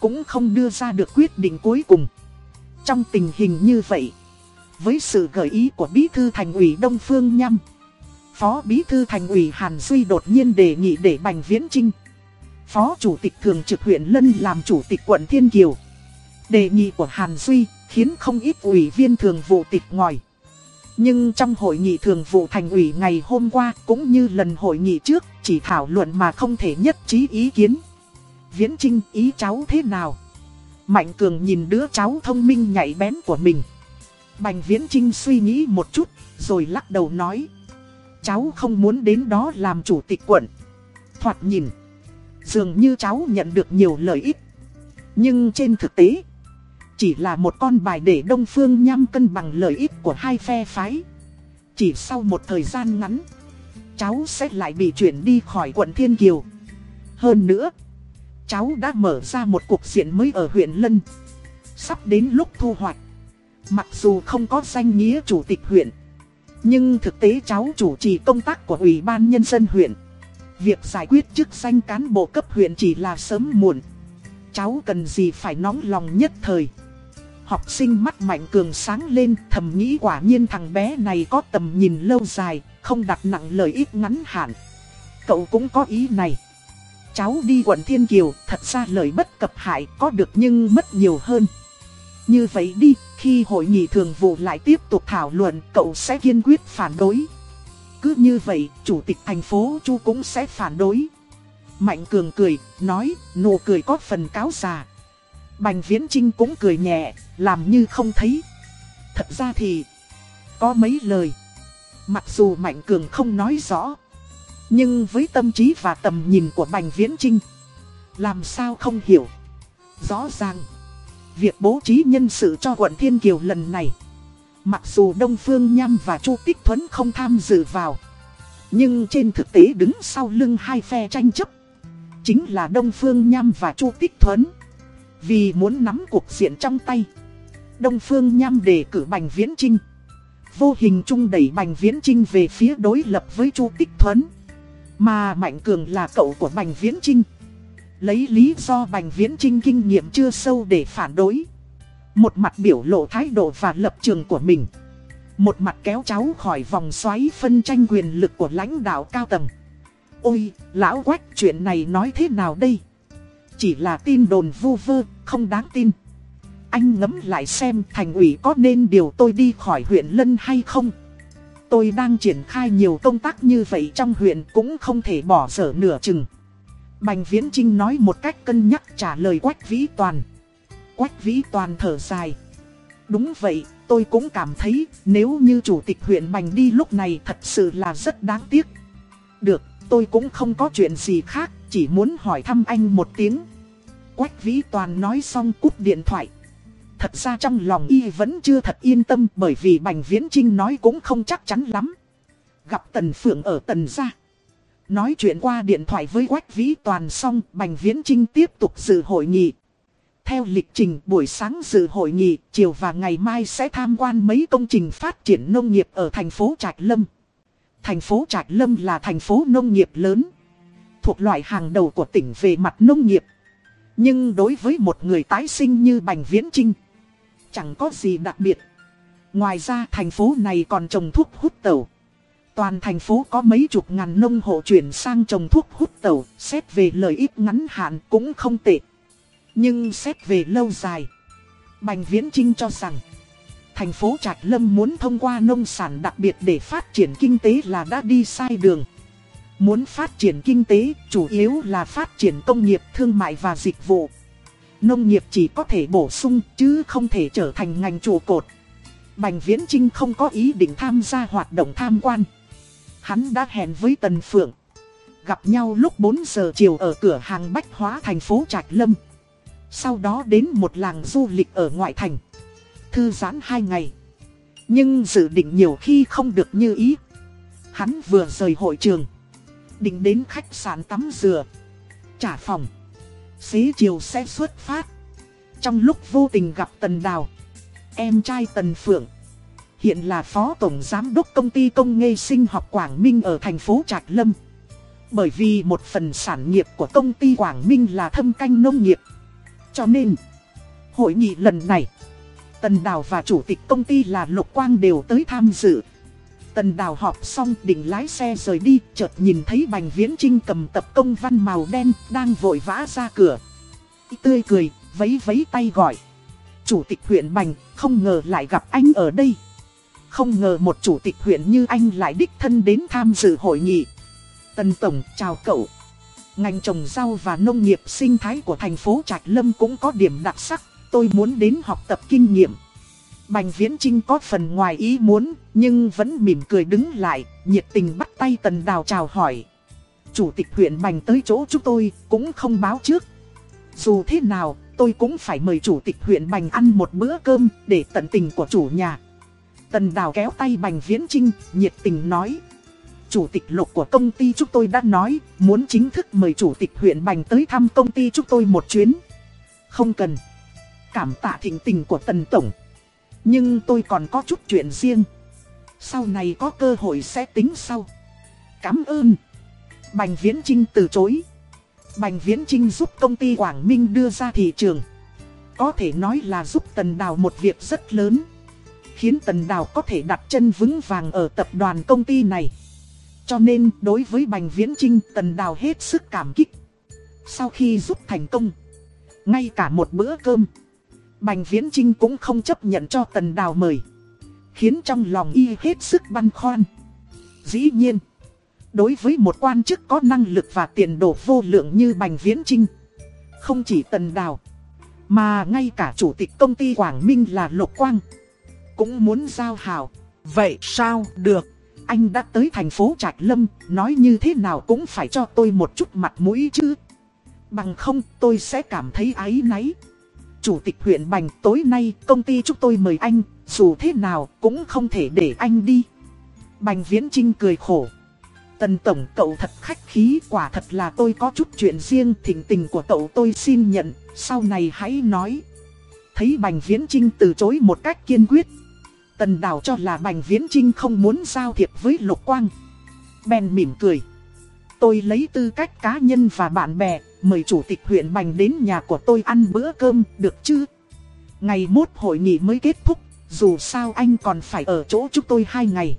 Cũng không đưa ra được quyết định cuối cùng. Trong tình hình như vậy, với sự gợi ý của bí thư thành ủy Đông Phương Nhâm, Phó Bí Thư Thành ủy Hàn Duy đột nhiên đề nghị để Bành Viễn Trinh. Phó Chủ tịch Thường trực huyện Lân làm Chủ tịch quận Thiên Kiều. Đề nghị của Hàn Duy khiến không ít ủy viên thường vụ tịch ngòi. Nhưng trong hội nghị thường vụ thành ủy ngày hôm qua cũng như lần hội nghị trước chỉ thảo luận mà không thể nhất trí ý kiến. Viễn Trinh ý cháu thế nào? Mạnh Cường nhìn đứa cháu thông minh nhạy bén của mình. Bành Viễn Trinh suy nghĩ một chút rồi lắc đầu nói. Cháu không muốn đến đó làm chủ tịch quận. Thoạt nhìn. Dường như cháu nhận được nhiều lợi ích. Nhưng trên thực tế, chỉ là một con bài để Đông Phương Nham cân bằng lợi ích của hai phe phái. Chỉ sau một thời gian ngắn, cháu sẽ lại bị chuyển đi khỏi quận Thiên Kiều. Hơn nữa, cháu đã mở ra một cuộc diện mới ở huyện Lân. Sắp đến lúc thu hoạch. Mặc dù không có danh nghĩa chủ tịch huyện, nhưng thực tế cháu chủ trì công tác của Ủy ban Nhân dân huyện. Việc giải quyết chức danh cán bộ cấp huyện chỉ là sớm muộn. Cháu cần gì phải nóng lòng nhất thời. Học sinh mắt mạnh cường sáng lên thầm nghĩ quả nhiên thằng bé này có tầm nhìn lâu dài, không đặt nặng lợi ích ngắn hạn. Cậu cũng có ý này. Cháu đi quận Thiên Kiều, thật ra lời bất cập hại có được nhưng mất nhiều hơn. Như vậy đi, khi hội nghị thường vụ lại tiếp tục thảo luận, cậu sẽ kiên quyết phản đối. Cứ như vậy, chủ tịch thành phố Chu cũng sẽ phản đối. Mạnh Cường cười, nói, nụ cười có phần cáo già. Bành Viễn Trinh cũng cười nhẹ, làm như không thấy. Thật ra thì, có mấy lời. Mặc dù Mạnh Cường không nói rõ, nhưng với tâm trí và tầm nhìn của Bành Viễn Trinh, làm sao không hiểu. Rõ ràng, việc bố trí nhân sự cho quận Thiên Kiều lần này, mặc dù Đông Phương Nham và Chu Tích Thuấn không tham dự vào, nhưng trên thực tế đứng sau lưng hai phe tranh chấp, chính là Đông Phương Nham và Chu Tích Thuấn. Vì muốn nắm cuộc diện trong tay, Đông Phương Nham đề cử Bành Viễn Trinh. Vô hình chung đẩy Bành Viễn Trinh về phía đối lập với Chu Tích Thuấn. Mà Mạnh Cường là cậu của Bành Viễn Trinh. Lấy lý do Bành Viễn Trinh kinh nghiệm chưa sâu để phản đối. Một mặt biểu lộ thái độ và lập trường của mình. Một mặt kéo cháu khỏi vòng xoáy phân tranh quyền lực của lãnh đạo cao tầng. Ôi, lão quách chuyện này nói thế nào đây? Chỉ là tin đồn vu vơ, không đáng tin. Anh ngẫm lại xem thành ủy có nên điều tôi đi khỏi huyện Lân hay không? Tôi đang triển khai nhiều công tác như vậy trong huyện cũng không thể bỏ dở nửa chừng. Bành Viễn Trinh nói một cách cân nhắc trả lời Quách Vĩ Toàn. Quách Vĩ Toàn thở dài. Đúng vậy, tôi cũng cảm thấy nếu như chủ tịch huyện Bành đi lúc này thật sự là rất đáng tiếc. Được, tôi cũng không có chuyện gì khác, chỉ muốn hỏi thăm anh một tiếng. Quách Vĩ Toàn nói xong cúp điện thoại. Thật ra trong lòng y vẫn chưa thật yên tâm bởi vì Bành Viễn Trinh nói cũng không chắc chắn lắm. Gặp Tần Phượng ở Tần Gia. Nói chuyện qua điện thoại với Quách Vĩ Toàn xong Bành Viễn Trinh tiếp tục dự hội nghị. Theo lịch trình buổi sáng dự hội nghị, chiều và ngày mai sẽ tham quan mấy công trình phát triển nông nghiệp ở thành phố Trạch Lâm. Thành phố Trạch Lâm là thành phố nông nghiệp lớn, thuộc loại hàng đầu của tỉnh về mặt nông nghiệp. Nhưng đối với một người tái sinh như Bành Viễn Trinh, chẳng có gì đặc biệt. Ngoài ra thành phố này còn trồng thuốc hút tẩu. Toàn thành phố có mấy chục ngàn nông hộ chuyển sang trồng thuốc hút tẩu, xét về lợi ích ngắn hạn cũng không tệ. Nhưng xét về lâu dài, Bành Viễn Trinh cho rằng, thành phố Trạch Lâm muốn thông qua nông sản đặc biệt để phát triển kinh tế là đã đi sai đường. Muốn phát triển kinh tế, chủ yếu là phát triển công nghiệp, thương mại và dịch vụ. Nông nghiệp chỉ có thể bổ sung, chứ không thể trở thành ngành trụ cột. Bành Viễn Trinh không có ý định tham gia hoạt động tham quan. Hắn đã hẹn với Tần Phượng. Gặp nhau lúc 4 giờ chiều ở cửa hàng Bách Hóa thành phố Trạch Lâm. Sau đó đến một làng du lịch ở ngoại thành. Thư giãn hai ngày. Nhưng dự định nhiều khi không được như ý. Hắn vừa rời hội trường. Định đến khách sạn tắm dừa. Trả phòng. Xế chiều sẽ xuất phát. Trong lúc vô tình gặp Tần Đào. Em trai Tần Phượng. Hiện là phó tổng giám đốc công ty công nghệ sinh học Quảng Minh ở thành phố Trạch Lâm. Bởi vì một phần sản nghiệp của công ty Quảng Minh là thâm canh nông nghiệp. Cho nên, hội nghị lần này, Tần Đào và chủ tịch công ty là Lục Quang đều tới tham dự. Tần Đào họp xong định lái xe rời đi, chợt nhìn thấy Bành Viễn Trinh cầm tập công văn màu đen, đang vội vã ra cửa. Tươi cười, vấy vấy tay gọi. Chủ tịch huyện Bành, không ngờ lại gặp anh ở đây. Không ngờ một chủ tịch huyện như anh lại đích thân đến tham dự hội nghị. Tần Tổng, chào cậu. Ngành trồng rau và nông nghiệp sinh thái của thành phố Trạch Lâm cũng có điểm đặc sắc, tôi muốn đến học tập kinh nghiệm. Bành Viễn Trinh có phần ngoài ý muốn, nhưng vẫn mỉm cười đứng lại, nhiệt tình bắt tay Tần Đào chào hỏi. chủ tịch huyện Bành tới chỗ chúng tôi cũng không báo trước. Dù thế nào, tôi cũng phải mời chủ tịch huyện Bành ăn một bữa cơm để tận tình của chủ nhà. Tần Đào kéo tay Bành Viễn Trinh, nhiệt tình nói. Chủ tịch lục của công ty chúng tôi đã nói, muốn chính thức mời chủ tịch huyện Bành tới thăm công ty chúng tôi một chuyến. Không cần. Cảm tạ thịnh tình của Tần Tổng. Nhưng tôi còn có chút chuyện riêng. Sau này có cơ hội sẽ tính sau. Cảm ơn. Bành Viễn Trinh từ chối. Bành Viễn Trinh giúp công ty Quảng Minh đưa ra thị trường. Có thể nói là giúp Tần Đào một việc rất lớn. Khiến Tần Đào có thể đặt chân vững vàng ở tập đoàn công ty này. Cho nên đối với Bành Viễn Trinh Tần Đào hết sức cảm kích. Sau khi giúp thành công, ngay cả một bữa cơm, Bành Viễn Trinh cũng không chấp nhận cho Tần Đào mời. Khiến trong lòng y hết sức băn khoăn. Dĩ nhiên, đối với một quan chức có năng lực và tiền đồ vô lượng như Bành Viễn Trinh, không chỉ Tần Đào, mà ngay cả chủ tịch công ty Quảng Minh là Lục Quang, cũng muốn giao hảo. Vậy sao được? Anh đã tới thành phố Trạch Lâm, nói như thế nào cũng phải cho tôi một chút mặt mũi chứ. Bằng không tôi sẽ cảm thấy áy náy. Chủ tịch huyện Bành tối nay công ty chúng tôi mời anh, dù thế nào cũng không thể để anh đi. Bành Viễn Trinh cười khổ. Tần Tổng cậu thật khách khí quả thật là tôi có chút chuyện riêng thỉnh tình của cậu tôi xin nhận, sau này hãy nói. Thấy Bành Viễn Trinh từ chối một cách kiên quyết. Tần Đào cho là Bành Viễn Trinh không muốn giao thiệp với Lục Quang. Bèn mỉm cười. Tôi lấy tư cách cá nhân và bạn bè, mời chủ tịch huyện Bành đến nhà của tôi ăn bữa cơm, được chứ? Ngày mốt hội nghị mới kết thúc, dù sao anh còn phải ở chỗ chúng tôi hai ngày.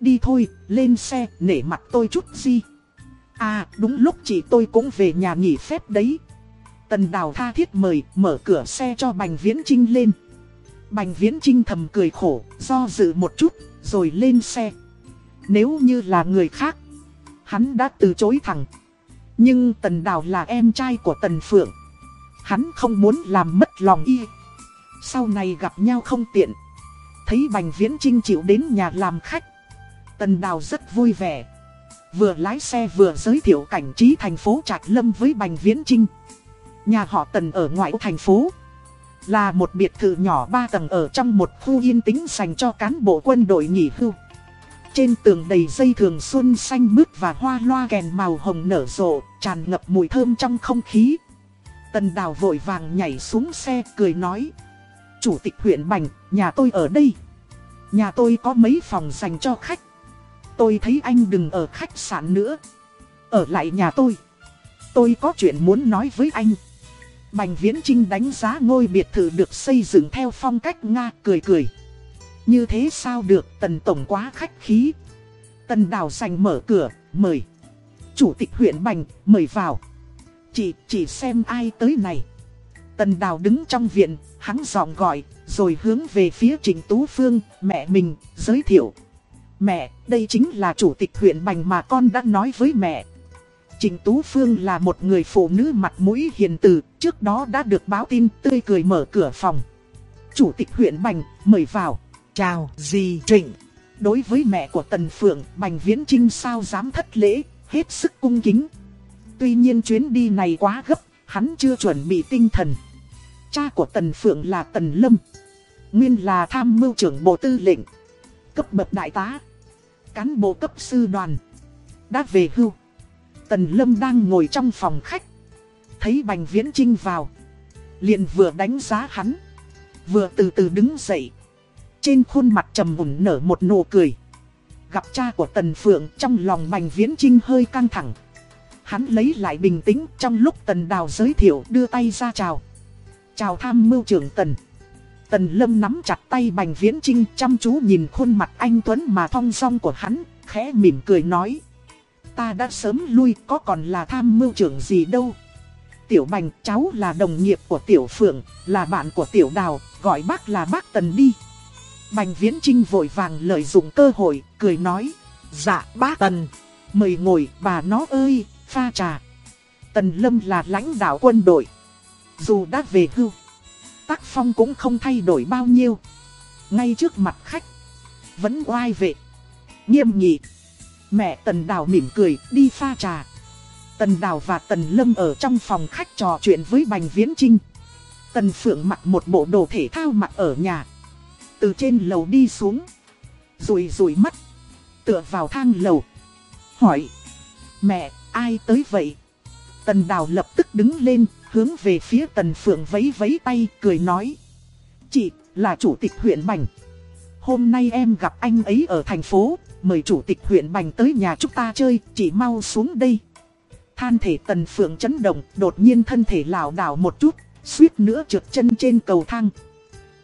Đi thôi, lên xe, nể mặt tôi chút gì. À, đúng lúc chị tôi cũng về nhà nghỉ phép đấy. Tần Đào tha thiết mời, mở cửa xe cho Bành Viễn Trinh lên. Bành Viễn Trinh thầm cười khổ, do dự một chút, rồi lên xe. Nếu như là người khác, hắn đã từ chối thẳng. Nhưng Tần Đào là em trai của Tần Phượng. Hắn không muốn làm mất lòng y. Sau này gặp nhau không tiện. Thấy Bành Viễn Trinh chịu đến nhà làm khách. Tần Đào rất vui vẻ. Vừa lái xe vừa giới thiệu cảnh trí thành phố Trạch Lâm với Bành Viễn Trinh. Nhà họ Tần ở ngoại thành phố. Là một biệt thự nhỏ ba tầng ở trong một khu yên tĩnh dành cho cán bộ quân đội nghỉ hưu. Trên tường đầy dây thường xuân xanh mướt và hoa loa kèn màu hồng nở rộ, tràn ngập mùi thơm trong không khí. Tần đào vội vàng nhảy xuống xe cười nói. Chủ tịch huyện Bành, nhà tôi ở đây. Nhà tôi có mấy phòng dành cho khách. Tôi thấy anh đừng ở khách sạn nữa. Ở lại nhà tôi. Tôi có chuyện muốn nói với anh. Bành Viễn Trinh đánh giá ngôi biệt thự được xây dựng theo phong cách Nga cười cười. Như thế sao được tần tổng quá khách khí. Tần đào sành mở cửa, mời. Chủ tịch huyện Bành, mời vào. Chị, chỉ xem ai tới này. Tần đào đứng trong viện, hắn giọng gọi, rồi hướng về phía Trình Tú Phương, mẹ mình, giới thiệu. Mẹ, đây chính là chủ tịch huyện Bành mà con đã nói với mẹ. Trịnh Tú Phương là một người phụ nữ mặt mũi hiền từ, trước đó đã được báo tin tươi cười mở cửa phòng. Chủ tịch huyện Bành, mời vào. Chào, dì Trịnh. Đối với mẹ của Tần Phượng, Bành Viễn Trinh sao dám thất lễ, hết sức cung kính. Tuy nhiên chuyến đi này quá gấp, hắn chưa chuẩn bị tinh thần. Cha của Tần Phượng là Tần Lâm. Nguyên là tham mưu trưởng bộ tư lệnh. Cấp bậc đại tá. Cán bộ cấp sư đoàn. Đã về hưu. Tần Lâm đang ngồi trong phòng khách. Thấy Bành Viễn Trinh vào. Liền vừa đánh giá hắn. Vừa từ từ đứng dậy. Trên khuôn mặt trầm mùn nở một nụ cười. Gặp cha của Tần Phượng trong lòng Bành Viễn Trinh hơi căng thẳng. Hắn lấy lại bình tĩnh trong lúc Tần Đào giới thiệu đưa tay ra chào. Chào tham mưu trưởng Tần. Tần Lâm nắm chặt tay Bành Viễn Trinh chăm chú nhìn khuôn mặt anh Tuấn mà thong song của hắn, khẽ mỉm cười nói. Ta đã sớm lui có còn là tham mưu trưởng gì đâu. Tiểu Bành cháu là đồng nghiệp của Tiểu Phượng, là bạn của Tiểu Đào, gọi bác là bác Tần đi. Bành Viễn Trinh vội vàng lợi dụng cơ hội, cười nói. Dạ bác Tần, mời ngồi bà nó ơi, pha trà. Tần Lâm là lãnh đạo quân đội. Dù đã về hưu, tác phong cũng không thay đổi bao nhiêu. Ngay trước mặt khách, vẫn oai vệ, nghiêm nghị. Mẹ Tần Đào mỉm cười, đi pha trà. Tần Đào và Tần Lâm ở trong phòng khách trò chuyện với Bành Viễn Trinh. Tần Phượng mặc một bộ đồ thể thao mặc ở nhà. Từ trên lầu đi xuống. Rùi rùi mắt. Tựa vào thang lầu. Hỏi. Mẹ, ai tới vậy? Tần Đào lập tức đứng lên, hướng về phía Tần Phượng vấy vấy tay, cười nói. Chị, là chủ tịch huyện Bành. Hôm nay em gặp anh ấy ở thành phố, mời chủ tịch huyện Bành tới nhà chúng ta chơi, chị mau xuống đây. Than thể Tần Phượng chấn động, đột nhiên thân thể lảo đảo một chút, suýt nữa trượt chân trên cầu thang.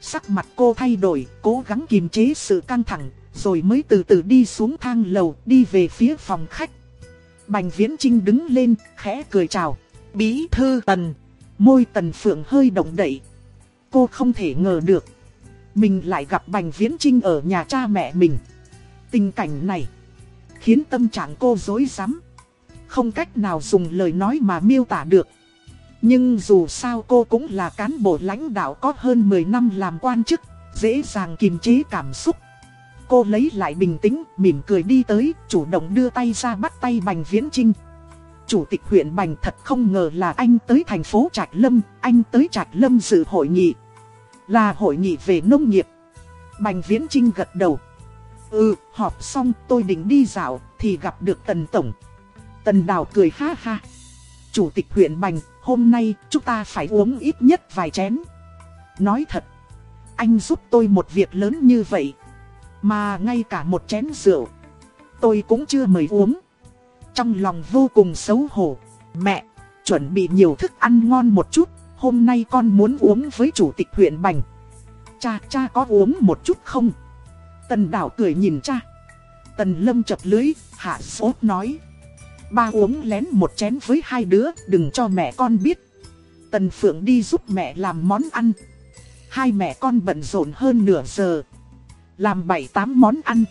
Sắc mặt cô thay đổi, cố gắng kiềm chế sự căng thẳng, rồi mới từ từ đi xuống thang lầu, đi về phía phòng khách. Bành Viễn Trinh đứng lên, khẽ cười chào. Bí thư Tần. Môi Tần Phượng hơi động đậy. Cô không thể ngờ được. Mình lại gặp Bành Viễn Trinh ở nhà cha mẹ mình. Tình cảnh này khiến tâm trạng cô dối rắm Không cách nào dùng lời nói mà miêu tả được. Nhưng dù sao cô cũng là cán bộ lãnh đạo có hơn 10 năm làm quan chức, dễ dàng kiềm chế cảm xúc. Cô lấy lại bình tĩnh, mỉm cười đi tới, chủ động đưa tay ra bắt tay Bành Viễn Trinh. Chủ tịch huyện Bành thật không ngờ là anh tới thành phố Trạch Lâm, anh tới Trạch Lâm dự hội nghị. Là hội nghị về nông nghiệp. Bành Viễn Trinh gật đầu. Ừ, họp xong tôi định đi dạo, thì gặp được Tần Tổng. Tần Đào cười ha ha. Chủ tịch huyện Bành, hôm nay chúng ta phải uống ít nhất vài chén. Nói thật, anh giúp tôi một việc lớn như vậy. Mà ngay cả một chén rượu, tôi cũng chưa mời uống. Trong lòng vô cùng xấu hổ. Mẹ, chuẩn bị nhiều thức ăn ngon một chút, hôm nay con muốn uống với chủ tịch huyện Bành. Cha, cha có uống một chút không? Tần đảo cười nhìn cha. Tần lâm chập lưới, hạ sốt nói. Ba uống lén một chén với hai đứa, đừng cho mẹ con biết. Tần Phượng đi giúp mẹ làm món ăn. Hai mẹ con bận rộn hơn nửa giờ. Làm bảy tám món ăn.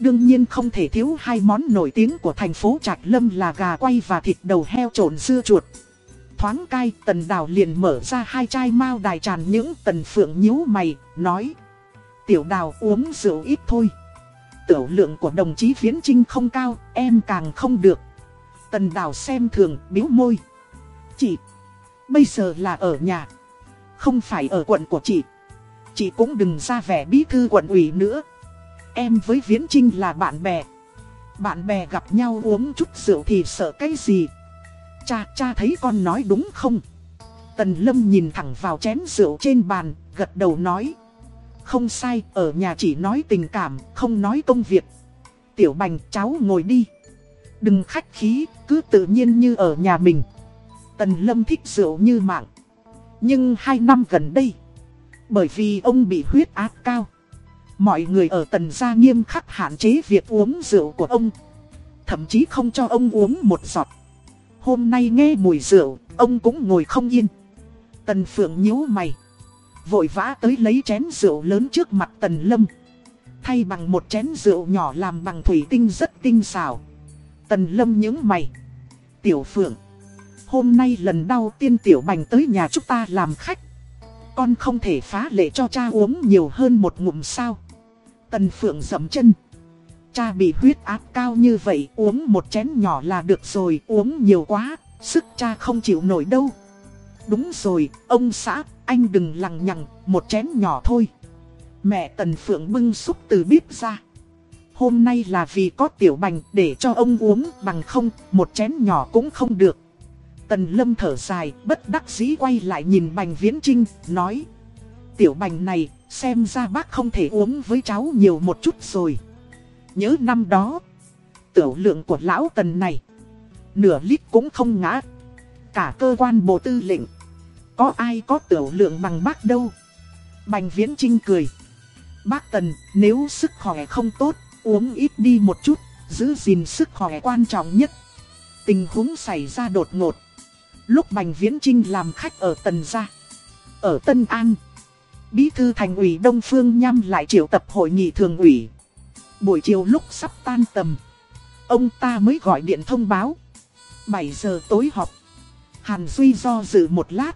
Đương nhiên không thể thiếu hai món nổi tiếng của thành phố Trạch Lâm là gà quay và thịt đầu heo trộn dưa chuột. Thoáng cay, Tần Đào liền mở ra hai chai mao đài tràn những Tần Phượng nhíu mày, nói. Tiểu Đào uống rượu ít thôi. Tiểu lượng của đồng chí Viễn Trinh không cao, em càng không được. Tần Đào xem thường, biếu môi. Chị, bây giờ là ở nhà, không phải ở quận của chị. Chị cũng đừng ra vẻ bí thư quận ủy nữa. Em với Viễn Trinh là bạn bè. Bạn bè gặp nhau uống chút rượu thì sợ cái gì? Cha, cha thấy con nói đúng không? Tần Lâm nhìn thẳng vào chén rượu trên bàn, gật đầu nói. Không sai, ở nhà chỉ nói tình cảm, không nói công việc. Tiểu Bành, cháu ngồi đi. Đừng khách khí, cứ tự nhiên như ở nhà mình. Tần Lâm thích rượu như mạng. Nhưng hai năm gần đây, bởi vì ông bị huyết áp cao. Mọi người ở tần gia nghiêm khắc hạn chế việc uống rượu của ông. Thậm chí không cho ông uống một giọt. Hôm nay nghe mùi rượu, ông cũng ngồi không yên. Tần Phượng nhíu mày. Vội vã tới lấy chén rượu lớn trước mặt Tần Lâm. Thay bằng một chén rượu nhỏ làm bằng thủy tinh rất tinh xảo. Tần Lâm những mày. Tiểu Phượng. Hôm nay lần đầu tiên Tiểu Bành tới nhà chúng ta làm khách. Con không thể phá lệ cho cha uống nhiều hơn một ngụm sao. Tần Phượng dậm chân. Cha bị huyết áp cao như vậy uống một chén nhỏ là được rồi uống nhiều quá, sức cha không chịu nổi đâu. Đúng rồi, ông xã, anh đừng lằng nhằng, một chén nhỏ thôi. Mẹ Tần Phượng bưng xúc từ bếp ra. Hôm nay là vì có tiểu bành để cho ông uống bằng không, một chén nhỏ cũng không được. Tần Lâm thở dài, bất đắc dĩ quay lại nhìn Bành Viễn Trinh, nói Tiểu Bành này, xem ra bác không thể uống với cháu nhiều một chút rồi Nhớ năm đó, tiểu lượng của lão Tần này Nửa lít cũng không ngã Cả cơ quan bộ tư lệnh có ai có tiểu lượng bằng bác đâu. Bành Viễn Trinh cười. Bác Tần, nếu sức khỏe không tốt, uống ít đi một chút, giữ gìn sức khỏe quan trọng nhất. Tình huống xảy ra đột ngột. Lúc Bành Viễn Trinh làm khách ở Tần Gia Ở Tân An Bí thư thành ủy Đông Phương nhăm lại triệu tập hội nghị thường ủy. Buổi chiều lúc sắp tan tầm Ông ta mới gọi điện thông báo. 7 giờ tối họp. Hàn Duy do dự một lát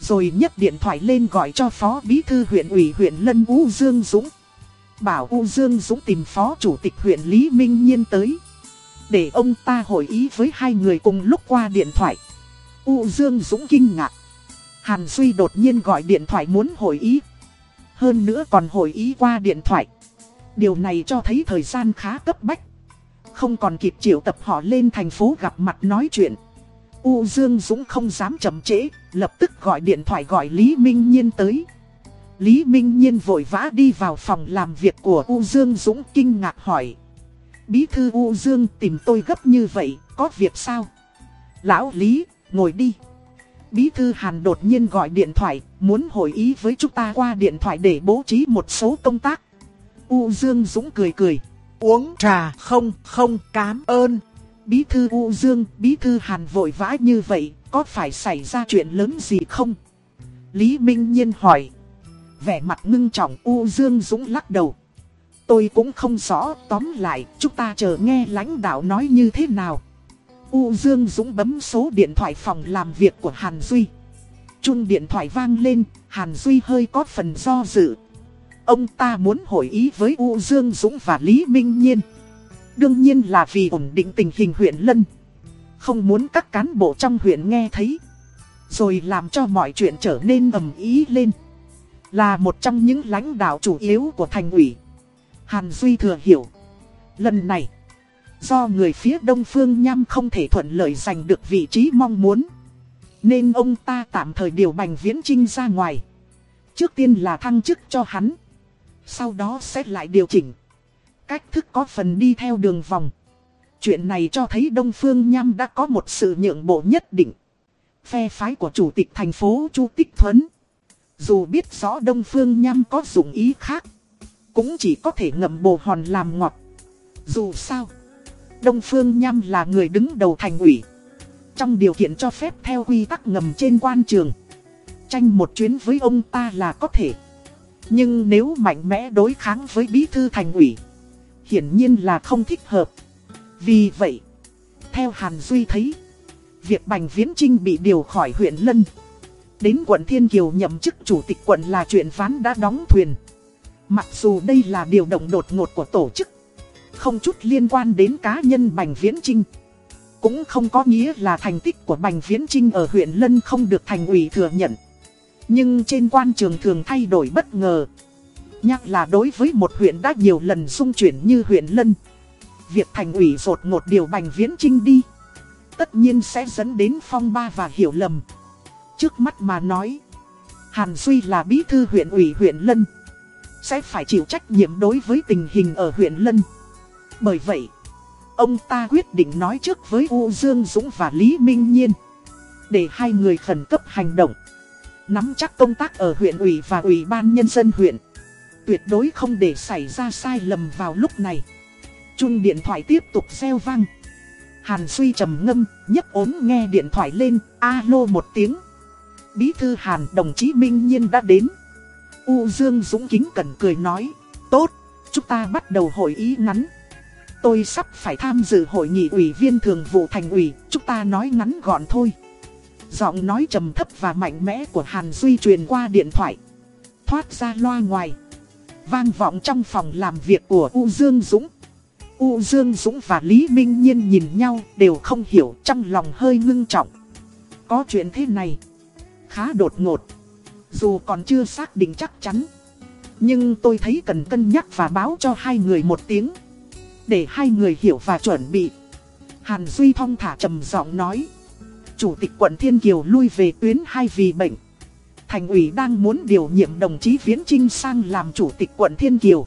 rồi nhấc điện thoại lên gọi cho phó bí thư huyện ủy huyện Lân U Dương Dũng Bảo U Dương Dũng tìm phó chủ tịch huyện Lý Minh Nhiên tới Để ông ta hội ý với hai người cùng lúc qua điện thoại. U Dương Dũng kinh ngạc. Hàn Duy đột nhiên gọi điện thoại muốn hội ý. Hơn nữa còn hội ý qua điện thoại. Điều này cho thấy thời gian khá cấp bách. Không còn kịp triệu tập họ lên thành phố gặp mặt nói chuyện. U Dương Dũng không dám chậm trễ, lập tức gọi điện thoại gọi Lý Minh Nhiên tới. Lý Minh Nhiên vội vã đi vào phòng làm việc của U Dương Dũng kinh ngạc hỏi. Bí thư U Dương tìm tôi gấp như vậy, có việc sao? Lão Lý, ngồi đi. Bí thư Hàn đột nhiên gọi điện thoại, muốn hội ý với chúng ta qua điện thoại để bố trí một số công tác. U Dương Dũng cười cười. Uống trà không, không, cám ơn. Bí thư U Dương, bí thư Hàn vội vã như vậy, có phải xảy ra chuyện lớn gì không? Lý Minh Nhiên hỏi. Vẻ mặt ngưng trọng U Dương Dũng lắc đầu. Tôi cũng không rõ, tóm lại, chúng ta chờ nghe lãnh đạo nói như thế nào. U Dương Dũng bấm số điện thoại phòng làm việc của Hàn Duy. Chung điện thoại vang lên, Hàn Duy hơi có phần do dự. Ông ta muốn hội ý với U Dương Dũng và Lý Minh Nhiên. Đương nhiên là vì ổn định tình hình huyện Lân. Không muốn các cán bộ trong huyện nghe thấy. Rồi làm cho mọi chuyện trở nên ầm ý lên. Là một trong những lãnh đạo chủ yếu của thành ủy. Hàn Duy thừa hiểu. Lần này, do người phía Đông Phương Nham không thể thuận lợi giành được vị trí mong muốn. Nên ông ta tạm thời điều Bành Viễn Trinh ra ngoài. Trước tiên là thăng chức cho hắn. Sau đó sẽ lại điều chỉnh. Cách thức có phần đi theo đường vòng. Chuyện này cho thấy Đông Phương Nham đã có một sự nhượng bộ nhất định. Phe phái của Chủ tịch thành phố Chu Tích Thuấn. Dù biết rõ Đông Phương Nham có dụng ý khác. Cũng chỉ có thể ngậm bồ hòn làm ngọt. Dù sao. Đông Phương Nham là người đứng đầu thành ủy. Trong điều kiện cho phép theo quy tắc ngầm trên quan trường. Tranh một chuyến với ông ta là có thể. Nhưng nếu mạnh mẽ đối kháng với bí thư thành ủy. Hiển nhiên là không thích hợp. Vì vậy, theo Hàn Duy thấy, việc Bành Viễn Trinh bị điều khỏi huyện Lân. Đến quận Thiên Kiều nhậm chức chủ tịch quận là chuyện ván đã đóng thuyền. Mặc dù đây là điều động đột ngột của tổ chức, không chút liên quan đến cá nhân Bành Viễn Trinh. Cũng không có nghĩa là thành tích của Bành Viễn Trinh ở huyện Lân không được thành ủy thừa nhận. Nhưng trên quan trường thường thay đổi bất ngờ. Nhắc là đối với một huyện đã nhiều lần dung chuyển như huyện Lân. Việc thành ủy rột ngột điều Bành Viễn Trinh đi. Tất nhiên sẽ dẫn đến phong ba và hiểu lầm. Trước mắt mà nói. Hàn Duy là bí thư huyện ủy huyện Lân. Sẽ phải chịu trách nhiệm đối với tình hình ở huyện Lân. Bởi vậy, ông ta quyết định nói trước với U Dương Dũng và Lý Minh Nhiên. Để hai người khẩn cấp hành động. Nắm chắc công tác ở huyện ủy và ủy ban nhân dân huyện. Tuyệt đối không để xảy ra sai lầm vào lúc này. Chung điện thoại tiếp tục reo vang. Hàn suy trầm ngâm, nhấc ốm nghe điện thoại lên, alo một tiếng. Bí thư Hàn đồng chí Minh Nhiên đã đến. U Dương Dũng kính cẩn cười nói, tốt, chúng ta bắt đầu hội ý ngắn. Tôi sắp phải tham dự hội nghị ủy viên thường vụ thành ủy, chúng ta nói ngắn gọn thôi. Giọng nói trầm thấp và mạnh mẽ của Hàn Duy truyền qua điện thoại. Thoát ra loa ngoài. Vang vọng trong phòng làm việc của U Dương Dũng. U Dương Dũng và Lý Minh Nhiên nhìn nhau đều không hiểu, trong lòng hơi ngưng trọng. Có chuyện thế này. Khá đột ngột. Dù còn chưa xác định chắc chắn. Nhưng tôi thấy cần cân nhắc và báo cho hai người một tiếng. Để hai người hiểu và chuẩn bị. Hàn Duy thong thả trầm giọng nói. Chủ tịch quận Thiên Kiều lui về tuyến hai vì bệnh. Thành ủy đang muốn điều nhiệm đồng chí Viễn Trinh sang làm chủ tịch quận Thiên Kiều.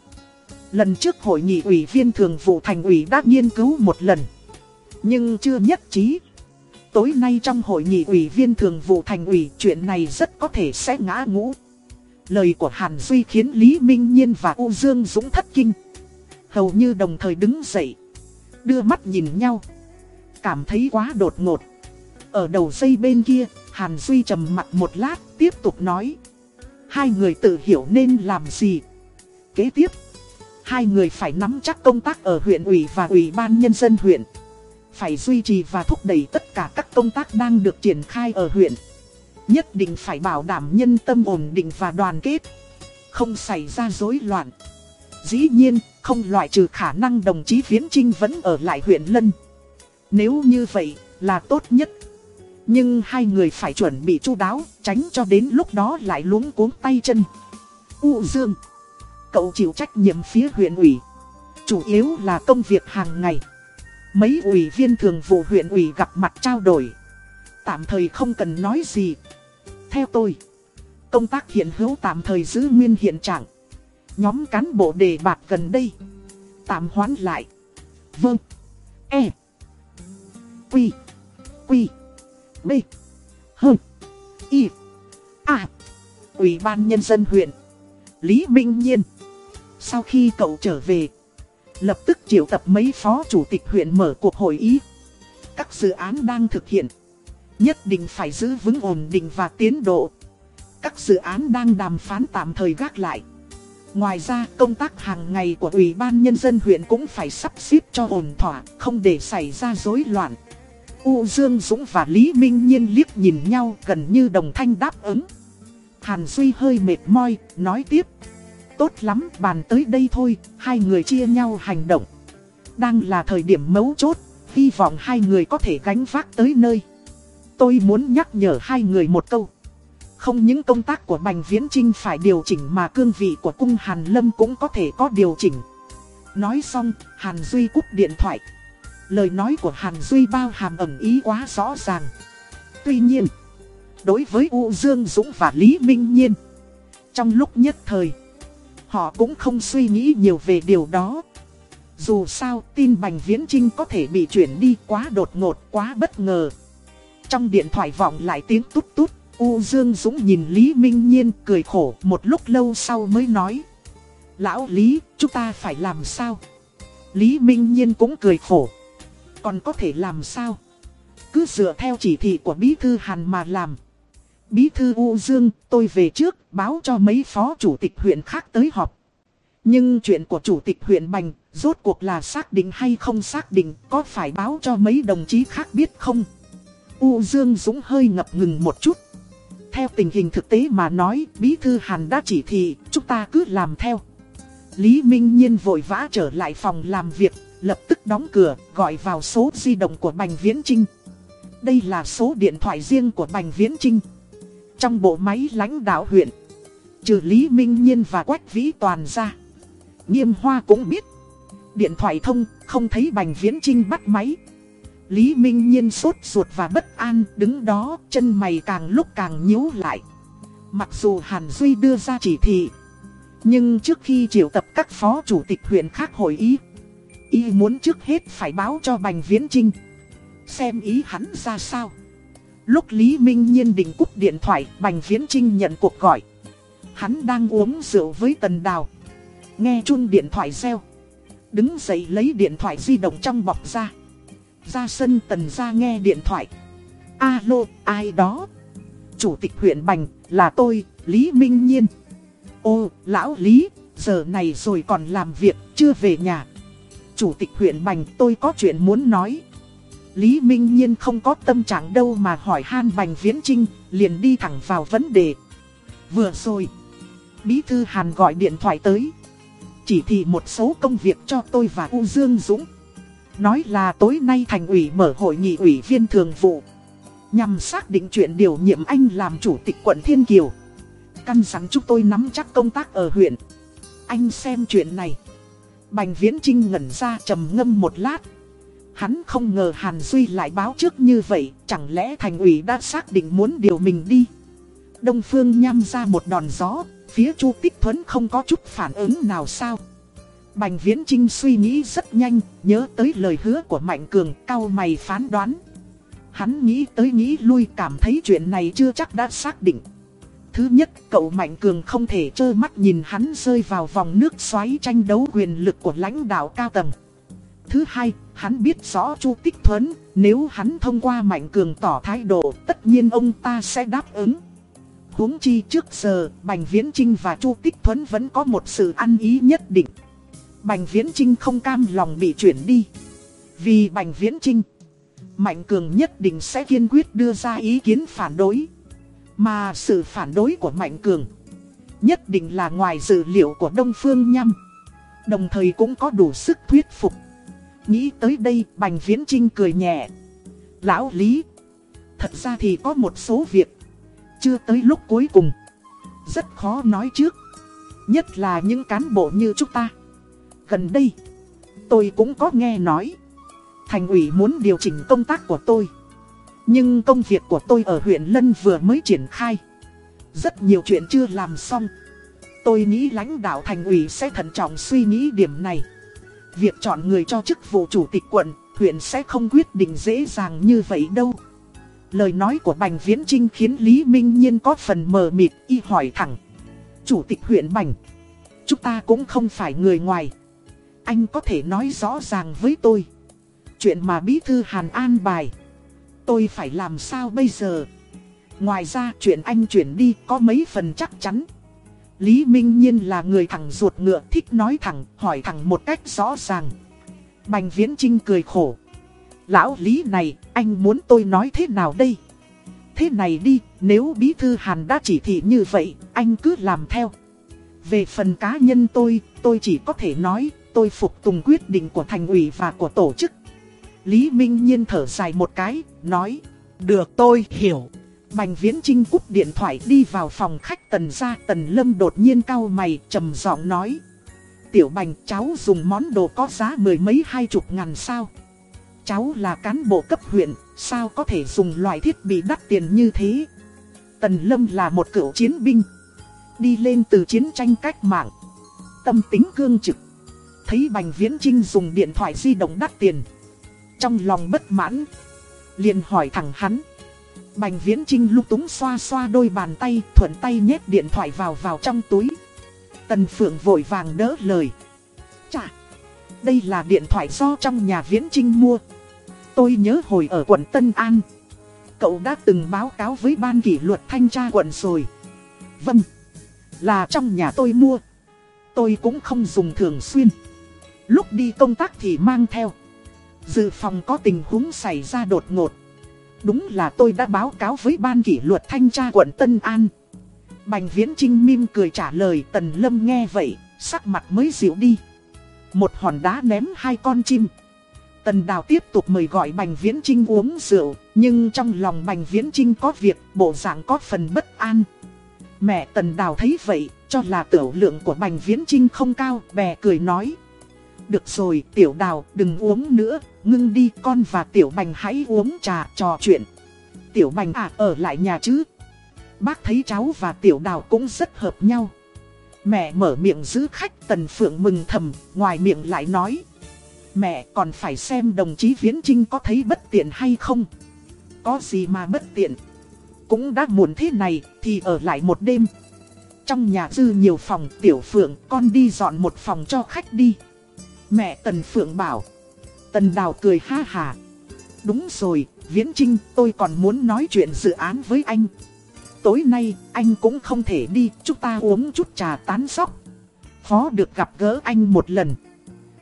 Lần trước hội nghị ủy viên thường vụ thành ủy đã nghiên cứu một lần. Nhưng chưa nhất trí. Tối nay trong hội nghị ủy viên thường vụ thành ủy chuyện này rất có thể sẽ ngã ngũ. Lời của Hàn Duy khiến Lý Minh Nhiên và U Dương Dũng thất kinh. Hầu như đồng thời đứng dậy. Đưa mắt nhìn nhau. Cảm thấy quá đột ngột. Ở đầu dây bên kia, Hàn Duy trầm mặt một lát, tiếp tục nói. Hai người tự hiểu nên làm gì. Kế tiếp, hai người phải nắm chắc công tác ở huyện ủy và ủy ban nhân dân huyện. Phải duy trì và thúc đẩy tất cả các công tác đang được triển khai ở huyện. Nhất định phải bảo đảm nhân tâm ổn định và đoàn kết. Không xảy ra rối loạn. Dĩ nhiên, không loại trừ khả năng đồng chí Viễn Trinh vẫn ở lại huyện Lân. Nếu như vậy là tốt nhất. Nhưng hai người phải chuẩn bị chu đáo, tránh cho đến lúc đó lại luống cuống tay chân. U Dương, cậu chịu trách nhiệm phía huyện ủy. Chủ yếu là công việc hàng ngày. Mấy ủy viên thường vụ huyện ủy gặp mặt trao đổi. Tạm thời không cần nói gì. Theo tôi, công tác hiện hữu tạm thời giữ nguyên hiện trạng. Nhóm cán bộ đề bạc gần đây. Tạm hoán lại. Vâng. E. Quy. Quy. B. H. Y. A. Ủy ban Nhân dân huyện. Lý Minh Nhiên. Sau khi cậu trở về, lập tức triệu tập mấy phó chủ tịch huyện mở cuộc hội ý. Các dự án đang thực hiện, nhất định phải giữ vững ổn định và tiến độ. Các dự án đang đàm phán tạm thời gác lại. Ngoài ra, công tác hàng ngày của Ủy ban Nhân dân huyện cũng phải sắp xếp cho ổn thỏa, không để xảy ra rối loạn. U Dương Dũng và Lý Minh Nhiên liếc nhìn nhau gần như đồng thanh đáp ứng. Hàn Duy hơi mệt mỏi, nói tiếp. Tốt lắm, bàn tới đây thôi, hai người chia nhau hành động. Đang là thời điểm mấu chốt, hy vọng hai người có thể gánh vác tới nơi. Tôi muốn nhắc nhở hai người một câu. Không những công tác của Bành Viễn Trinh phải điều chỉnh mà cương vị của cung Hàn Lâm cũng có thể có điều chỉnh. Nói xong, Hàn Duy cúp điện thoại. Lời nói của Hàn Duy bao hàm ẩn ý quá rõ ràng. Tuy nhiên, đối với U Dương Dũng và Lý Minh Nhiên, trong lúc nhất thời, họ cũng không suy nghĩ nhiều về điều đó. Dù sao, tin Bành Viễn Trinh có thể bị chuyển đi quá đột ngột, quá bất ngờ. Trong điện thoại vọng lại tiếng tút tút, U Dương Dũng nhìn Lý Minh Nhiên cười khổ một lúc lâu sau mới nói. Lão Lý, chúng ta phải làm sao? Lý Minh Nhiên cũng cười khổ. Còn có thể làm sao? Cứ dựa theo chỉ thị của Bí Thư Hàn mà làm. Bí Thư U Dương, tôi về trước, báo cho mấy phó chủ tịch huyện khác tới họp. Nhưng chuyện của chủ tịch huyện Bành, rốt cuộc là xác định hay không xác định, có phải báo cho mấy đồng chí khác biết không? U Dương Dũng hơi ngập ngừng một chút. Theo tình hình thực tế mà nói, Bí Thư Hàn đã chỉ thị, chúng ta cứ làm theo. Lý Minh Nhiên vội vã trở lại phòng làm việc, lập tức đóng cửa, gọi vào số di động của Bành Viễn Trinh. Đây là số điện thoại riêng của Bành Viễn Trinh. Trong bộ máy lãnh đạo huyện, trừ Lý Minh Nhiên và Quách Vĩ Toàn ra. Nghiêm Hoa cũng biết. Điện thoại thông, không thấy Bành Viễn Trinh bắt máy. Lý Minh Nhiên sốt ruột và bất an, đứng đó, chân mày càng lúc càng nhíu lại. Mặc dù Hàn Duy đưa ra chỉ thị, nhưng trước khi triệu tập các phó chủ tịch huyện khác hội ý, Y muốn trước hết phải báo cho Bành Viễn Trinh. Xem ý hắn ra sao. Lúc Lý Minh Nhiên định cúp điện thoại, Bành Viễn Trinh nhận cuộc gọi. Hắn đang uống rượu với Tần Đào. Nghe chun điện thoại reo. Đứng dậy lấy điện thoại di động trong bọc ra. Ra sân Tần ra nghe điện thoại. Alo, ai đó? Chủ tịch huyện Bành, là tôi, Lý Minh Nhiên. Ô, lão Lý, giờ này rồi còn làm việc, chưa về nhà. Chủ tịch huyện Bành tôi có chuyện muốn nói. Lý Minh Nhiên không có tâm trạng đâu mà hỏi han Bành Viễn Trinh, liền đi thẳng vào vấn đề. Vừa rồi, Bí Thư Hàn gọi điện thoại tới. Chỉ thị một số công việc cho tôi và U Dương Dũng. Nói là tối nay thành ủy mở hội nghị ủy viên thường vụ. Nhằm xác định chuyện điều nhiệm anh làm chủ tịch quận Thiên Kiều. Căn dặn chúng tôi nắm chắc công tác ở huyện. Anh xem chuyện này. Bành Viễn Trinh ngẩn ra trầm ngâm một lát. Hắn không ngờ Hàn Duy lại báo trước như vậy, chẳng lẽ thành ủy đã xác định muốn điều mình đi. Đông Phương nhăm ra một đòn gió, phía Chu Tích Thuấn không có chút phản ứng nào sao. Bành Viễn Trinh suy nghĩ rất nhanh, nhớ tới lời hứa của Mạnh Cường, cao mày phán đoán. Hắn nghĩ tới nghĩ lui cảm thấy chuyện này chưa chắc đã xác định. Thứ nhất, cậu Mạnh Cường không thể trơ mắt nhìn hắn rơi vào vòng nước xoáy tranh đấu quyền lực của lãnh đạo cao tầng. Thứ hai, hắn biết rõ Chu Tích Thuấn, nếu hắn thông qua Mạnh Cường tỏ thái độ, tất nhiên ông ta sẽ đáp ứng. huống chi trước giờ, Bành Viễn Trinh và Chu Tích Thuấn vẫn có một sự ăn ý nhất định. Bành Viễn Trinh không cam lòng bị chuyển đi. Vì Bành Viễn Trinh, Mạnh Cường nhất định sẽ kiên quyết đưa ra ý kiến phản đối. Mà sự phản đối của Mạnh Cường Nhất định là ngoài dự liệu của Đông Phương Nhâm Đồng thời cũng có đủ sức thuyết phục Nghĩ tới đây Bành Viễn Trinh cười nhẹ. Lão Lý, thật ra thì có một số việc, chưa tới lúc cuối cùng, rất khó nói trước. Nhất là những cán bộ như chúng ta. Gần đây, tôi cũng có nghe nói, thành ủy muốn điều chỉnh công tác của tôi. Nhưng công việc của tôi ở huyện Lân vừa mới triển khai. Rất nhiều chuyện chưa làm xong. Tôi nghĩ lãnh đạo thành ủy sẽ thận trọng suy nghĩ điểm này. Việc chọn người cho chức vụ chủ tịch quận, huyện sẽ không quyết định dễ dàng như vậy đâu. Lời nói của Bành Viễn Trinh khiến Lý Minh Nhiên có phần mờ mịt y hỏi thẳng. Chủ tịch huyện Bành, chúng ta cũng không phải người ngoài. Anh có thể nói rõ ràng với tôi. Chuyện mà Bí Thư Hàn an bài. Tôi phải làm sao bây giờ? Ngoài ra chuyện anh chuyển đi có mấy phần chắc chắn. Lý Minh Nhiên là người thẳng ruột ngựa thích nói thẳng, hỏi thẳng một cách rõ ràng. Bành Viễn Trinh cười khổ. Lão Lý này, anh muốn tôi nói thế nào đây? Thế này đi, nếu Bí Thư Hàn đã chỉ thị như vậy, anh cứ làm theo. Về phần cá nhân tôi, tôi chỉ có thể nói, tôi phục tùng quyết định của thành ủy và của tổ chức. Lý Minh Nhiên thở dài một cái, nói, được tôi hiểu. Bành Viễn Trinh cúp điện thoại đi vào phòng khách tần ra tần lâm đột nhiên cau mày trầm giọng nói. Tiểu Bành cháu dùng món đồ có giá mười mấy hai chục ngàn sao. Cháu là cán bộ cấp huyện, sao có thể dùng loại thiết bị đắt tiền như thế. Tần Lâm là một cựu chiến binh. Đi lên từ chiến tranh cách mạng. Tâm tính cương trực. Thấy Bành Viễn Trinh dùng điện thoại di động đắt tiền. Trong lòng bất mãn. liền hỏi thẳng hắn. Bành Viễn Trinh lúc túng xoa xoa đôi bàn tay, thuận tay nhét điện thoại vào vào trong túi. Tần Phượng vội vàng đỡ lời. Chà, đây là điện thoại do trong nhà Viễn Trinh mua. Tôi nhớ hồi ở quận Tân An. Cậu đã từng báo cáo với ban kỷ luật thanh tra quận rồi. Vâng, là trong nhà tôi mua. Tôi cũng không dùng thường xuyên. Lúc đi công tác thì mang theo. Dự phòng có tình huống xảy ra đột ngột. Đúng là tôi đã báo cáo với ban kỷ luật thanh tra quận Tân An. Bành Viễn Trinh mim cười trả lời Tần Lâm nghe vậy, sắc mặt mới dịu đi. Một hòn đá ném hai con chim. Tần Đào tiếp tục mời gọi Bành Viễn Trinh uống rượu, nhưng trong lòng Bành Viễn Trinh có việc, bộ dạng có phần bất an. Mẹ Tần Đào thấy vậy, cho là tiểu lượng của Bành Viễn Trinh không cao, bè cười nói. Được rồi, tiểu đào, đừng uống nữa, ngưng đi con và tiểu bành hãy uống trà, trò chuyện. Tiểu bành à, ở lại nhà chứ. Bác thấy cháu và tiểu đào cũng rất hợp nhau. Mẹ mở miệng giữ khách tần phượng mừng thầm, ngoài miệng lại nói. Mẹ còn phải xem đồng chí Viễn Trinh có thấy bất tiện hay không. Có gì mà bất tiện. Cũng đã muộn thế này thì ở lại một đêm. Trong nhà dư nhiều phòng tiểu phượng con đi dọn một phòng cho khách đi. Mẹ Tần Phượng bảo. Tần Đào cười ha hà. Đúng rồi, Viễn Trinh tôi còn muốn nói chuyện dự án với anh. Tối nay anh cũng không thể đi, chúng ta uống chút trà tán sóc. Khó được gặp gỡ anh một lần.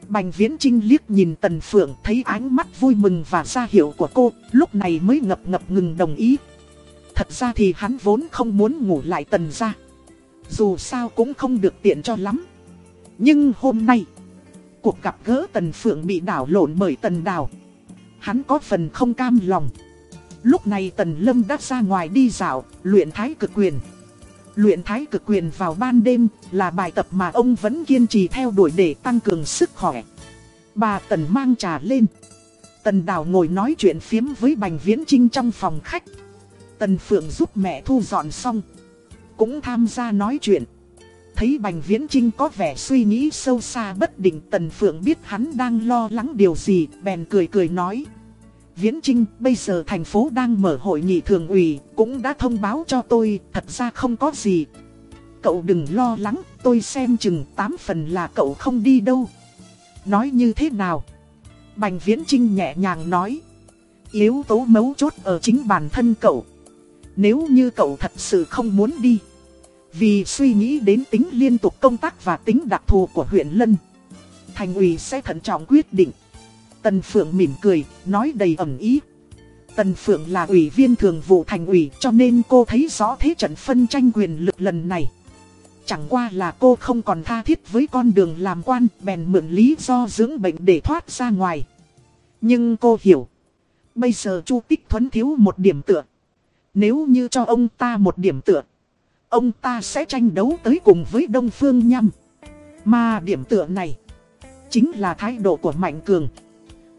Bành Viễn Trinh liếc nhìn Tần Phượng thấy ánh mắt vui mừng và ra hiệu của cô, lúc này mới ngập ngập ngừng đồng ý. Thật ra thì hắn vốn không muốn ngủ lại Tần ra. Dù sao cũng không được tiện cho lắm. Nhưng hôm nay, cuộc gặp gỡ Tần Phượng bị đảo lộn bởi Tần Đào. Hắn có phần không cam lòng. Lúc này Tần Lâm đã ra ngoài đi dạo, luyện thái cực quyền. Luyện thái cực quyền vào ban đêm là bài tập mà ông vẫn kiên trì theo đuổi để tăng cường sức khỏe. Bà Tần mang trà lên. Tần Đào ngồi nói chuyện phiếm với Bành Viễn Trinh trong phòng khách. Tần Phượng giúp mẹ thu dọn xong. Cũng tham gia nói chuyện. Thấy Bành Viễn Trinh có vẻ suy nghĩ sâu xa bất định Tần Phượng biết hắn đang lo lắng điều gì, bèn cười cười nói. Viễn Trinh, bây giờ thành phố đang mở hội nghị thường ủy, cũng đã thông báo cho tôi, thật ra không có gì. Cậu đừng lo lắng, tôi xem chừng 8 phần là cậu không đi đâu. Nói như thế nào? Bành Viễn Trinh nhẹ nhàng nói. Yếu tố mấu chốt ở chính bản thân cậu. Nếu như cậu thật sự không muốn đi vì suy nghĩ đến tính liên tục công tác và tính đặc thù của huyện Lân Thành ủy sẽ thận trọng quyết định Tần Phượng mỉm cười, nói đầy ẩn ý Tần Phượng là ủy viên thường vụ thành ủy cho nên cô thấy rõ thế trận phân tranh quyền lực lần này Chẳng qua là cô không còn tha thiết với con đường làm quan bèn mượn lý do dưỡng bệnh để thoát ra ngoài. Nhưng cô hiểu. Bây giờ Chu Tích Thuấn thiếu một điểm tựa. Nếu như cho ông ta một điểm tựa. Ông ta sẽ tranh đấu tới cùng với Đông Phương Nhâm. Mà điểm tựa này. Chính là thái độ của Mạnh Cường.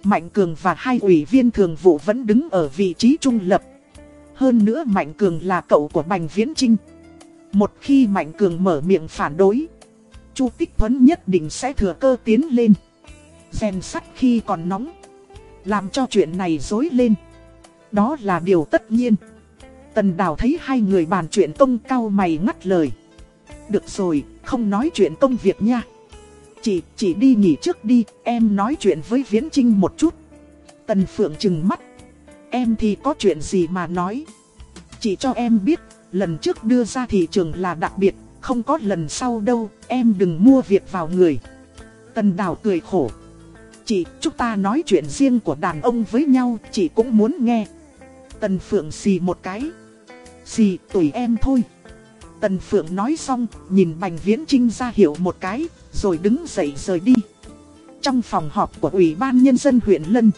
Mạnh Cường và hai ủy viên thường vụ vẫn đứng ở vị trí trung lập. Hơn nữa Mạnh Cường là cậu của Bành Viễn Trinh. Một khi Mạnh Cường mở miệng phản đối, Chu Tích Thuấn nhất định sẽ thừa cơ tiến lên. Rèn sắt khi còn nóng, làm cho chuyện này dối lên. Đó là điều tất nhiên. Tần Đào thấy hai người bàn chuyện công cao mày ngắt lời. Được rồi, không nói chuyện công việc nha. Chị, chị đi nghỉ trước đi, em nói chuyện với Viễn Trinh một chút. Tần Phượng trừng mắt. Em thì có chuyện gì mà nói. Chị cho em biết, lần trước đưa ra thị trường là đặc biệt, không có lần sau đâu, em đừng mua việc vào người. Tần Đào cười khổ. Chị, chúng ta nói chuyện riêng của đàn ông với nhau, chị cũng muốn nghe. Tần Phượng xì một cái gì tùy em thôi. Tần Phượng nói xong, nhìn Bành Viễn Trinh ra hiểu một cái, rồi đứng dậy rời đi. Trong phòng họp của Ủy ban Nhân dân huyện Lân,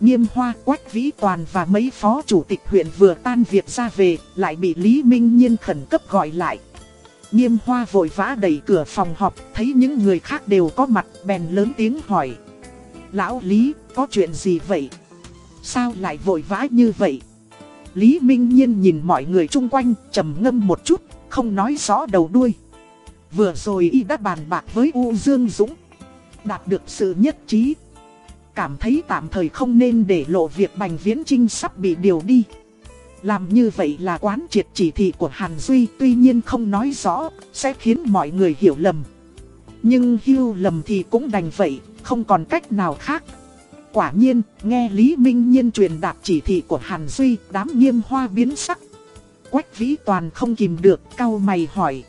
Nghiêm Hoa, Quách Vĩ Toàn và mấy phó chủ tịch huyện vừa tan việc ra về, lại bị Lý Minh Nhiên khẩn cấp gọi lại. Nghiêm Hoa vội vã đẩy cửa phòng họp, thấy những người khác đều có mặt, bèn lớn tiếng hỏi. Lão Lý, có chuyện gì vậy? Sao lại vội vã như vậy? Lý Minh Nhiên nhìn mọi người chung quanh, trầm ngâm một chút, không nói rõ đầu đuôi. Vừa rồi y đã bàn bạc với U Dương Dũng, đạt được sự nhất trí. Cảm thấy tạm thời không nên để lộ việc Bành Viễn Trinh sắp bị điều đi. Làm như vậy là quán triệt chỉ thị của Hàn Duy tuy nhiên không nói rõ, sẽ khiến mọi người hiểu lầm. Nhưng hiểu lầm thì cũng đành vậy, không còn cách nào khác. Quả nhiên, nghe Lý Minh Nhiên truyền đạt chỉ thị của Hàn Duy, đám nghiêm hoa biến sắc. Quách Vĩ Toàn không kìm được, cau mày hỏi.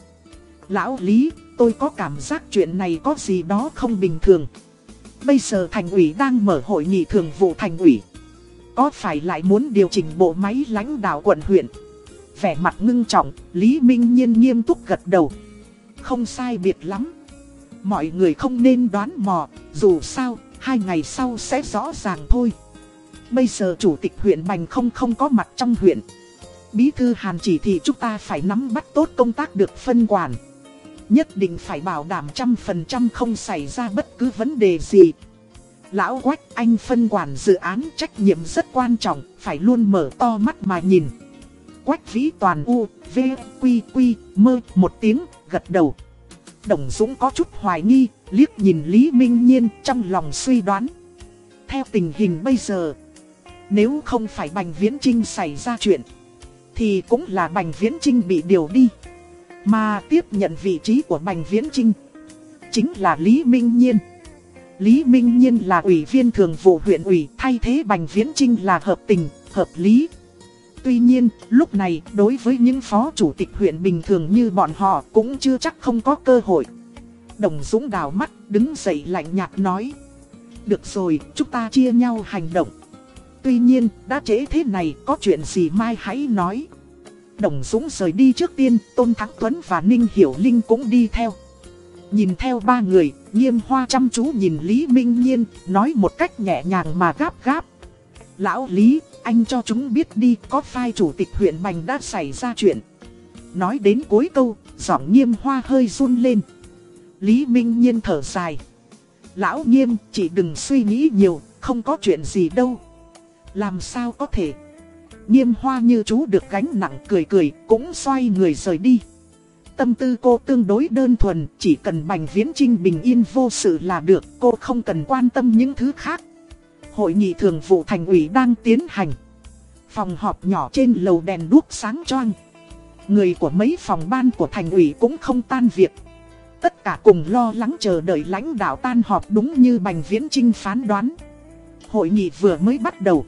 Lão Lý, tôi có cảm giác chuyện này có gì đó không bình thường. Bây giờ thành ủy đang mở hội nghị thường vụ thành ủy. Có phải lại muốn điều chỉnh bộ máy lãnh đạo quận huyện? Vẻ mặt ngưng trọng, Lý Minh Nhiên nghiêm túc gật đầu. Không sai biệt lắm. Mọi người không nên đoán mò, dù sao, hai ngày sau sẽ rõ ràng thôi. Bây giờ chủ tịch huyện Bành không không có mặt trong huyện. Bí thư Hàn chỉ thị chúng ta phải nắm bắt tốt công tác được phân quản. Nhất định phải bảo đảm trăm phần trăm không xảy ra bất cứ vấn đề gì. Lão Quách anh phân quản dự án trách nhiệm rất quan trọng, phải luôn mở to mắt mà nhìn. Quách vĩ toàn u, v, quy quy, mơ một tiếng, gật đầu. Đồng Dũng có chút hoài nghi, liếc nhìn Lý Minh Nhiên trong lòng suy đoán. Theo tình hình bây giờ, nếu không phải Bành Viễn Trinh xảy ra chuyện, thì cũng là Bành Viễn Trinh bị điều đi. Mà tiếp nhận vị trí của Bành Viễn Trinh, chính là Lý Minh Nhiên. Lý Minh Nhiên là ủy viên thường vụ huyện ủy, thay thế Bành Viễn Trinh là hợp tình, hợp lý. Tuy nhiên, lúc này, đối với những phó chủ tịch huyện bình thường như bọn họ cũng chưa chắc không có cơ hội. Đồng Dũng đào mắt, đứng dậy lạnh nhạt nói. Được rồi, chúng ta chia nhau hành động. Tuy nhiên, đã trễ thế này, có chuyện gì mai hãy nói. Đồng Dũng rời đi trước tiên, Tôn Thắng Tuấn và Ninh Hiểu Linh cũng đi theo. Nhìn theo ba người, nghiêm hoa chăm chú nhìn Lý Minh Nhiên, nói một cách nhẹ nhàng mà gáp gáp. Lão Lý, anh cho chúng biết đi có phai chủ tịch huyện Bành đã xảy ra chuyện. Nói đến cuối câu, giọng nghiêm hoa hơi run lên. Lý Minh Nhiên thở dài. Lão nghiêm, chỉ đừng suy nghĩ nhiều, không có chuyện gì đâu. Làm sao có thể? Nghiêm hoa như chú được gánh nặng cười cười, cũng xoay người rời đi. Tâm tư cô tương đối đơn thuần, chỉ cần Bành Viễn Trinh bình yên vô sự là được, cô không cần quan tâm những thứ khác. Hội nghị thường vụ thành ủy đang tiến hành. Phòng họp nhỏ trên lầu đèn đuốc sáng choang. Người của mấy phòng ban của thành ủy cũng không tan việc. Tất cả cùng lo lắng chờ đợi lãnh đạo tan họp đúng như Bành Viễn Trinh phán đoán. Hội nghị vừa mới bắt đầu.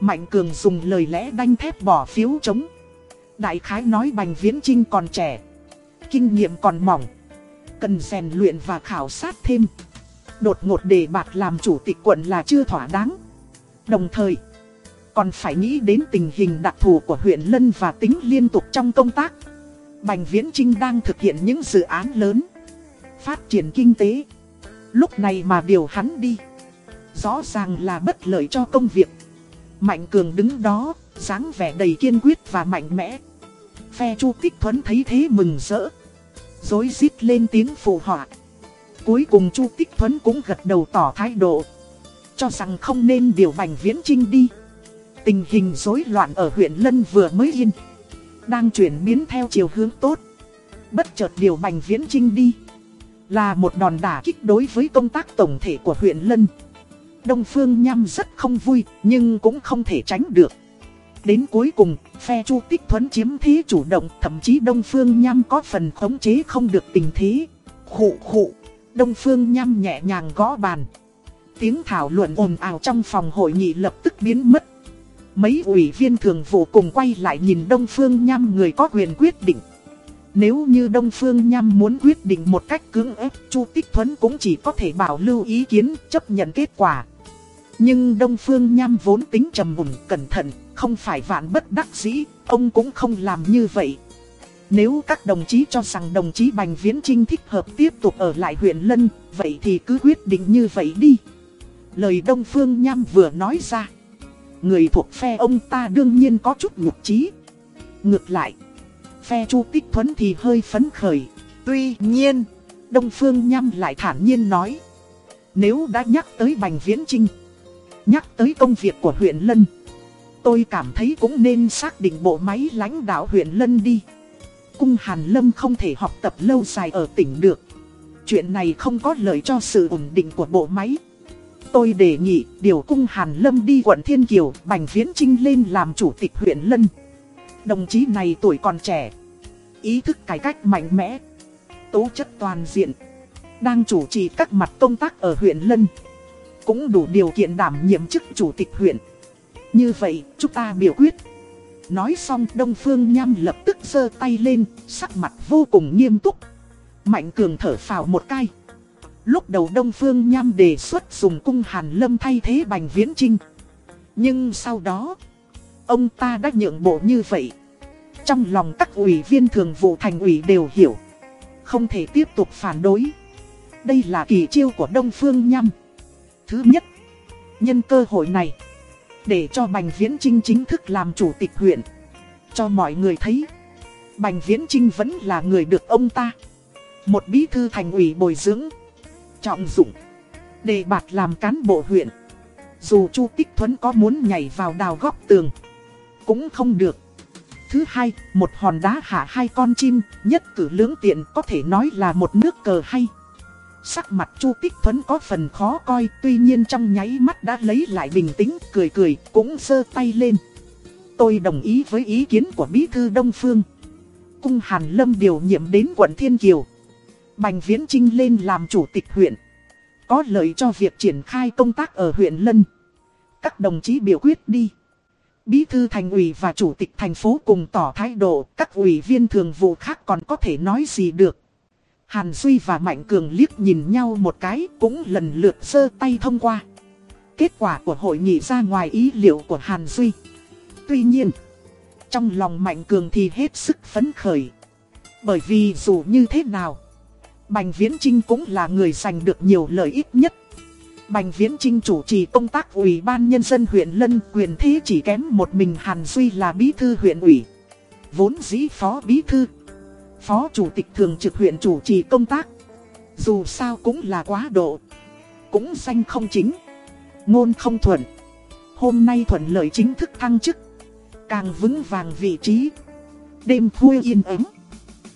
Mạnh Cường dùng lời lẽ đanh thép bỏ phiếu chống. Đại khái nói Bành Viễn Trinh còn trẻ. Kinh nghiệm còn mỏng. Cần rèn luyện và khảo sát thêm. Đột ngột đề bạt làm chủ tịch quận là chưa thỏa đáng. Đồng thời, còn phải nghĩ đến tình hình đặc thù của huyện Lân và tính liên tục trong công tác. Bành Viễn Trinh đang thực hiện những dự án lớn. Phát triển kinh tế. Lúc này mà điều hắn đi. Rõ ràng là bất lợi cho công việc. Mạnh Cường đứng đó, dáng vẻ đầy kiên quyết và mạnh mẽ. Phe Chu Tích Thuấn thấy thế mừng rỡ. Dối rít lên tiếng phụ họa. Cuối cùng Chu Tích Thuấn cũng gật đầu tỏ thái độ. Cho rằng không nên điều Bành Viễn Trinh đi. Tình hình rối loạn ở huyện Lân vừa mới yên. Đang chuyển biến theo chiều hướng tốt. Bất chợt điều Bành Viễn Trinh đi. Là một đòn đả kích đối với công tác tổng thể của huyện Lân. Đông Phương Nham rất không vui, nhưng cũng không thể tránh được. Đến cuối cùng, phe Chu Tích Thuấn chiếm thế chủ động, thậm chí Đông Phương Nham có phần khống chế không được tình thế. Khụ khụ, Đông Phương Nham nhẹ nhàng gõ bàn. Tiếng thảo luận ồn ào trong phòng hội nghị lập tức biến mất. Mấy ủy viên thường vụ cùng quay lại nhìn Đông Phương Nham người có quyền quyết định. Nếu như Đông Phương Nham muốn quyết định một cách cưỡng ép, Chu Tích Thuấn cũng chỉ có thể bảo lưu ý kiến, chấp nhận kết quả. Nhưng Đông Phương Nham vốn tính trầm mùng cẩn thận, không phải vạn bất đắc dĩ, ông cũng không làm như vậy. Nếu các đồng chí cho rằng đồng chí Bành Viễn Trinh thích hợp tiếp tục ở lại huyện Lân, vậy thì cứ quyết định như vậy đi. Lời Đông Phương Nham vừa nói ra. Người thuộc phe ông ta đương nhiên có chút nhục trí. Ngược lại, phe Chu Tích Thuấn thì hơi phấn khởi. Tuy nhiên, Đông Phương Nham lại thản nhiên nói. Nếu đã nhắc tới Bành Viễn Trinh, nhắc tới công việc của huyện Lân, tôi cảm thấy cũng nên xác định bộ máy lãnh đạo huyện Lân đi. Cung Hàn Lâm không thể học tập lâu dài ở tỉnh được. Chuyện này không có lợi cho sự ổn định của bộ máy. Tôi đề nghị điều cung Hàn Lâm đi quận Thiên Kiều, Bành Viễn Trinh lên làm chủ tịch huyện Lân. Đồng chí này tuổi còn trẻ, ý thức cải cách mạnh mẽ, tố chất toàn diện, đang chủ trì các mặt công tác ở huyện Lân. Cũng đủ điều kiện đảm nhiệm chức chủ tịch huyện. Như vậy, chúng ta biểu quyết. Nói xong Đông Phương Nham lập tức giơ tay lên, sắc mặt vô cùng nghiêm túc. Mạnh Cường thở phào một cái. Lúc đầu Đông Phương Nham đề xuất dùng cung Hàn Lâm thay thế Bành Viễn Trinh. Nhưng sau đó, ông ta đã nhượng bộ như vậy. Trong lòng các ủy viên thường vụ thành ủy đều hiểu. Không thể tiếp tục phản đối. Đây là kỳ chiêu của Đông Phương nhâm Thứ nhất, nhân cơ hội này, để cho Bành Viễn Trinh chính thức làm chủ tịch huyện. Cho mọi người thấy, Bành Viễn Trinh vẫn là người được ông ta. Một bí thư thành ủy bồi dưỡng trọng dụng. Đề bạt làm cán bộ huyện. Dù Chu Tích Thuấn có muốn nhảy vào đào góc tường. Cũng không được. Thứ hai, một hòn đá hạ hai con chim, nhất cử lưỡng tiện có thể nói là một nước cờ hay. Sắc mặt Chu Tích Thuấn có phần khó coi, tuy nhiên trong nháy mắt đã lấy lại bình tĩnh, cười cười, cũng giơ tay lên. Tôi đồng ý với ý kiến của Bí thư Đông Phương. Cung Hàn Lâm điều nhiệm đến quận Thiên Kiều. Bành Viễn Trinh lên làm chủ tịch huyện. Có lợi cho việc triển khai công tác ở huyện Lân. Các đồng chí biểu quyết đi. Bí thư thành ủy và chủ tịch thành phố cùng tỏ thái độ, các ủy viên thường vụ khác còn có thể nói gì được. Hàn Duy và Mạnh Cường liếc nhìn nhau một cái cũng lần lượt sơ tay thông qua. Kết quả của hội nghị ra ngoài ý liệu của Hàn Duy. Tuy nhiên, trong lòng Mạnh Cường thì hết sức phấn khởi. Bởi vì dù như thế nào, Bành Viễn Trinh cũng là người giành được nhiều lợi ích nhất. Bành Viễn Trinh chủ trì công tác ủy ban nhân dân huyện Lân quyền thế chỉ kém một mình Hàn Duy là bí thư huyện ủy. Vốn dĩ phó bí thư. Phó chủ tịch thường trực huyện chủ trì công tác. Dù sao cũng là quá độ. Cũng danh không chính. Ngôn không thuận. Hôm nay thuận lợi chính thức thăng chức. Càng vững vàng vị trí. Đêm khuya yên ấm,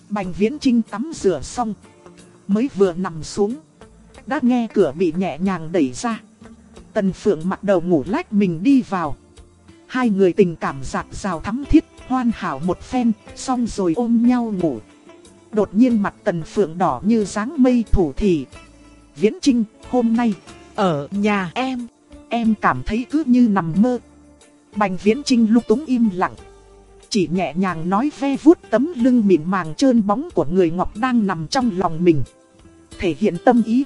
Bành Viễn Trinh tắm rửa xong mới vừa nằm xuống. Đã nghe cửa bị nhẹ nhàng đẩy ra. Tần Phượng mặt đầu ngủ lách mình đi vào. Hai người tình cảm giặc rào thắm thiết, hoan hảo một phen, xong rồi ôm nhau ngủ. Đột nhiên mặt Tần Phượng đỏ như dáng mây thủ thì. Viễn Trinh, hôm nay, ở nhà em, em cảm thấy cứ như nằm mơ. Bành Viễn Trinh lúc túng im lặng. Chỉ nhẹ nhàng nói ve vuốt tấm lưng mịn màng trơn bóng của người Ngọc đang nằm trong lòng mình thể hiện tâm ý.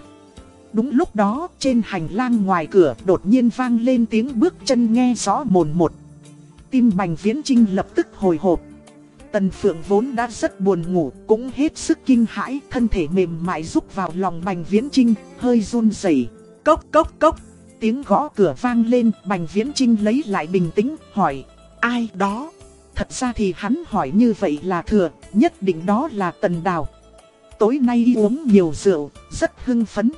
Đúng lúc đó, trên hành lang ngoài cửa đột nhiên vang lên tiếng bước chân nghe rõ mồn một. Tim Bành Viễn Trinh lập tức hồi hộp. Tần Phượng vốn đã rất buồn ngủ, cũng hết sức kinh hãi, thân thể mềm mại rúc vào lòng Bành Viễn Trinh, hơi run rẩy. Cốc cốc cốc, tiếng gõ cửa vang lên, Bành Viễn Trinh lấy lại bình tĩnh, hỏi, ai đó? Thật ra thì hắn hỏi như vậy là thừa, nhất định đó là Tần Đào. Tối nay uống nhiều rượu, rất hưng phấn,